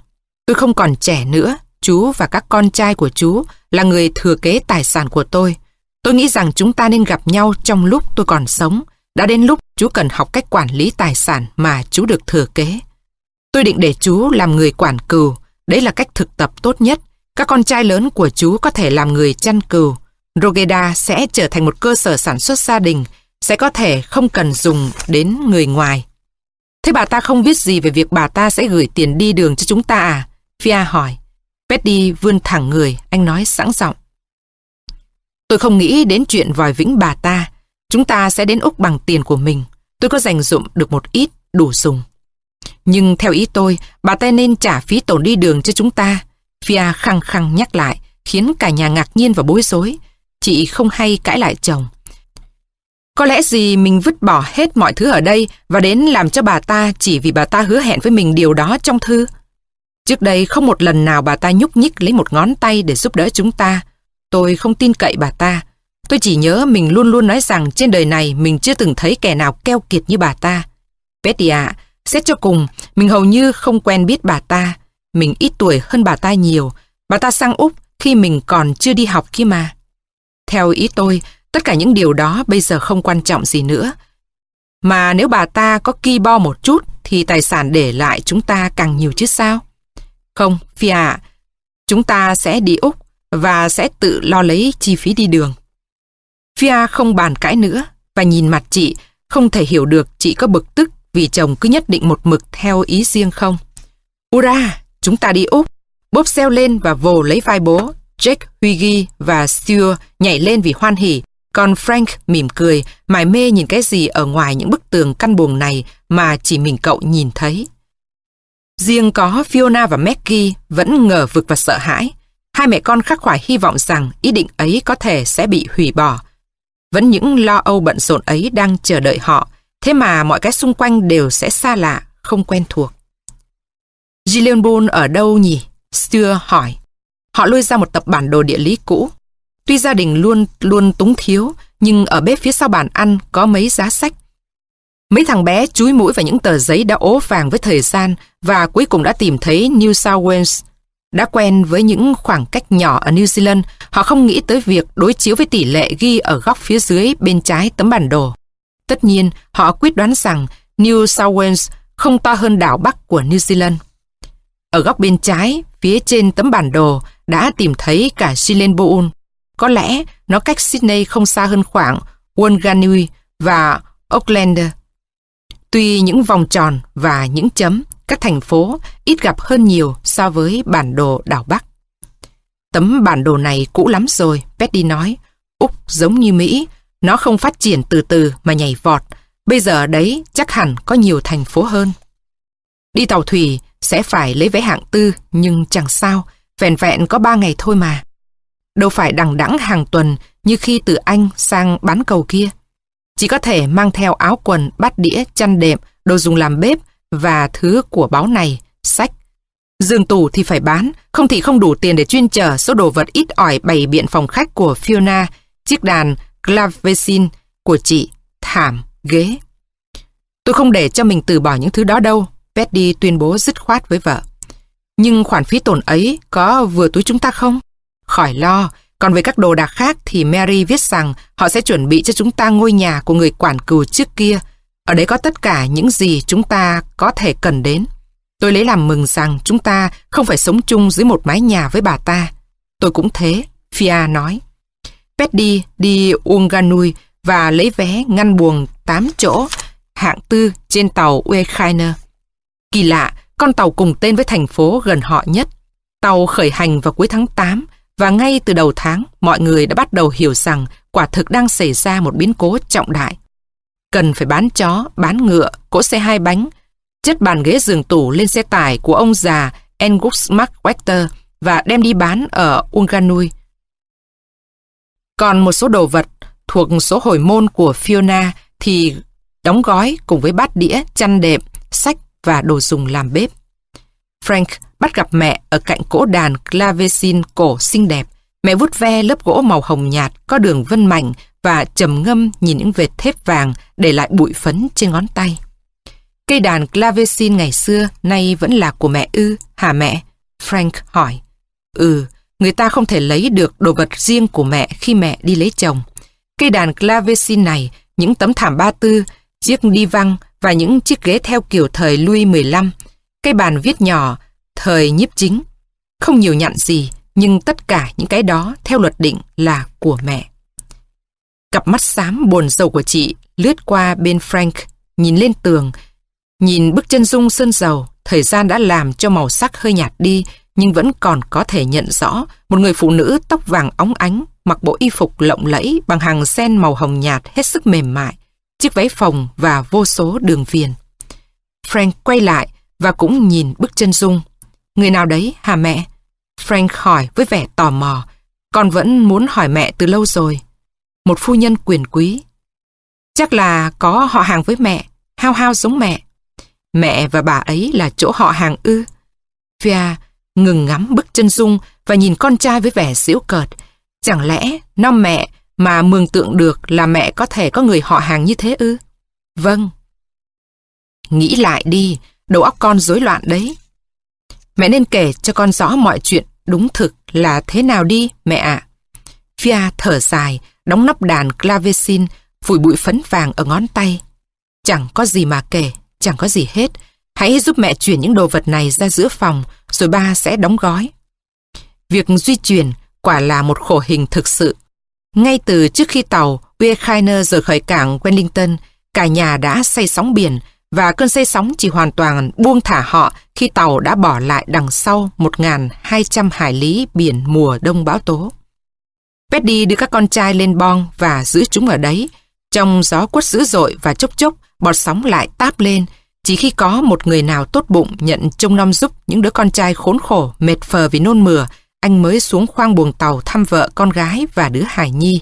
Tôi không còn trẻ nữa, chú và các con trai của chú là người thừa kế tài sản của tôi. Tôi nghĩ rằng chúng ta nên gặp nhau trong lúc tôi còn sống. Đã đến lúc chú cần học cách quản lý tài sản mà chú được thừa kế. Tôi định để chú làm người quản cừu. Đấy là cách thực tập tốt nhất. Các con trai lớn của chú có thể làm người chăn cừu. Rogeda sẽ trở thành một cơ sở sản xuất gia đình, sẽ có thể không cần dùng đến người ngoài. Thế bà ta không biết gì về việc bà ta sẽ gửi tiền đi đường cho chúng ta à? Fia hỏi. Petty vươn thẳng người, anh nói sẵn giọng. Tôi không nghĩ đến chuyện vòi vĩnh bà ta. Chúng ta sẽ đến Úc bằng tiền của mình. Tôi có dành dụm được một ít, đủ dùng. Nhưng theo ý tôi, bà ta nên trả phí tổn đi đường cho chúng ta. Fia khăng khăng nhắc lại, khiến cả nhà ngạc nhiên và bối rối. Chị không hay cãi lại chồng. Có lẽ gì mình vứt bỏ hết mọi thứ ở đây và đến làm cho bà ta chỉ vì bà ta hứa hẹn với mình điều đó trong thư. Trước đây không một lần nào bà ta nhúc nhích lấy một ngón tay để giúp đỡ chúng ta. Tôi không tin cậy bà ta. Tôi chỉ nhớ mình luôn luôn nói rằng trên đời này mình chưa từng thấy kẻ nào keo kiệt như bà ta. Betty ạ, xét cho cùng, mình hầu như không quen biết bà ta. Mình ít tuổi hơn bà ta nhiều. Bà ta sang Úc khi mình còn chưa đi học kia mà. Theo ý tôi, tất cả những điều đó bây giờ không quan trọng gì nữa. Mà nếu bà ta có ki bo một chút thì tài sản để lại chúng ta càng nhiều chứ sao? Không, phi Fia chúng ta sẽ đi Úc và sẽ tự lo lấy chi phí đi đường. Fia không bàn cãi nữa và nhìn mặt chị, không thể hiểu được chị có bực tức vì chồng cứ nhất định một mực theo ý riêng không. Ura, chúng ta đi Úc. Bob xeo lên và vồ lấy vai bố. Jake, Huygy và Stuart nhảy lên vì hoan hỉ. Còn Frank mỉm cười, mải mê nhìn cái gì ở ngoài những bức tường căn buồng này mà chỉ mình cậu nhìn thấy. Riêng có Fiona và Maggie vẫn ngờ vực và sợ hãi. Hai mẹ con khắc khoải hy vọng rằng ý định ấy có thể sẽ bị hủy bỏ. Vẫn những lo âu bận rộn ấy đang chờ đợi họ, thế mà mọi cái xung quanh đều sẽ xa lạ, không quen thuộc. Gillian Boone ở đâu nhỉ? Stuart hỏi. Họ lôi ra một tập bản đồ địa lý cũ. Tuy gia đình luôn luôn túng thiếu, nhưng ở bếp phía sau bàn ăn có mấy giá sách. Mấy thằng bé chúi mũi vào những tờ giấy đã ố vàng với thời gian và cuối cùng đã tìm thấy New South Wales. Đã quen với những khoảng cách nhỏ ở New Zealand, họ không nghĩ tới việc đối chiếu với tỷ lệ ghi ở góc phía dưới bên trái tấm bản đồ. Tất nhiên, họ quyết đoán rằng New South Wales không to hơn đảo Bắc của New Zealand. Ở góc bên trái, phía trên tấm bản đồ, đã tìm thấy cả Silenboon. Có lẽ nó cách Sydney không xa hơn khoảng Wanganui và Auckland. Tuy những vòng tròn và những chấm, các thành phố ít gặp hơn nhiều so với bản đồ đảo Bắc. Tấm bản đồ này cũ lắm rồi, Betty nói. Úc giống như Mỹ, nó không phát triển từ từ mà nhảy vọt. Bây giờ đấy chắc hẳn có nhiều thành phố hơn. Đi tàu thủy sẽ phải lấy vé hạng tư, nhưng chẳng sao, vẹn vẹn có ba ngày thôi mà. Đâu phải đằng đẵng hàng tuần như khi từ Anh sang bán cầu kia. Chỉ có thể mang theo áo quần, bát đĩa, chăn đệm, đồ dùng làm bếp và thứ của báo này, sách. Dương tủ thì phải bán, không thì không đủ tiền để chuyên chở số đồ vật ít ỏi bày biện phòng khách của Fiona, chiếc đàn Clavesin của chị, thảm, ghế. Tôi không để cho mình từ bỏ những thứ đó đâu, Betty tuyên bố dứt khoát với vợ. Nhưng khoản phí tổn ấy có vừa túi chúng ta không? Khỏi lo, còn về các đồ đạc khác thì Mary viết rằng họ sẽ chuẩn bị cho chúng ta ngôi nhà của người quản cừu trước kia. Ở đấy có tất cả những gì chúng ta có thể cần đến. Tôi lấy làm mừng rằng chúng ta không phải sống chung dưới một mái nhà với bà ta. Tôi cũng thế, Fia nói. Petty đi Unganui và lấy vé ngăn buồng 8 chỗ hạng tư trên tàu Uekhiner. Kỳ lạ, con tàu cùng tên với thành phố gần họ nhất. Tàu khởi hành vào cuối tháng 8 và ngay từ đầu tháng mọi người đã bắt đầu hiểu rằng quả thực đang xảy ra một biến cố trọng đại. Cần phải bán chó, bán ngựa, cỗ xe hai bánh, chất bàn ghế giường tủ lên xe tải của ông già Angus Mark Wechter và đem đi bán ở Unganui. Còn một số đồ vật thuộc số hồi môn của Fiona thì đóng gói cùng với bát đĩa, chăn đệm, sách và đồ dùng làm bếp. Frank bắt gặp mẹ ở cạnh cỗ đàn clavecin cổ xinh đẹp. Mẹ vút ve lớp gỗ màu hồng nhạt có đường vân mảnh và trầm ngâm nhìn những vệt thép vàng để lại bụi phấn trên ngón tay. Cây đàn clavecin ngày xưa nay vẫn là của mẹ ư, hả mẹ? Frank hỏi. Ừ, người ta không thể lấy được đồ vật riêng của mẹ khi mẹ đi lấy chồng. Cây đàn clavecin này, những tấm thảm ba tư, chiếc đi văng và những chiếc ghế theo kiểu thời Louis XV, cây bàn viết nhỏ, thời nhiếp chính. Không nhiều nhặn gì, nhưng tất cả những cái đó theo luật định là của mẹ. Cặp mắt xám buồn rầu của chị lướt qua bên Frank, nhìn lên tường, nhìn bức chân dung sơn dầu, thời gian đã làm cho màu sắc hơi nhạt đi, nhưng vẫn còn có thể nhận rõ một người phụ nữ tóc vàng óng ánh, mặc bộ y phục lộng lẫy bằng hàng sen màu hồng nhạt hết sức mềm mại, chiếc váy phòng và vô số đường viền. Frank quay lại và cũng nhìn bức chân dung. Người nào đấy hả mẹ? Frank hỏi với vẻ tò mò. Con vẫn muốn hỏi mẹ từ lâu rồi. Một phu nhân quyền quý. Chắc là có họ hàng với mẹ, hao hao giống mẹ. Mẹ và bà ấy là chỗ họ hàng ư. Fia ngừng ngắm bức chân dung và nhìn con trai với vẻ giễu cợt. Chẳng lẽ nó mẹ mà mường tượng được là mẹ có thể có người họ hàng như thế ư? Vâng. Nghĩ lại đi, đầu óc con rối loạn đấy. Mẹ nên kể cho con rõ mọi chuyện đúng thực là thế nào đi, mẹ ạ. Fia thở dài, đóng nắp đàn clavecin, phủi bụi phấn vàng ở ngón tay. Chẳng có gì mà kể, chẳng có gì hết. Hãy giúp mẹ chuyển những đồ vật này ra giữa phòng, rồi ba sẽ đóng gói. Việc di chuyển quả là một khổ hình thực sự. Ngay từ trước khi tàu Weirkhiner rời khỏi cảng Wellington, cả nhà đã say sóng biển và cơn say sóng chỉ hoàn toàn buông thả họ khi tàu đã bỏ lại đằng sau 1.200 hải lý biển mùa đông bão tố. Petty đưa các con trai lên bong và giữ chúng ở đấy. Trong gió quất dữ dội và chốc chốc, bọt sóng lại táp lên. Chỉ khi có một người nào tốt bụng nhận trông nom giúp những đứa con trai khốn khổ, mệt phờ vì nôn mửa, anh mới xuống khoang buồng tàu thăm vợ, con gái và đứa Hải Nhi.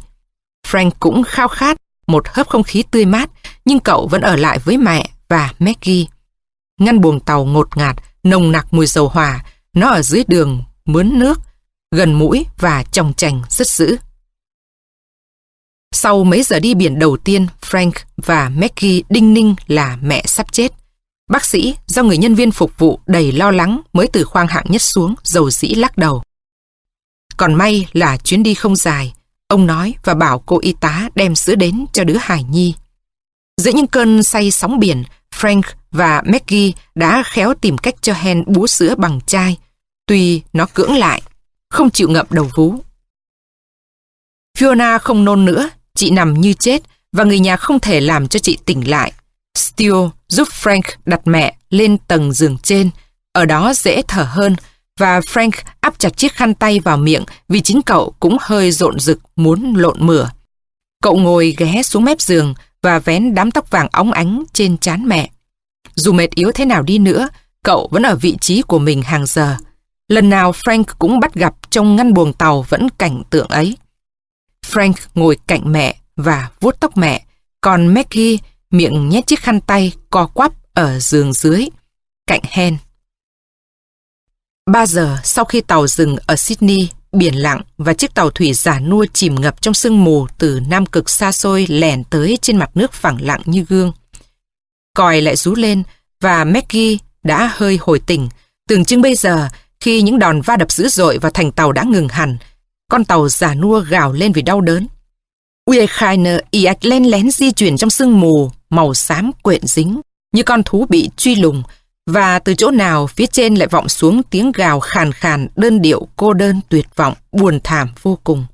Frank cũng khao khát một hớp không khí tươi mát, nhưng cậu vẫn ở lại với mẹ và Maggie. Ngăn buồng tàu ngột ngạt, nồng nặc mùi dầu hỏa, nó ở dưới đường, mướn nước, gần mũi và trong chành rất dữ. Sau mấy giờ đi biển đầu tiên, Frank và Maggie đinh ninh là mẹ sắp chết. Bác sĩ, do người nhân viên phục vụ đầy lo lắng mới từ khoang hạng nhất xuống, dầu dĩ lắc đầu. Còn may là chuyến đi không dài, ông nói và bảo cô y tá đem sữa đến cho đứa Hải Nhi. Giữa những cơn say sóng biển, Frank và Maggie đã khéo tìm cách cho Hen bú sữa bằng chai, tuy nó cưỡng lại, không chịu ngậm đầu vú. Fiona không nôn nữa, chị nằm như chết và người nhà không thể làm cho chị tỉnh lại. Steele giúp Frank đặt mẹ lên tầng giường trên, ở đó dễ thở hơn và Frank áp chặt chiếc khăn tay vào miệng vì chính cậu cũng hơi rộn rực muốn lộn mửa. Cậu ngồi ghé xuống mép giường và vén đám tóc vàng óng ánh trên trán mẹ. Dù mệt yếu thế nào đi nữa, cậu vẫn ở vị trí của mình hàng giờ. Lần nào Frank cũng bắt gặp trong ngăn buồng tàu vẫn cảnh tượng ấy. Frank ngồi cạnh mẹ và vuốt tóc mẹ, còn Maggie miệng nhét chiếc khăn tay co quắp ở giường dưới, cạnh Hen. Ba giờ sau khi tàu dừng ở Sydney, biển lặng và chiếc tàu thủy giả nua chìm ngập trong sương mù từ Nam Cực xa xôi lèn tới trên mặt nước phẳng lặng như gương. Còi lại rú lên và Maggie đã hơi hồi tỉnh, tưởng chừng bây giờ khi những đòn va đập dữ dội và thành tàu đã ngừng hẳn, con tàu giả nua gào lên vì đau đớn. Weirkhiner y ạch len lén di chuyển trong sương mù, màu xám quện dính, như con thú bị truy lùng, và từ chỗ nào phía trên lại vọng xuống tiếng gào khàn khàn, đơn điệu, cô đơn, tuyệt vọng, buồn thảm vô cùng.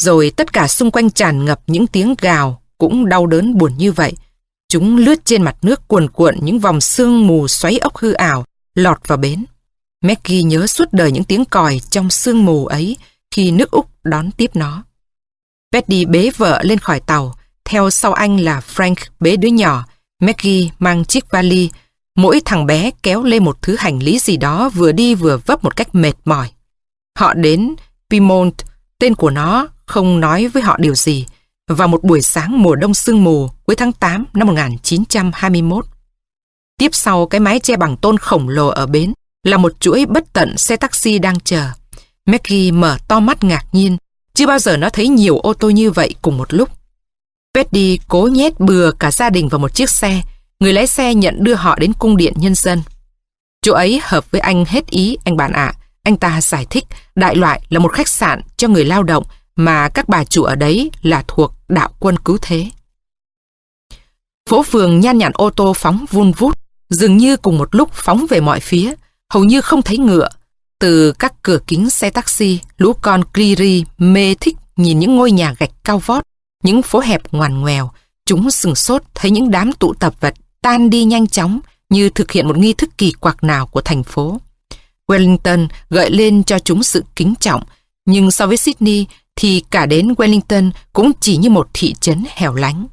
Rồi tất cả xung quanh tràn ngập những tiếng gào, cũng đau đớn buồn như vậy. Chúng lướt trên mặt nước cuồn cuộn những vòng sương mù xoáy ốc hư ảo, lọt vào bến. Maggie nhớ suốt đời những tiếng còi trong sương mù ấy khi nước Úc đón tiếp nó. Betty bế vợ lên khỏi tàu, theo sau anh là Frank bế đứa nhỏ, Maggie mang chiếc vali, Mỗi thằng bé kéo lên một thứ hành lý gì đó vừa đi vừa vấp một cách mệt mỏi. Họ đến Pimont, tên của nó không nói với họ điều gì, vào một buổi sáng mùa đông sương mù cuối tháng 8 năm 1921. Tiếp sau cái mái che bằng tôn khổng lồ ở bến là một chuỗi bất tận xe taxi đang chờ. Maggie mở to mắt ngạc nhiên, chưa bao giờ nó thấy nhiều ô tô như vậy cùng một lúc. Petty cố nhét bừa cả gia đình vào một chiếc xe, người lái xe nhận đưa họ đến cung điện nhân dân. Chỗ ấy hợp với anh hết ý, anh bạn ạ. Anh ta giải thích đại loại là một khách sạn cho người lao động mà các bà chủ ở đấy là thuộc đạo quân cứu thế. Phố phường nhan nhản ô tô phóng vun vút, dường như cùng một lúc phóng về mọi phía, hầu như không thấy ngựa. Từ các cửa kính xe taxi, lũ con Cliri mê thích nhìn những ngôi nhà gạch cao vót, những phố hẹp ngoằn ngoèo, chúng sừng sốt thấy những đám tụ tập vật tan đi nhanh chóng như thực hiện một nghi thức kỳ quặc nào của thành phố. Wellington gợi lên cho chúng sự kính trọng, nhưng so với Sydney thì cả đến Wellington cũng chỉ như một thị trấn hẻo lánh.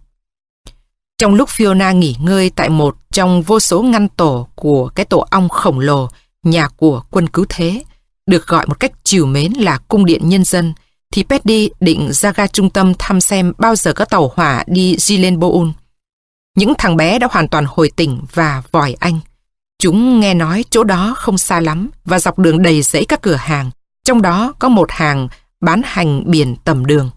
Trong lúc Fiona nghỉ ngơi tại một trong vô số ngăn tổ của cái tổ ong khổng lồ, nhà của quân cứu thế, được gọi một cách chiều mến là cung điện nhân dân, thì Petty định ra ga trung tâm thăm xem bao giờ có tàu hỏa đi Gilenboon. Những thằng bé đã hoàn toàn hồi tỉnh và vòi anh. Chúng nghe nói chỗ đó không xa lắm và dọc đường đầy rẫy các cửa hàng, trong đó có một hàng bán hành biển tầm đường.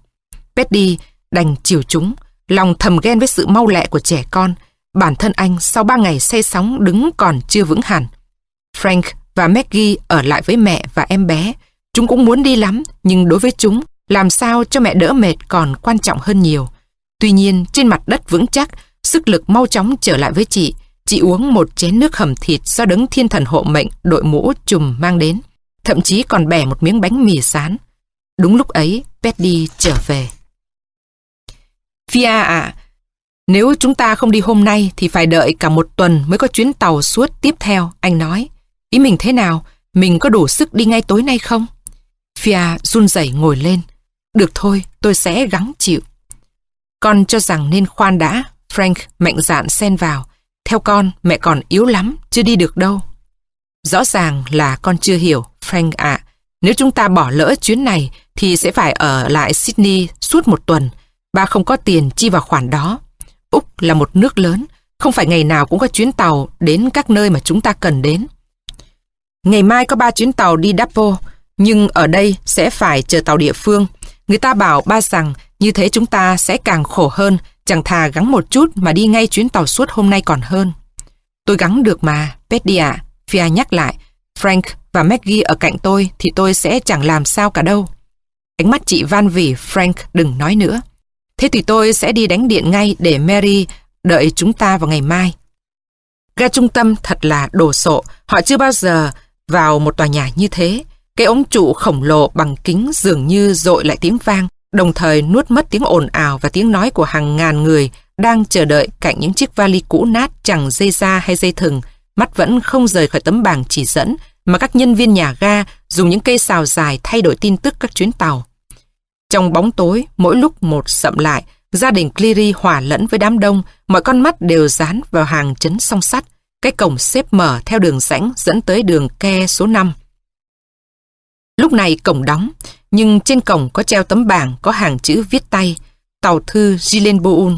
Petty đành chiều chúng, lòng thầm ghen với sự mau lẹ của trẻ con. Bản thân anh sau ba ngày say sóng đứng còn chưa vững hẳn. Frank và Maggie ở lại với mẹ và em bé. Chúng cũng muốn đi lắm, nhưng đối với chúng, làm sao cho mẹ đỡ mệt còn quan trọng hơn nhiều. Tuy nhiên, trên mặt đất vững chắc, sức lực mau chóng trở lại với chị. Chị uống một chén nước hầm thịt do đấng thiên thần hộ mệnh đội mũ chùm mang đến. Thậm chí còn bẻ một miếng bánh mì sán. Đúng lúc ấy, Petty trở về. Fia ạ, nếu chúng ta không đi hôm nay thì phải đợi cả một tuần mới có chuyến tàu suốt tiếp theo, anh nói. Ý mình thế nào? Mình có đủ sức đi ngay tối nay không? Fia run rẩy ngồi lên. Được thôi, tôi sẽ gắng chịu. Con cho rằng nên khoan đã, Frank mạnh dạn xen vào. Theo con, mẹ còn yếu lắm, chưa đi được đâu. Rõ ràng là con chưa hiểu, Frank ạ. Nếu chúng ta bỏ lỡ chuyến này thì sẽ phải ở lại Sydney suốt một tuần. Ba không có tiền chi vào khoản đó. Úc là một nước lớn, không phải ngày nào cũng có chuyến tàu đến các nơi mà chúng ta cần đến. Ngày mai có ba chuyến tàu đi Dapo, nhưng ở đây sẽ phải chờ tàu địa phương. Người ta bảo ba rằng như thế chúng ta sẽ càng khổ hơn, chẳng thà gắng một chút mà đi ngay chuyến tàu suốt hôm nay còn hơn. Tôi gắng được mà, Petty ạ, Fia nhắc lại. Frank và Maggie ở cạnh tôi thì tôi sẽ chẳng làm sao cả đâu. Ánh mắt chị van vỉ Frank đừng nói nữa. Thế thì tôi sẽ đi đánh điện ngay để Mary đợi chúng ta vào ngày mai. Ga trung tâm thật là đồ sộ, họ chưa bao giờ vào một tòa nhà như thế. Cái ống trụ khổng lồ bằng kính dường như dội lại tiếng vang, đồng thời nuốt mất tiếng ồn ào và tiếng nói của hàng ngàn người đang chờ đợi cạnh những chiếc vali cũ nát chẳng dây da hay dây thừng, mắt vẫn không rời khỏi tấm bảng chỉ dẫn mà các nhân viên nhà ga dùng những cây xào dài thay đổi tin tức các chuyến tàu. Trong bóng tối, mỗi lúc một sậm lại, gia đình Cleary hòa lẫn với đám đông, mọi con mắt đều dán vào hàng chấn song sắt, cái cổng xếp mở theo đường rãnh dẫn tới đường ke số 5. Lúc này cổng đóng, nhưng trên cổng có treo tấm bảng có hàng chữ viết tay, tàu thư Gilenboul.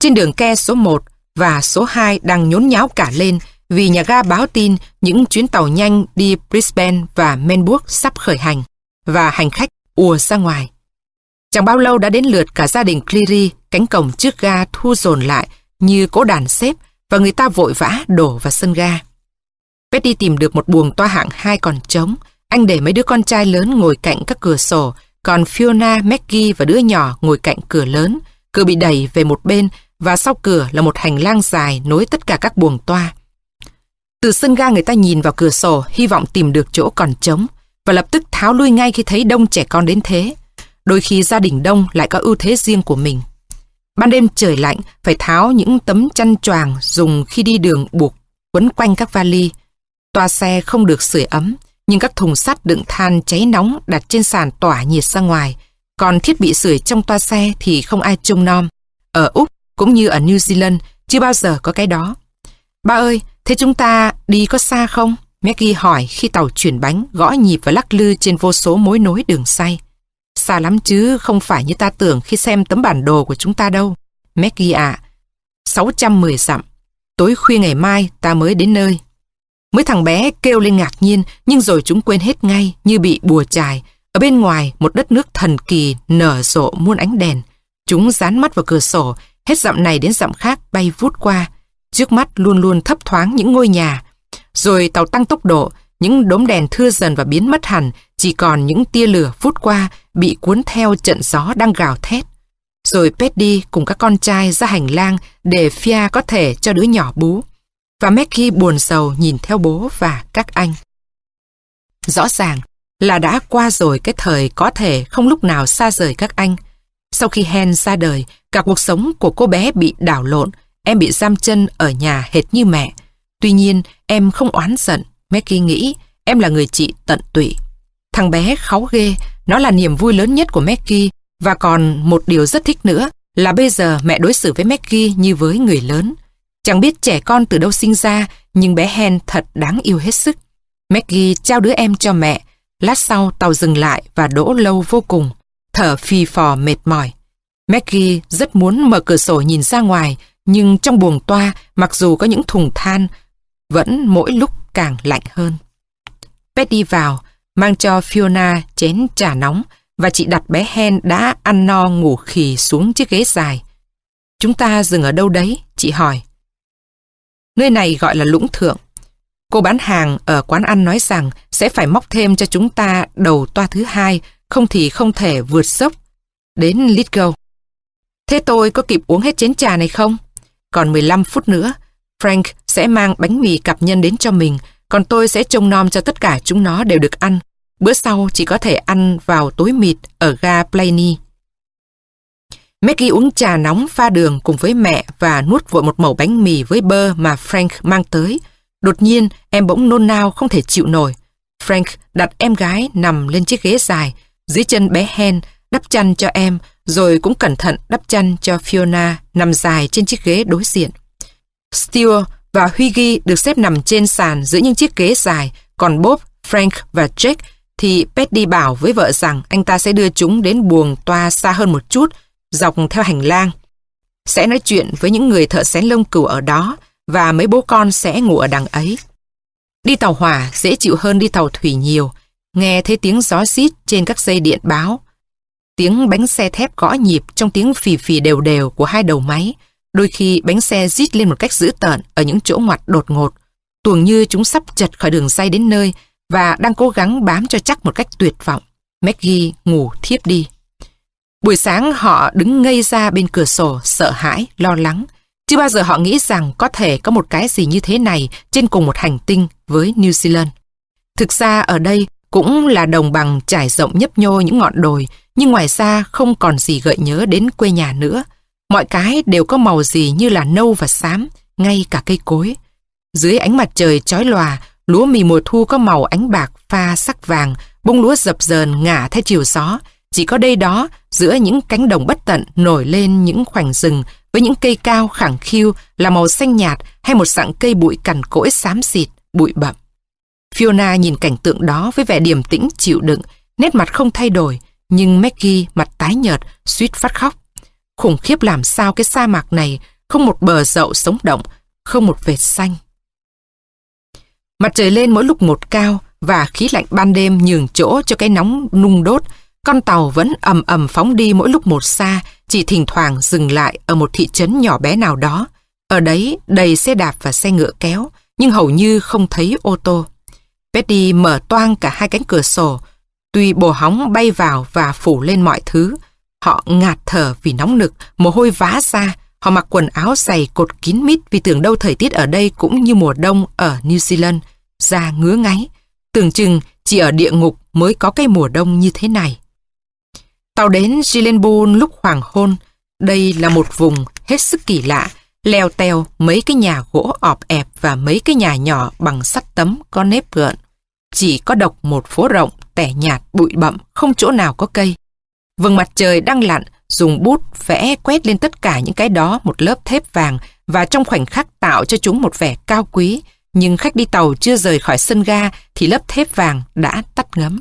Trên đường ke số 1 và số 2 đang nhốn nháo cả lên vì nhà ga báo tin những chuyến tàu nhanh đi Brisbane và Melbourne sắp khởi hành và hành khách ùa ra ngoài. Chẳng bao lâu đã đến lượt cả gia đình Cleary, cánh cổng trước ga thu dồn lại như cỗ đàn xếp và người ta vội vã đổ vào sân ga. Betty tìm được một buồng toa hạng hai còn trống. Anh để mấy đứa con trai lớn ngồi cạnh các cửa sổ, còn Fiona, Maggie và đứa nhỏ ngồi cạnh cửa lớn. Cửa bị đẩy về một bên và sau cửa là một hành lang dài nối tất cả các buồng toa. Từ sân ga người ta nhìn vào cửa sổ hy vọng tìm được chỗ còn trống và lập tức tháo lui ngay khi thấy đông trẻ con đến thế. Đôi khi gia đình đông lại có ưu thế riêng của mình. Ban đêm trời lạnh phải tháo những tấm chăn choàng dùng khi đi đường buộc quấn quanh các vali. Toa xe không được sưởi ấm, nhưng các thùng sắt đựng than cháy nóng đặt trên sàn tỏa nhiệt ra ngoài. Còn thiết bị sưởi trong toa xe thì không ai trông nom. Ở Úc cũng như ở New Zealand chưa bao giờ có cái đó. Ba ơi, thế chúng ta đi có xa không? Maggie hỏi khi tàu chuyển bánh gõ nhịp và lắc lư trên vô số mối nối đường say. Xa lắm chứ không phải như ta tưởng khi xem tấm bản đồ của chúng ta đâu. Maggie ạ, à, 610 dặm. Tối khuya ngày mai ta mới đến nơi. Mấy thằng bé kêu lên ngạc nhiên nhưng rồi chúng quên hết ngay như bị bùa chài. Ở bên ngoài một đất nước thần kỳ nở rộ muôn ánh đèn. Chúng dán mắt vào cửa sổ, hết dặm này đến dặm khác bay vút qua. Trước mắt luôn luôn thấp thoáng những ngôi nhà. Rồi tàu tăng tốc độ, những đốm đèn thưa dần và biến mất hẳn, chỉ còn những tia lửa vút qua bị cuốn theo trận gió đang gào thét. Rồi Petty cùng các con trai ra hành lang để Fia có thể cho đứa nhỏ bú. Và Maggie buồn sầu nhìn theo bố và các anh. Rõ ràng là đã qua rồi cái thời có thể không lúc nào xa rời các anh. Sau khi Hen ra đời, cả cuộc sống của cô bé bị đảo lộn, em bị giam chân ở nhà hệt như mẹ. Tuy nhiên, em không oán giận, Maggie nghĩ em là người chị tận tụy. Thằng bé kháu ghê, nó là niềm vui lớn nhất của Maggie và còn một điều rất thích nữa là bây giờ mẹ đối xử với Maggie như với người lớn. Chẳng biết trẻ con từ đâu sinh ra, nhưng bé Hen thật đáng yêu hết sức. Maggie trao đứa em cho mẹ. Lát sau tàu dừng lại và đỗ lâu vô cùng. Thở phì phò mệt mỏi. Maggie rất muốn mở cửa sổ nhìn ra ngoài, nhưng trong buồng toa, mặc dù có những thùng than, vẫn mỗi lúc càng lạnh hơn. Betty vào, mang cho Fiona chén trà nóng và chị đặt bé Hen đã ăn no ngủ khì xuống chiếc ghế dài. Chúng ta dừng ở đâu đấy? Chị hỏi. Nơi này gọi là Lũng Thượng. Cô bán hàng ở quán ăn nói rằng sẽ phải móc thêm cho chúng ta đầu toa thứ hai, không thì không thể vượt sốc đến Litgo. Thế tôi có kịp uống hết chén trà này không? Còn 15 phút nữa, Frank sẽ mang bánh mì cặp nhân đến cho mình, còn tôi sẽ trông nom cho tất cả chúng nó đều được ăn. Bữa sau chỉ có thể ăn vào tối mịt ở ga Blaney. Maggie uống trà nóng pha đường cùng với mẹ và nuốt vội một mẩu bánh mì với bơ mà Frank mang tới. Đột nhiên, em bỗng nôn nao không thể chịu nổi. Frank đặt em gái nằm lên chiếc ghế dài, dưới chân bé Hen, đắp chăn cho em, rồi cũng cẩn thận đắp chăn cho Fiona nằm dài trên chiếc ghế đối diện. Stewart và Huygy được xếp nằm trên sàn giữa những chiếc ghế dài, còn Bob, Frank và Jack thì Petty bảo với vợ rằng anh ta sẽ đưa chúng đến buồng toa xa hơn một chút, dọc theo hành lang. Sẽ nói chuyện với những người thợ xén lông cừu ở đó và mấy bố con sẽ ngủ ở đằng ấy. Đi tàu hỏa dễ chịu hơn đi tàu thủy nhiều, nghe thấy tiếng gió xít trên các dây điện báo. Tiếng bánh xe thép gõ nhịp trong tiếng phì phì đều đều của hai đầu máy, đôi khi bánh xe rít lên một cách dữ tợn ở những chỗ ngoặt đột ngột, tuồng như chúng sắp chật khỏi đường dây đến nơi và đang cố gắng bám cho chắc một cách tuyệt vọng. Maggie ngủ thiếp đi. Buổi sáng họ đứng ngây ra bên cửa sổ, sợ hãi, lo lắng. Chưa bao giờ họ nghĩ rằng có thể có một cái gì như thế này trên cùng một hành tinh với New Zealand. Thực ra ở đây cũng là đồng bằng trải rộng nhấp nhô những ngọn đồi, nhưng ngoài ra không còn gì gợi nhớ đến quê nhà nữa. Mọi cái đều có màu gì như là nâu và xám, ngay cả cây cối. Dưới ánh mặt trời chói lòa, lúa mì mùa thu có màu ánh bạc pha sắc vàng, bông lúa dập dờn ngả theo chiều gió. Chỉ có đây đó, giữa những cánh đồng bất tận nổi lên những khoảnh rừng với những cây cao khẳng khiu là màu xanh nhạt hay một dạng cây bụi cằn cỗi xám xịt, bụi bậm. Fiona nhìn cảnh tượng đó với vẻ điềm tĩnh chịu đựng, nét mặt không thay đổi, nhưng Maggie mặt tái nhợt, suýt phát khóc. Khủng khiếp làm sao cái sa mạc này không một bờ dậu sống động, không một vệt xanh. Mặt trời lên mỗi lúc một cao và khí lạnh ban đêm nhường chỗ cho cái nóng nung đốt. Con tàu vẫn ầm ầm phóng đi mỗi lúc một xa, chỉ thỉnh thoảng dừng lại ở một thị trấn nhỏ bé nào đó. Ở đấy đầy xe đạp và xe ngựa kéo, nhưng hầu như không thấy ô tô. Betty mở toang cả hai cánh cửa sổ. Tuy bồ hóng bay vào và phủ lên mọi thứ, họ ngạt thở vì nóng nực, mồ hôi vã ra, Họ mặc quần áo dày cột kín mít vì tưởng đâu thời tiết ở đây cũng như mùa đông ở New Zealand. Da ngứa ngáy. Tưởng chừng chỉ ở địa ngục mới có cái mùa đông như thế này. Tàu đến Gilenbun lúc hoàng hôn. Đây là một vùng hết sức kỳ lạ. Leo teo mấy cái nhà gỗ ọp ẹp và mấy cái nhà nhỏ bằng sắt tấm có nếp gợn. Chỉ có độc một phố rộng, tẻ nhạt, bụi bậm, không chỗ nào có cây. Vầng mặt trời đang lặn, dùng bút vẽ quét lên tất cả những cái đó một lớp thép vàng và trong khoảnh khắc tạo cho chúng một vẻ cao quý. Nhưng khách đi tàu chưa rời khỏi sân ga thì lớp thép vàng đã tắt ngấm.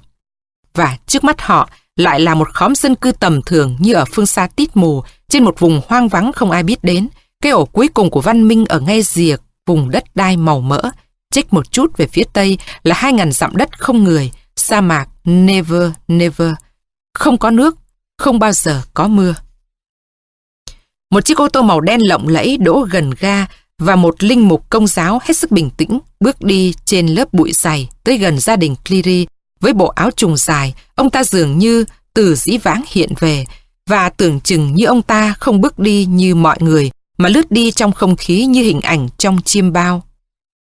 Và trước mắt họ lại là một khóm dân cư tầm thường như ở phương xa tít mù trên một vùng hoang vắng không ai biết đến. cái ổ cuối cùng của văn minh ở ngay rìa vùng đất đai màu mỡ. Chích một chút về phía tây là hai ngàn dặm đất không người, sa mạc never never. Không có nước, không bao giờ có mưa. Một chiếc ô tô màu đen lộng lẫy đỗ gần ga và một linh mục công giáo hết sức bình tĩnh bước đi trên lớp bụi dày tới gần gia đình Cleary với bộ áo trùng dài, ông ta dường như từ dĩ vãng hiện về và tưởng chừng như ông ta không bước đi như mọi người mà lướt đi trong không khí như hình ảnh trong chiêm bao.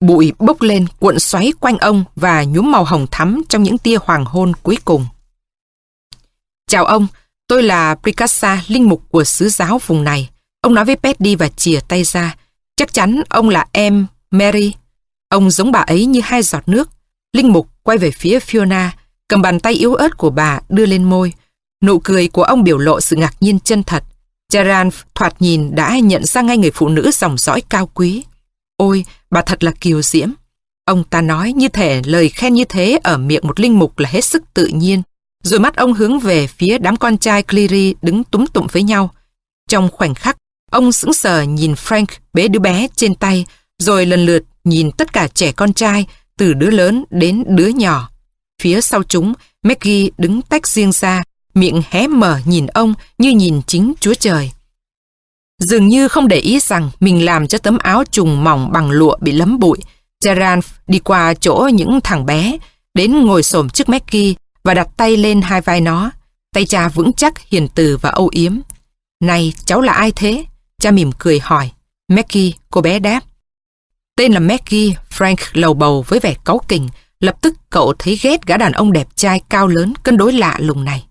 Bụi bốc lên cuộn xoáy quanh ông và nhuốm màu hồng thắm trong những tia hoàng hôn cuối cùng. Chào ông, tôi là Prikasa, linh mục của sứ giáo vùng này. Ông nói với Petty và chìa tay ra. Chắc chắn ông là em, Mary. Ông giống bà ấy như hai giọt nước. Linh mục quay về phía Fiona, cầm bàn tay yếu ớt của bà đưa lên môi. Nụ cười của ông biểu lộ sự ngạc nhiên chân thật. Charan thoạt nhìn đã nhận ra ngay người phụ nữ dòng dõi cao quý. Ôi, bà thật là kiều diễm. Ông ta nói như thể lời khen như thế ở miệng một linh mục là hết sức tự nhiên. Rồi mắt ông hướng về phía đám con trai Cleary đứng túm tụm với nhau. Trong khoảnh khắc, ông sững sờ nhìn Frank bế đứa bé trên tay, rồi lần lượt nhìn tất cả trẻ con trai, từ đứa lớn đến đứa nhỏ. Phía sau chúng, Maggie đứng tách riêng ra, miệng hé mở nhìn ông như nhìn chính Chúa Trời. Dường như không để ý rằng mình làm cho tấm áo trùng mỏng bằng lụa bị lấm bụi, Gerard đi qua chỗ những thằng bé, đến ngồi xổm trước Maggie và đặt tay lên hai vai nó. Tay cha vững chắc, hiền từ và âu yếm. Này, cháu là ai thế? Cha mỉm cười hỏi. Maggie, cô bé đáp. Tên là Maggie, Frank lầu bầu với vẻ cáu kỉnh. Lập tức cậu thấy ghét gã đàn ông đẹp trai cao lớn cân đối lạ lùng này.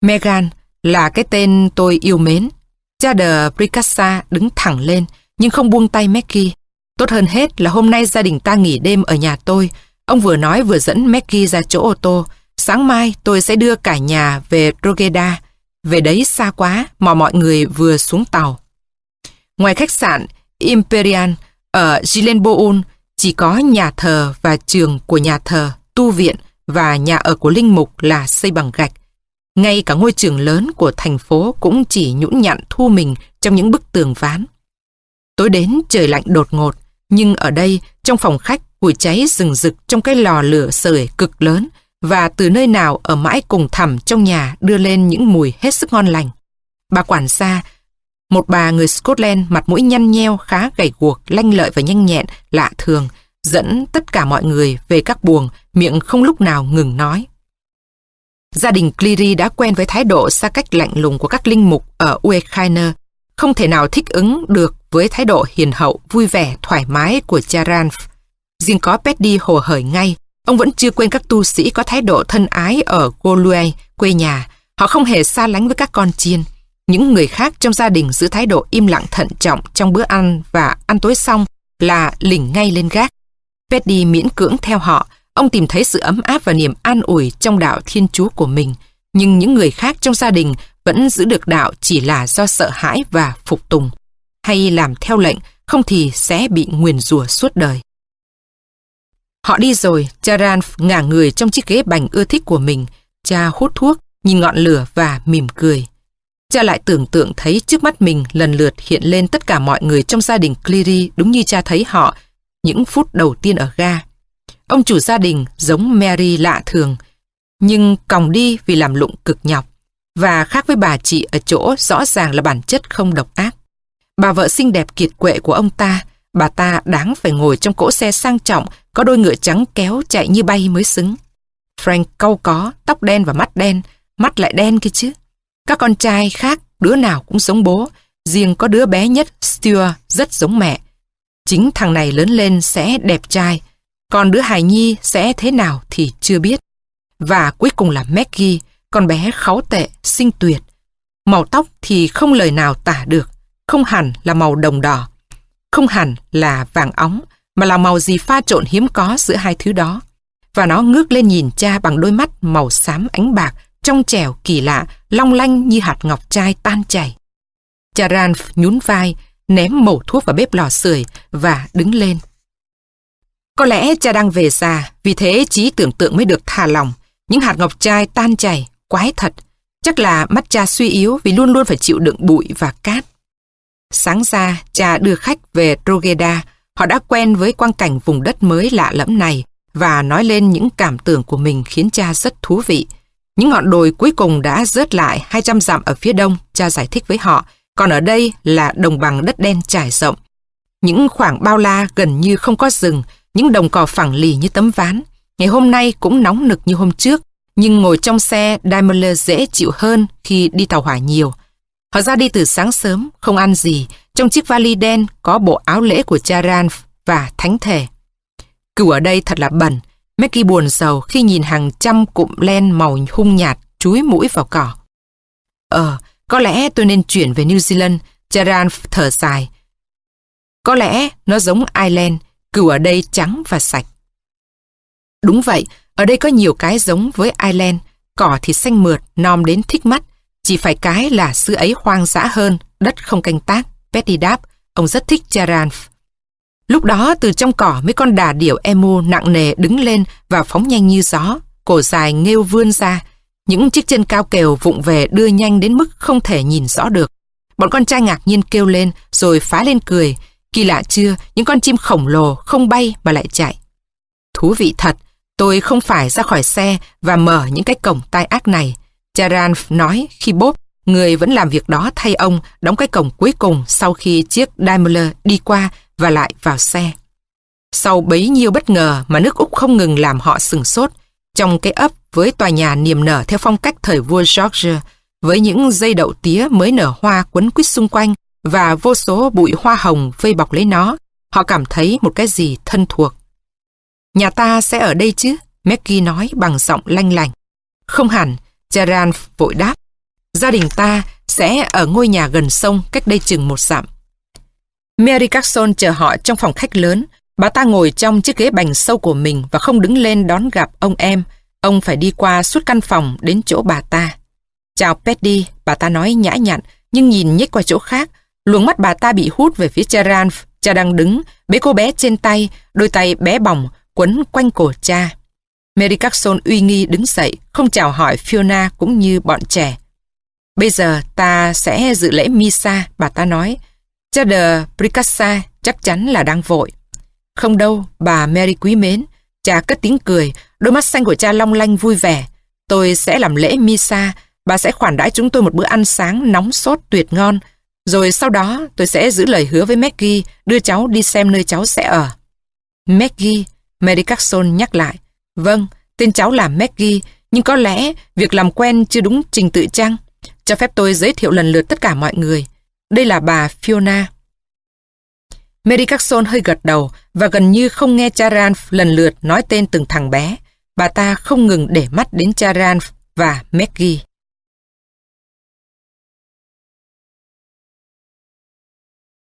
Megan là cái tên tôi yêu mến. Cha đờ Pricassa đứng thẳng lên, nhưng không buông tay Maggie. Tốt hơn hết là hôm nay gia đình ta nghỉ đêm ở nhà tôi. Ông vừa nói vừa dẫn Maggie ra chỗ ô tô. Sáng mai tôi sẽ đưa cả nhà về Drogheda. Về đấy xa quá mà mọi người vừa xuống tàu. Ngoài khách sạn Imperial ở Gilenboul chỉ có nhà thờ và trường của nhà thờ, tu viện và nhà ở của linh mục là xây bằng gạch. Ngay cả ngôi trường lớn của thành phố cũng chỉ nhũn nhặn thu mình trong những bức tường ván. Tối đến trời lạnh đột ngột, nhưng ở đây, trong phòng khách, củi cháy rừng rực trong cái lò lửa sưởi cực lớn và từ nơi nào ở mãi cùng thẳm trong nhà đưa lên những mùi hết sức ngon lành. Bà quản gia, một bà người Scotland mặt mũi nhăn nheo khá gầy guộc, lanh lợi và nhanh nhẹn, lạ thường, dẫn tất cả mọi người về các buồng, miệng không lúc nào ngừng nói. Gia đình Cleary đã quen với thái độ xa cách lạnh lùng của các linh mục ở Uekhainer, không thể nào thích ứng được với thái độ hiền hậu, vui vẻ, thoải mái của cha Ranf. Riêng có Petty hồ hởi ngay, ông vẫn chưa quên các tu sĩ có thái độ thân ái ở Golue, quê nhà. Họ không hề xa lánh với các con chiên. Những người khác trong gia đình giữ thái độ im lặng thận trọng trong bữa ăn và ăn tối xong là lỉnh ngay lên gác. Petty miễn cưỡng theo họ, ông tìm thấy sự ấm áp và niềm an ủi trong đạo Thiên Chúa của mình. Nhưng những người khác trong gia đình vẫn giữ được đạo chỉ là do sợ hãi và phục tùng. Hay làm theo lệnh, không thì sẽ bị nguyền rủa suốt đời. Họ đi rồi, cha Ranf ngả người trong chiếc ghế bành ưa thích của mình. Cha hút thuốc, nhìn ngọn lửa và mỉm cười. Cha lại tưởng tượng thấy trước mắt mình lần lượt hiện lên tất cả mọi người trong gia đình Cleary đúng như cha thấy họ những phút đầu tiên ở ga. Ông chủ gia đình giống Mary lạ thường, nhưng còng đi vì làm lụng cực nhọc và khác với bà chị ở chỗ rõ ràng là bản chất không độc ác. Bà vợ xinh đẹp kiệt quệ của ông ta, bà ta đáng phải ngồi trong cỗ xe sang trọng có đôi ngựa trắng kéo chạy như bay mới xứng. Frank cau có, tóc đen và mắt đen, mắt lại đen kia chứ. Các con trai khác, đứa nào cũng giống bố, riêng có đứa bé nhất, Stuart, rất giống mẹ. Chính thằng này lớn lên sẽ đẹp trai, còn đứa hài nhi sẽ thế nào thì chưa biết. Và cuối cùng là Maggie, con bé kháu tệ, xinh tuyệt. Màu tóc thì không lời nào tả được, không hẳn là màu đồng đỏ, không hẳn là vàng óng, mà là màu gì pha trộn hiếm có giữa hai thứ đó. Và nó ngước lên nhìn cha bằng đôi mắt màu xám ánh bạc, trong trẻo kỳ lạ, long lanh như hạt ngọc trai tan chảy. charan nhún vai, ném mẩu thuốc vào bếp lò sưởi và đứng lên. Có lẽ cha đang về già, vì thế trí tưởng tượng mới được thả lòng. Những hạt ngọc trai tan chảy, quái thật. Chắc là mắt cha suy yếu vì luôn luôn phải chịu đựng bụi và cát. sáng ra cha đưa khách về Drogheda, họ đã quen với quang cảnh vùng đất mới lạ lẫm này và nói lên những cảm tưởng của mình khiến cha rất thú vị. Những ngọn đồi cuối cùng đã rớt lại 200 dặm ở phía đông, cha giải thích với họ, còn ở đây là đồng bằng đất đen trải rộng. Những khoảng bao la gần như không có rừng, những đồng cỏ phẳng lì như tấm ván. Ngày hôm nay cũng nóng nực như hôm trước, nhưng ngồi trong xe Daimler dễ chịu hơn khi đi tàu hỏa nhiều. Họ ra đi từ sáng sớm, không ăn gì. Trong chiếc vali đen có bộ áo lễ của cha Ranf và thánh thể. Cửu ở đây thật là bẩn. Maggie buồn sầu khi nhìn hàng trăm cụm len màu hung nhạt chúi mũi vào cỏ. Ờ, có lẽ tôi nên chuyển về New Zealand, Charan thở dài. Có lẽ nó giống Ireland, cừu ở đây trắng và sạch. Đúng vậy, ở đây có nhiều cái giống với Ireland, cỏ thì xanh mượt, nom đến thích mắt. Chỉ phải cái là xứ ấy hoang dã hơn, đất không canh tác. Betty đáp, ông rất thích Charanf. Lúc đó từ trong cỏ mấy con đà điểu emu nặng nề đứng lên và phóng nhanh như gió, cổ dài nghêu vươn ra. Những chiếc chân cao kèo vụng về đưa nhanh đến mức không thể nhìn rõ được. Bọn con trai ngạc nhiên kêu lên rồi phá lên cười. Kỳ lạ chưa, những con chim khổng lồ không bay mà lại chạy. Thú vị thật, tôi không phải ra khỏi xe và mở những cái cổng tai ác này. Charan nói khi bốp, người vẫn làm việc đó thay ông, đóng cái cổng cuối cùng sau khi chiếc Daimler đi qua và lại vào xe. Sau bấy nhiêu bất ngờ mà nước Úc không ngừng làm họ sừng sốt, trong cái ấp với tòa nhà niềm nở theo phong cách thời vua George, với những dây đậu tía mới nở hoa quấn quýt xung quanh và vô số bụi hoa hồng vây bọc lấy nó, họ cảm thấy một cái gì thân thuộc. Nhà ta sẽ ở đây chứ? Maggie nói bằng giọng lanh lành. Không hẳn, Charan vội đáp. Gia đình ta sẽ ở ngôi nhà gần sông cách đây chừng một dặm. Mary Carson chờ họ trong phòng khách lớn. Bà ta ngồi trong chiếc ghế bành sâu của mình và không đứng lên đón gặp ông em. Ông phải đi qua suốt căn phòng đến chỗ bà ta. Chào Petty, bà ta nói nhã nhặn, nhưng nhìn nhếch qua chỗ khác. Luồng mắt bà ta bị hút về phía cha Ranf. Cha đang đứng, bế cô bé trên tay, đôi tay bé bỏng, quấn quanh cổ cha. Mary Carson uy nghi đứng dậy, không chào hỏi Fiona cũng như bọn trẻ. Bây giờ ta sẽ dự lễ Misa, bà ta nói. Cha de Pricassa chắc chắn là đang vội. Không đâu, bà Mary quý mến. Cha cất tiếng cười, đôi mắt xanh của cha long lanh vui vẻ. Tôi sẽ làm lễ Misa, bà sẽ khoản đãi chúng tôi một bữa ăn sáng nóng sốt tuyệt ngon. Rồi sau đó tôi sẽ giữ lời hứa với Maggie đưa cháu đi xem nơi cháu sẽ ở. Maggie, Mary Carson nhắc lại. Vâng, tên cháu là Maggie, nhưng có lẽ việc làm quen chưa đúng trình tự chăng? Cho phép tôi giới thiệu lần lượt tất cả mọi người. Đây là bà Fiona. Mary Carson hơi gật đầu và gần như không nghe cha Ranf lần lượt nói tên từng thằng bé. Bà ta không ngừng để mắt đến cha Ranf và Maggie.